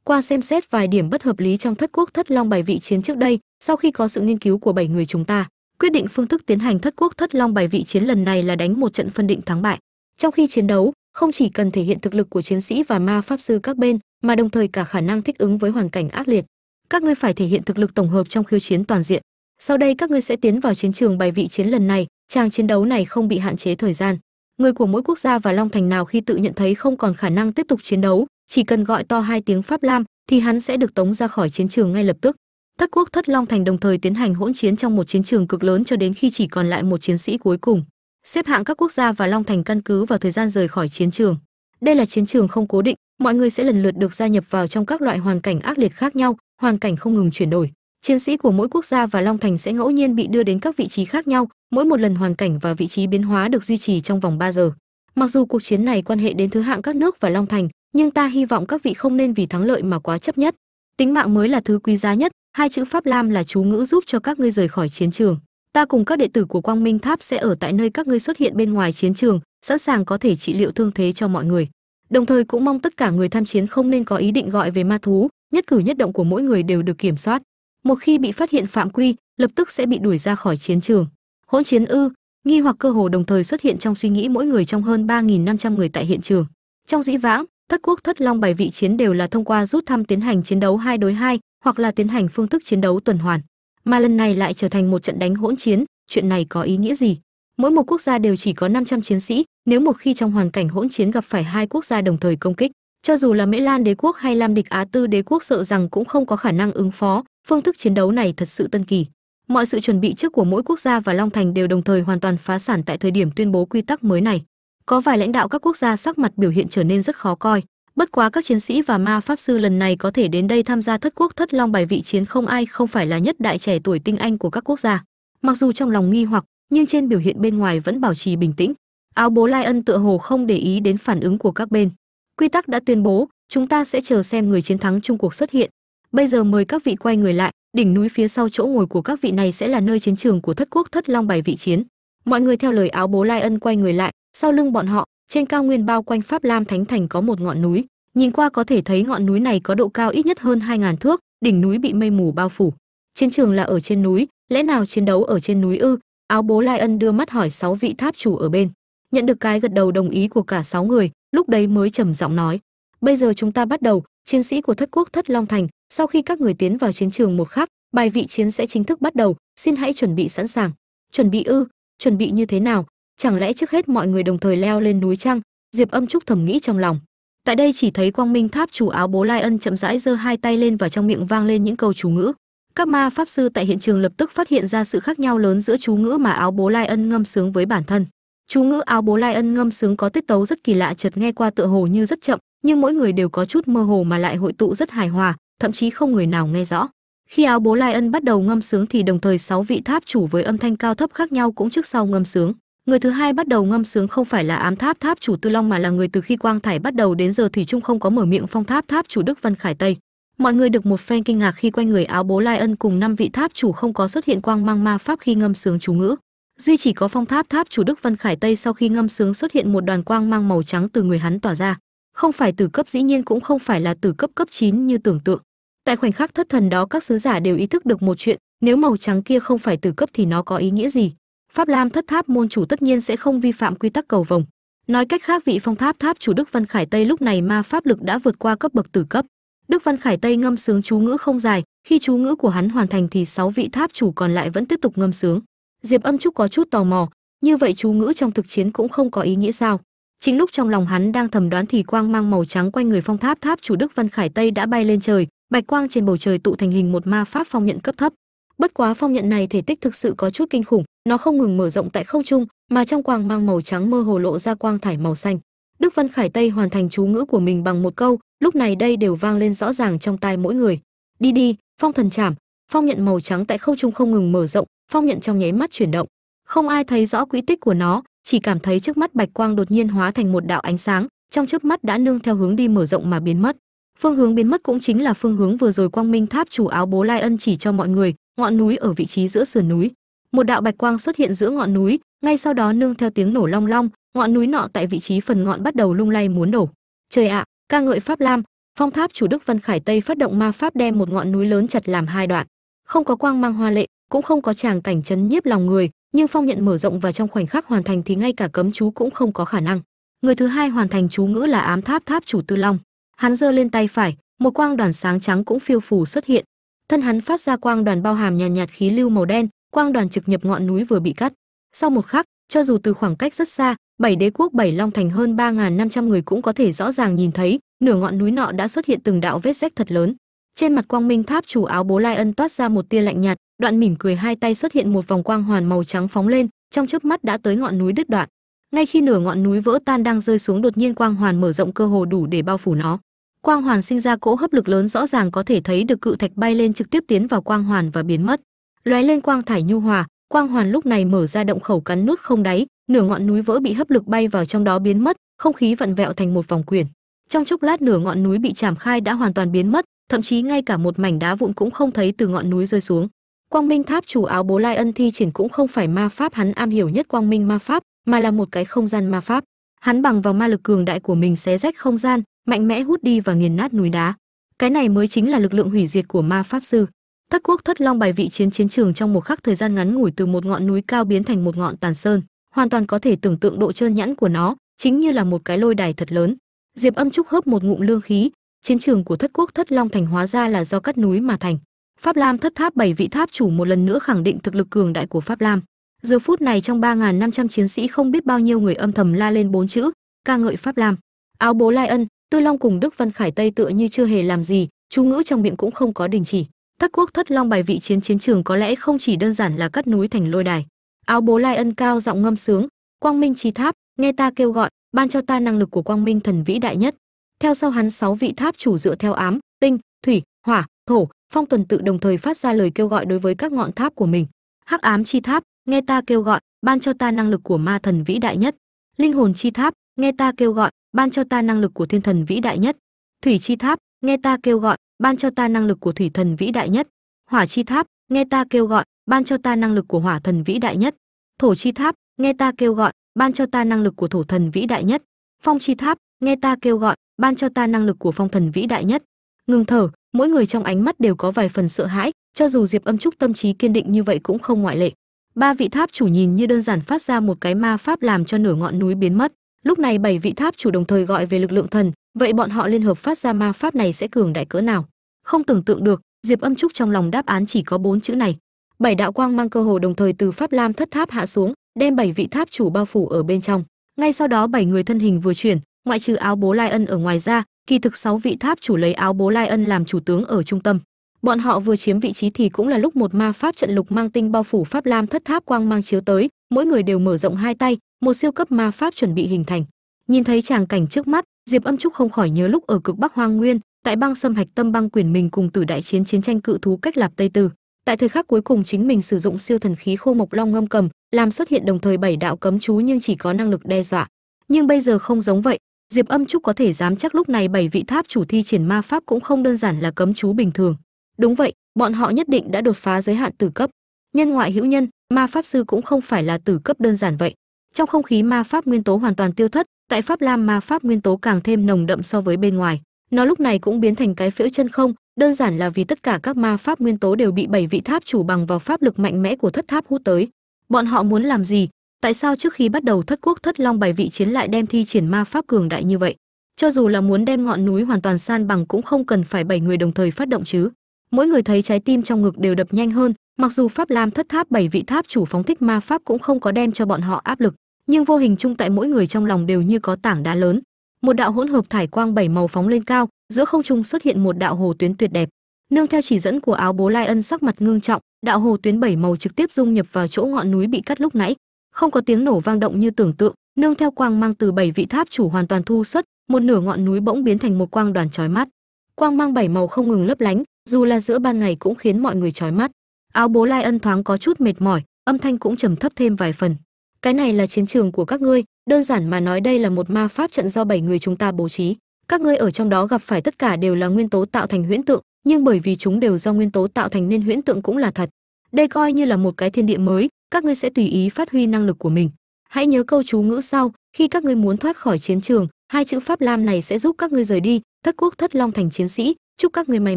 qua xem xét vài điểm bất hợp lý trong thất quốc thất long bài vị chiến trước đây, sau khi có sự nghiên cứu của bảy người chúng ta, quyết định phương thức tiến hành thất quốc thất long bài vị chiến lần này là đánh một trận phân định thắng bại. Trong khi chiến đấu, không chỉ cần thể hiện thực lực của chiến sĩ và ma pháp sư các bên, mà đồng thời cả khả năng thích ứng với hoàn cảnh ác liệt. Các ngươi phải thể hiện thực lực tổng hợp trong khiêu chiến toàn diện. Sau đây các ngươi sẽ tiến vào chiến trường bài vị chiến lần này tràng chiến đấu này không bị hạn chế thời gian người của mỗi quốc gia và long thành nào khi tự nhận thấy không còn khả năng tiếp tục chiến đấu, chỉ cần gọi to hai tiếng pháp lam thì hắn sẽ được tống ra khỏi chiến trường ngay lập tức. Thất quốc thất long thành đồng thời tiến hành hỗn chiến trong một chiến trường cực lớn cho đến khi chỉ còn lại một chiến sĩ cuối cùng. Xếp hạng các quốc gia và long thành căn cứ vào thời gian rời khỏi chiến trường. Đây là chiến trường không cố định, mọi người sẽ lần lượt được gia nhập vào trong các loại hoàn cảnh ác liệt khác nhau, hoàn cảnh không ngừng chuyển đổi chiến sĩ của mỗi quốc gia và long thành sẽ ngẫu nhiên bị đưa đến các vị trí khác nhau, mỗi một lần hoàn cảnh và vị trí biến hóa được duy trì trong vòng 3 giờ. Mặc dù cuộc chiến này quan hệ đến thứ hạng các nước và long thành, nhưng ta hy vọng các vị không nên vì thắng lợi mà quá chấp nhất. Tính mạng mới là thứ quý giá nhất, hai chữ pháp lam là chú ngữ giúp cho các ngươi rời khỏi chiến trường. Ta cùng các đệ tử của quang minh tháp sẽ ở tại nơi các ngươi xuất hiện bên ngoài chiến trường, sẵn sàng có thể trị liệu thương thế cho mọi người. Đồng thời cũng mong tất cả người tham chiến không nên có ý định gọi về ma thú, nhất cử nhất động của mỗi người đều được kiểm soát một khi bị phát hiện phạm quy, lập tức sẽ bị đuổi ra khỏi chiến trường. Hỗn chiến ư, nghi hoặc cơ hồ đồng thời xuất hiện trong suy nghĩ mỗi người trong hơn 3.500 người tại hiện trường. Trong dĩ vãng, thất quốc thất long bài vị chiến đều là thông qua rút thăm tiến hành chiến đấu hai đối hai, hoặc là tiến hành phương thức chiến đấu tuần hoàn. Mà lần này lại trở thành một trận đánh hỗn chiến, chuyện này có ý nghĩa gì? Mỗi một quốc gia đều chỉ có 500 chiến sĩ, nếu một khi trong hoàn cảnh hỗn chiến gặp phải hai quốc gia đồng thời công kích. Cho dù là mễ lan đế quốc hay lam địch á tư đế quốc sợ rằng cũng không có khả năng ứng phó phương thức chiến đấu này thật sự tân kỳ. Mọi sự chuẩn bị trước của mỗi quốc gia và long thành đều đồng thời hoàn toàn phá sản tại thời điểm tuyên bố quy tắc mới này. Có vài lãnh đạo các quốc gia sắc mặt biểu hiện trở nên rất khó coi. Bất quá các chiến sĩ và ma pháp sư lần này có thể đến đây tham gia thất quốc thất long bài vị chiến không ai, không phải là nhất đại trẻ tuổi tinh anh của các quốc gia. Mặc dù trong lòng nghi hoặc, nhưng trên biểu hiện bên ngoài vẫn bảo trì bình tĩnh. Áo bố lai ân tựa hồ không để ý đến phản ứng của các bên. Quy tắc đã tuyên bố, chúng ta sẽ chờ xem người chiến thắng chung cuộc xuất hiện bây giờ mời các vị quay người lại, đỉnh núi phía sau chỗ ngồi của các vị này sẽ là nơi chiến trường của thất quốc thất long bài vị chiến. Mọi người theo lời áo bố lai ân quay người lại, sau lưng bọn họ, trên cao nguyên bao quanh pháp lam thánh thành có một ngọn núi. Nhìn qua có thể thấy ngọn núi này có độ cao ít nhất hơn 2.000 thước, đỉnh núi bị mây mù bao phủ. Chiến trường là ở trên núi, lẽ nào chiến đấu ở trên núi ư? Áo bố lai ân đưa mắt hỏi sáu vị tháp chủ ở bên. Nhận được cái gật đầu đồng ý của cả sáu người, lúc đấy mới trầm giọng nói, bây giờ chúng ta bắt đầu chiến sĩ của thất quốc thất long thành, sau khi các người tiến vào chiến trường một khắc, bài vị chiến sẽ chính thức bắt đầu. Xin hãy chuẩn bị sẵn sàng. Chuẩn bị ư? Chuẩn bị như thế nào? Chẳng lẽ trước hết mọi người đồng thời leo lên núi trăng diệp âm trúc thầm nghĩ trong lòng. Tại đây chỉ thấy quang minh tháp chủ áo bố lai ân chậm rãi giơ hai tay lên và trong miệng vang lên những câu chú ngữ. Các ma pháp sư tại hiện trường lập tức phát hiện ra sự khác nhau lớn giữa chú ngữ mà áo bố lai ân ngâm sướng với bản thân chú ngữ áo bố lai ân ngâm sướng có tiết tấu rất kỳ lạ, chợt nghe qua tựa hồ như rất chậm, nhưng mỗi người đều có chút mơ hồ mà lại hội tụ rất hài hòa, thậm chí không người nào nghe rõ. Khi áo bố lai ân bắt đầu ngâm sướng thì đồng thời sáu vị tháp chủ với âm thanh cao thấp khác nhau cũng trước sau ngâm sướng. Người thứ hai bắt đầu ngâm sướng không phải là ám tháp tháp chủ tư long mà là người từ khi quang thải bắt đầu đến giờ thủy trung không có mở miệng phong tháp tháp chủ đức văn khải tây. Mọi người được một phen kinh ngạc khi quanh người, áo bố lai ân cùng năm vị tháp chủ không có xuất hiện quang mang ma pháp khi ngâm sướng chú ngữ duy chỉ có phong tháp tháp chủ đức văn khải tây sau khi ngâm sướng xuất hiện một đoàn quang mang màu trắng từ người hắn tỏa ra. Không phải từ cấp dĩ nhiên cũng không phải là từ cấp cấp 9 như tưởng tượng. Tại khoảnh khắc thất thần đó, các sứ giả đều ý thức được một chuyện, nếu màu trắng kia không phải từ cấp thì nó có ý nghĩa gì? Pháp lam thất tháp môn chủ tất nhiên sẽ không vi phạm quy tắc cầu vồng. Nói cách khác, vị phong tháp tháp chủ đức văn khải tây lúc này ma pháp lực đã vượt qua cấp bậc tử cấp. Đức văn khải tây ngâm sướng chú ngữ không dài, khi chú ngữ của hắn hoàn thành thì sáu vị tháp chủ còn lại vẫn tiếp tục ngâm sướng diệp âm trúc có chút tò mò, như vậy chú ngữ trong thực chiến cũng không có ý nghĩa sao? Chính lúc trong lòng hắn đang thầm đoán thì quang mang màu trắng quanh người phong tháp tháp chủ đức văn khải tây đã bay lên trời, bạch quang trên bầu trời tụ thành hình một ma pháp phong nhận cấp thấp. Bất quá phong nhận này thể tích thực sự có chút kinh khủng, nó không ngừng mở rộng tại không trung, mà trong quang mang màu trắng mơ hồ lộ ra quang thải màu xanh. Đức văn khải tây hoàn thành chú ngữ của mình bằng một câu, lúc này đây đều vang lên rõ ràng trong tai mỗi người. Đi đi, phong thần chảm, phong nhận màu trắng tại không trung không ngừng mở rộng phong nhận trong nháy mắt chuyển động. Không ai thấy rõ quỹ tích của nó, chỉ cảm thấy trước mắt bạch quang đột nhiên hóa thành một đạo ánh sáng, trong chớp mắt đã nương theo hướng đi mở rộng mà biến mất. Phương hướng biến mất cũng chính là phương hướng vừa rồi quang minh tháp chủ áo bố lai ân chỉ cho mọi người, ngọn núi ở vị trí giữa sườn núi. Một đạo bạch quang xuất hiện giữa ngọn núi, ngay sau đó nương theo tiếng nổ long long, ngọn núi nọ tại vị trí phần ngọn bắt đầu lung lay muốn đổ. Trời ạ, ca ngợi pháp lam, phong tháp chủ đức văn khải tây phát động ma pháp đem một ngọn núi lớn chặt làm hai đoạn. Không có quang mang hoa lệ cũng không có tràng cảnh chấn nhiếp lòng người nhưng phong nhận mở rộng và trong khoảnh khắc hoàn thành thì ngay cả cấm chú cũng không có khả năng. Người thứ hai hoàn thành chú ngữ là ám tháp tháp chủ tư long. Hắn giơ lên tay phải một quang đoàn sáng trắng cũng phiêu phù xuất hiện. Thân hắn phát ra quang đoàn bao hàm nhàn nhạt, nhạt khí lưu màu đen quang đoàn trực nhập ngọn núi vừa bị cắt. Sau một khắc cho dù từ khoảng cách rất xa bảy đế quốc bảy long thành hơn ba năm trăm người cũng có thể rõ ràng nhìn thấy nửa ngọn núi nọ đã xuất hiện từng đạo vết rách thật lớn. Trên mặt quang minh tháp chủ áo bố lai ân toát ra một tia lạnh nhạt đoạn mỉm cười hai tay xuất hiện một vòng quang hoàn màu trắng phóng lên, trong chớp mắt đã tới ngọn núi đứt đoạn. Ngay khi nửa ngọn núi vỡ tan đang rơi xuống đột nhiên quang hoàn mở rộng cơ hồ đủ để bao phủ nó. Quang hoàn sinh ra cỗ hấp lực lớn rõ ràng có thể thấy được cự thạch bay lên trực tiếp tiến vào quang hoàn và biến mất. Lóe lên quang thải nhu hòa, quang hoàn lúc này mở ra động khẩu cắn nuốt không đáy, nửa ngọn núi vỡ bị hấp lực bay vào trong đó biến mất, không khí vặn vẹo thành một vòng quyển. Trong chốc lát nửa ngọn núi bị chảm khai đã hoàn toàn biến mất, thậm chí ngay cả một mảnh đá vụn cũng không thấy từ ngọn núi rơi xuống quang minh tháp chủ áo bố lai ân thi triển cũng không phải ma pháp, hắn am hiểu nhất quang minh ma pháp, mà là một cái không gian ma pháp. Hắn bằng vào ma lực cường đại của mình xé rách không gian, mạnh mẽ hút đi và nghiền nát núi đá. Cái này mới chính là lực lượng hủy diệt của ma pháp sư. Thất quốc thất long bài vị chiến chiến trường trong một khắc thời gian ngắn ngủi từ một ngọn núi cao biến thành một ngọn tàn sơn, hoàn toàn có thể tưởng tượng độ trơn nhẵn của nó, chính như là một cái lôi đài thật lớn. Diệp âm trúc hớp một ngụm lương khí, chiến trường của thất quốc thất long thành hóa ra là do cắt núi mà thành pháp lam thất tháp bảy vị tháp chủ một lần nữa khẳng định thực lực cường đại của pháp lam. Giờ phút này trong ba năm trăm chiến sĩ không biết bao nhiêu người âm thầm la lên bốn chữ, ca ngợi pháp lam. Áo bố lai ân, tư long cùng đức văn khải tây tựa như chưa hề làm gì, chú ngữ trong miệng cũng không có đình chỉ. Thất quốc thất long bài vị chiến chiến trường có lẽ không chỉ đơn giản là cắt núi thành lôi đài. Áo bố lai ân cao giọng ngâm sướng, quang minh chi tháp, nghe ta kêu gọi, ban cho ta năng lực của quang minh thần vĩ đại nhất. Theo sau hắn sáu vị tháp chủ dựa theo ám, tinh, thủy, hỏa, thổ phong tuần tự đồng thời phát ra lời kêu gọi đối với các ngọn tháp của mình. Hắc ám chi tháp, nghe ta kêu gọi, ban cho ta năng lực của ma thần vĩ đại nhất. Linh hồn chi tháp, nghe ta kêu gọi, ban cho ta năng lực của thiên thần vĩ đại nhất. Thủy chi tháp, nghe ta kêu gọi, ban cho ta năng lực của thủy thần vĩ đại nhất. Hỏa chi tháp, nghe ta kêu gọi, ban cho ta năng lực của hỏa thần vĩ đại nhất. Thổ chi tháp, nghe ta kêu gọi, ban cho ta năng lực của thổ thần vĩ đại nhất. Phong chi tháp, nghe ta kêu gọi, ban cho ta năng lực của phong thần vĩ đại nhất ngừng thở, mỗi người trong ánh mắt đều có vài phần sợ hãi, cho dù diệp âm trúc tâm trí kiên định như vậy cũng không ngoại lệ. Ba vị tháp chủ nhìn như đơn giản phát ra một cái ma pháp làm cho nửa ngọn núi biến mất. Lúc này bảy vị tháp chủ đồng thời gọi về lực lượng thần, vậy bọn họ liên hợp phát ra ma pháp này sẽ cường đại cỡ nào? Không tưởng tượng được, diệp âm trúc trong lòng đáp án chỉ có bốn chữ này. Bảy đạo quang mang cơ hồ đồng thời từ pháp lam thất tháp hạ xuống, đem bảy vị tháp chủ bao phủ ở bên trong. Ngay sau đó bảy người thân hình vừa chuyển, ngoại trừ áo bố lai ân ở ngoài ra kỳ thực sáu vị tháp chủ lấy áo bố lai ân làm chủ tướng ở trung tâm. Bọn họ vừa chiếm vị trí thì cũng là lúc một ma pháp trận lục mang tinh bao phủ pháp lam thất tháp quang mang chiếu tới, mỗi người đều mở rộng hai tay, một siêu cấp ma pháp chuẩn bị hình thành. Nhìn thấy tràng cảnh trước mắt, diệp âm trúc không khỏi nhớ lúc ở cực bắc hoang nguyên, tại băng xâm hạch tâm băng quyền mình cùng tử đại chiến chiến tranh cự thú cách lạp tây tư. Tại thời khắc cuối cùng chính mình sử dụng siêu thần khí khô mộc long ngâm cầm, làm xuất hiện đồng thời bảy đạo cấm chú nhưng chỉ có năng lực đe dọa. Nhưng bây giờ không giống vậy diệp âm trúc có thể dám chắc lúc này bảy vị tháp chủ thi triển ma pháp cũng không đơn giản là cấm chú bình thường. Đúng vậy, bọn họ nhất định đã đột phá giới hạn tử cấp. Nhân ngoại hữu nhân, ma pháp sư cũng không phải là tử cấp đơn giản vậy. Trong không khí ma pháp nguyên tố hoàn toàn tiêu thất, tại pháp lam ma pháp nguyên tố càng thêm nồng đậm so với bên ngoài. Nó lúc này cũng biến thành cái phễu chân không, đơn giản là vì tất cả các ma pháp nguyên tố đều bị bảy vị tháp chủ bằng vào pháp lực mạnh mẽ của thất tháp hút tới. Bọn họ muốn làm gì tại sao trước khi bắt đầu thất quốc thất long bảy vị chiến lại đem thi triển ma pháp cường đại như vậy? Cho dù là muốn đem ngọn núi hoàn toàn san bằng cũng không cần phải bảy người đồng thời phát động chứ. Mỗi người thấy trái tim trong ngực đều đập nhanh hơn, mặc dù pháp lam thất tháp bảy vị tháp chủ phóng thích ma pháp cũng không có đem cho bọn họ áp lực, nhưng vô hình chung tại mỗi người trong lòng đều như có tảng đá lớn. Một đạo hỗn hợp thải quang bảy màu phóng lên cao, giữa không trung xuất hiện một đạo hồ tuyến tuyệt đẹp. Nương theo chỉ dẫn của áo bố lai ân sắc mặt ngưng trọng, đạo hồ tuyến bảy màu trực tiếp dung nhập vào chỗ ngọn núi bị cắt lúc nãy không có tiếng nổ vang động như tưởng tượng, nương theo quang mang từ bảy vị tháp chủ hoàn toàn thu xuất, một nửa ngọn núi bỗng biến thành một quang đoàn chói mắt. Quang mang bảy màu không ngừng lấp lánh, dù là giữa ban ngày cũng khiến mọi người chói mắt. Áo bố lai ân thoáng có chút mệt mỏi, âm thanh cũng trầm thấp thêm vài phần. Cái này là chiến trường của các ngươi, đơn giản mà nói đây là một ma pháp trận do bảy người chúng ta bố trí. Các ngươi ở trong đó gặp phải tất cả đều là nguyên tố tạo thành huyễn tượng, nhưng bởi vì chúng đều do nguyên tố tạo thành nên huyễn tượng cũng là thật. Đây coi như là một cái thiên địa mới các ngươi sẽ tùy ý phát huy năng lực của mình. Hãy nhớ câu chú ngữ sau, khi các ngươi muốn thoát khỏi chiến trường, hai chữ pháp lam này sẽ giúp các ngươi rời đi, thất quốc thất long thành chiến sĩ, chúc các ngươi may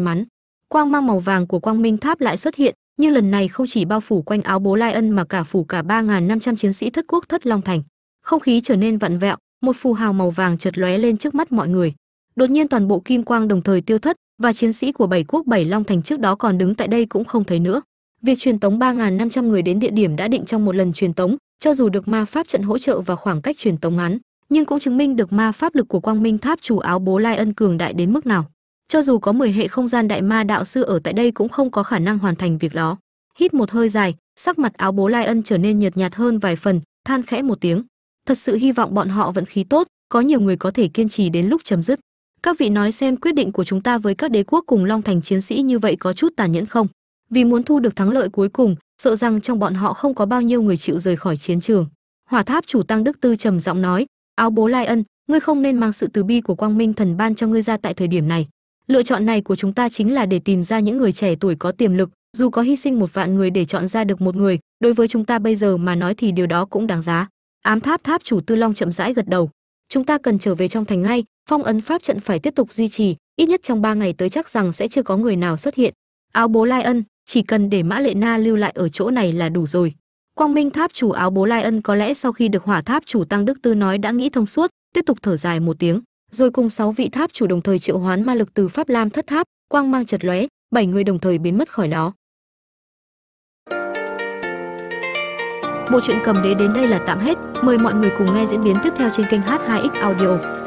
mắn. Quang mang màu vàng của quang minh tháp lại xuất hiện, nhưng lần này không chỉ bao phủ quanh áo bố lai ân mà cả phủ cả ba năm trăm chiến sĩ thất quốc thất long thành. Không khí trở nên vặn vẹo, một phù hào màu vàng chợt lóe lên trước mắt mọi người. Đột nhiên toàn bộ kim quang đồng thời tiêu thất, và chiến sĩ của bảy quốc bảy long thành trước đó còn đứng tại đây cũng không thấy nữa việc truyền tống 3.500 người đến địa điểm đã định trong một lần truyền tống, cho dù được ma pháp trận hỗ trợ và khoảng cách truyền tống ngắn, nhưng cũng chứng minh được ma pháp lực của quang minh tháp chủ áo bố lai ân cường đại đến mức nào. Cho dù có 10 hệ không gian đại ma đạo sư ở tại đây cũng không có khả năng hoàn thành việc đó. Hít một hơi dài, sắc mặt áo bố lai ân trở nên nhợt nhạt hơn vài phần, than khẽ một tiếng. Thật sự hy vọng bọn họ vận khí tốt, có nhiều người có thể kiên trì đến lúc chấm dứt. Các vị nói xem quyết định của chúng ta với các đế quốc cùng long thành chiến sĩ như vậy có chút tàn nhẫn không? Vì muốn thu được thắng lợi cuối cùng, sợ rằng trong bọn họ không có bao nhiêu người chịu rời khỏi chiến trường. Hỏa tháp chủ tăng đức tư trầm giọng nói, áo bố lai ân, ngươi không nên mang sự từ bi của quang minh thần ban cho ngươi ra tại thời điểm này. Lựa chọn này của chúng ta chính là để tìm ra những người trẻ tuổi có tiềm lực, dù có hy sinh một vạn người để chọn ra được một người, đối với chúng ta bây giờ mà nói thì điều đó cũng đáng giá. Ám tháp tháp chủ tư long chậm rãi gật đầu, chúng ta cần trở về trong thành ngay, phong ấn pháp trận phải tiếp tục duy trì, ít nhất trong ba ngày tới chắc rằng sẽ chưa có người nào xuất hiện. Áo bố lai ân chỉ cần để mã lệ na lưu lại ở chỗ này là đủ rồi. Quang minh tháp chủ áo bố lai ân có lẽ sau khi được hỏa tháp chủ tăng đức tư nói đã nghĩ thông suốt, tiếp tục thở dài một tiếng. Rồi cùng sáu vị tháp chủ đồng thời triệu hoán ma lực từ pháp lam thất tháp, quang mang chật lóe, bảy người đồng thời biến mất khỏi đó. Bộ truyện cầm đế đến đây là tạm hết. Mời mọi người cùng nghe diễn biến tiếp theo trên kênh h2x audio.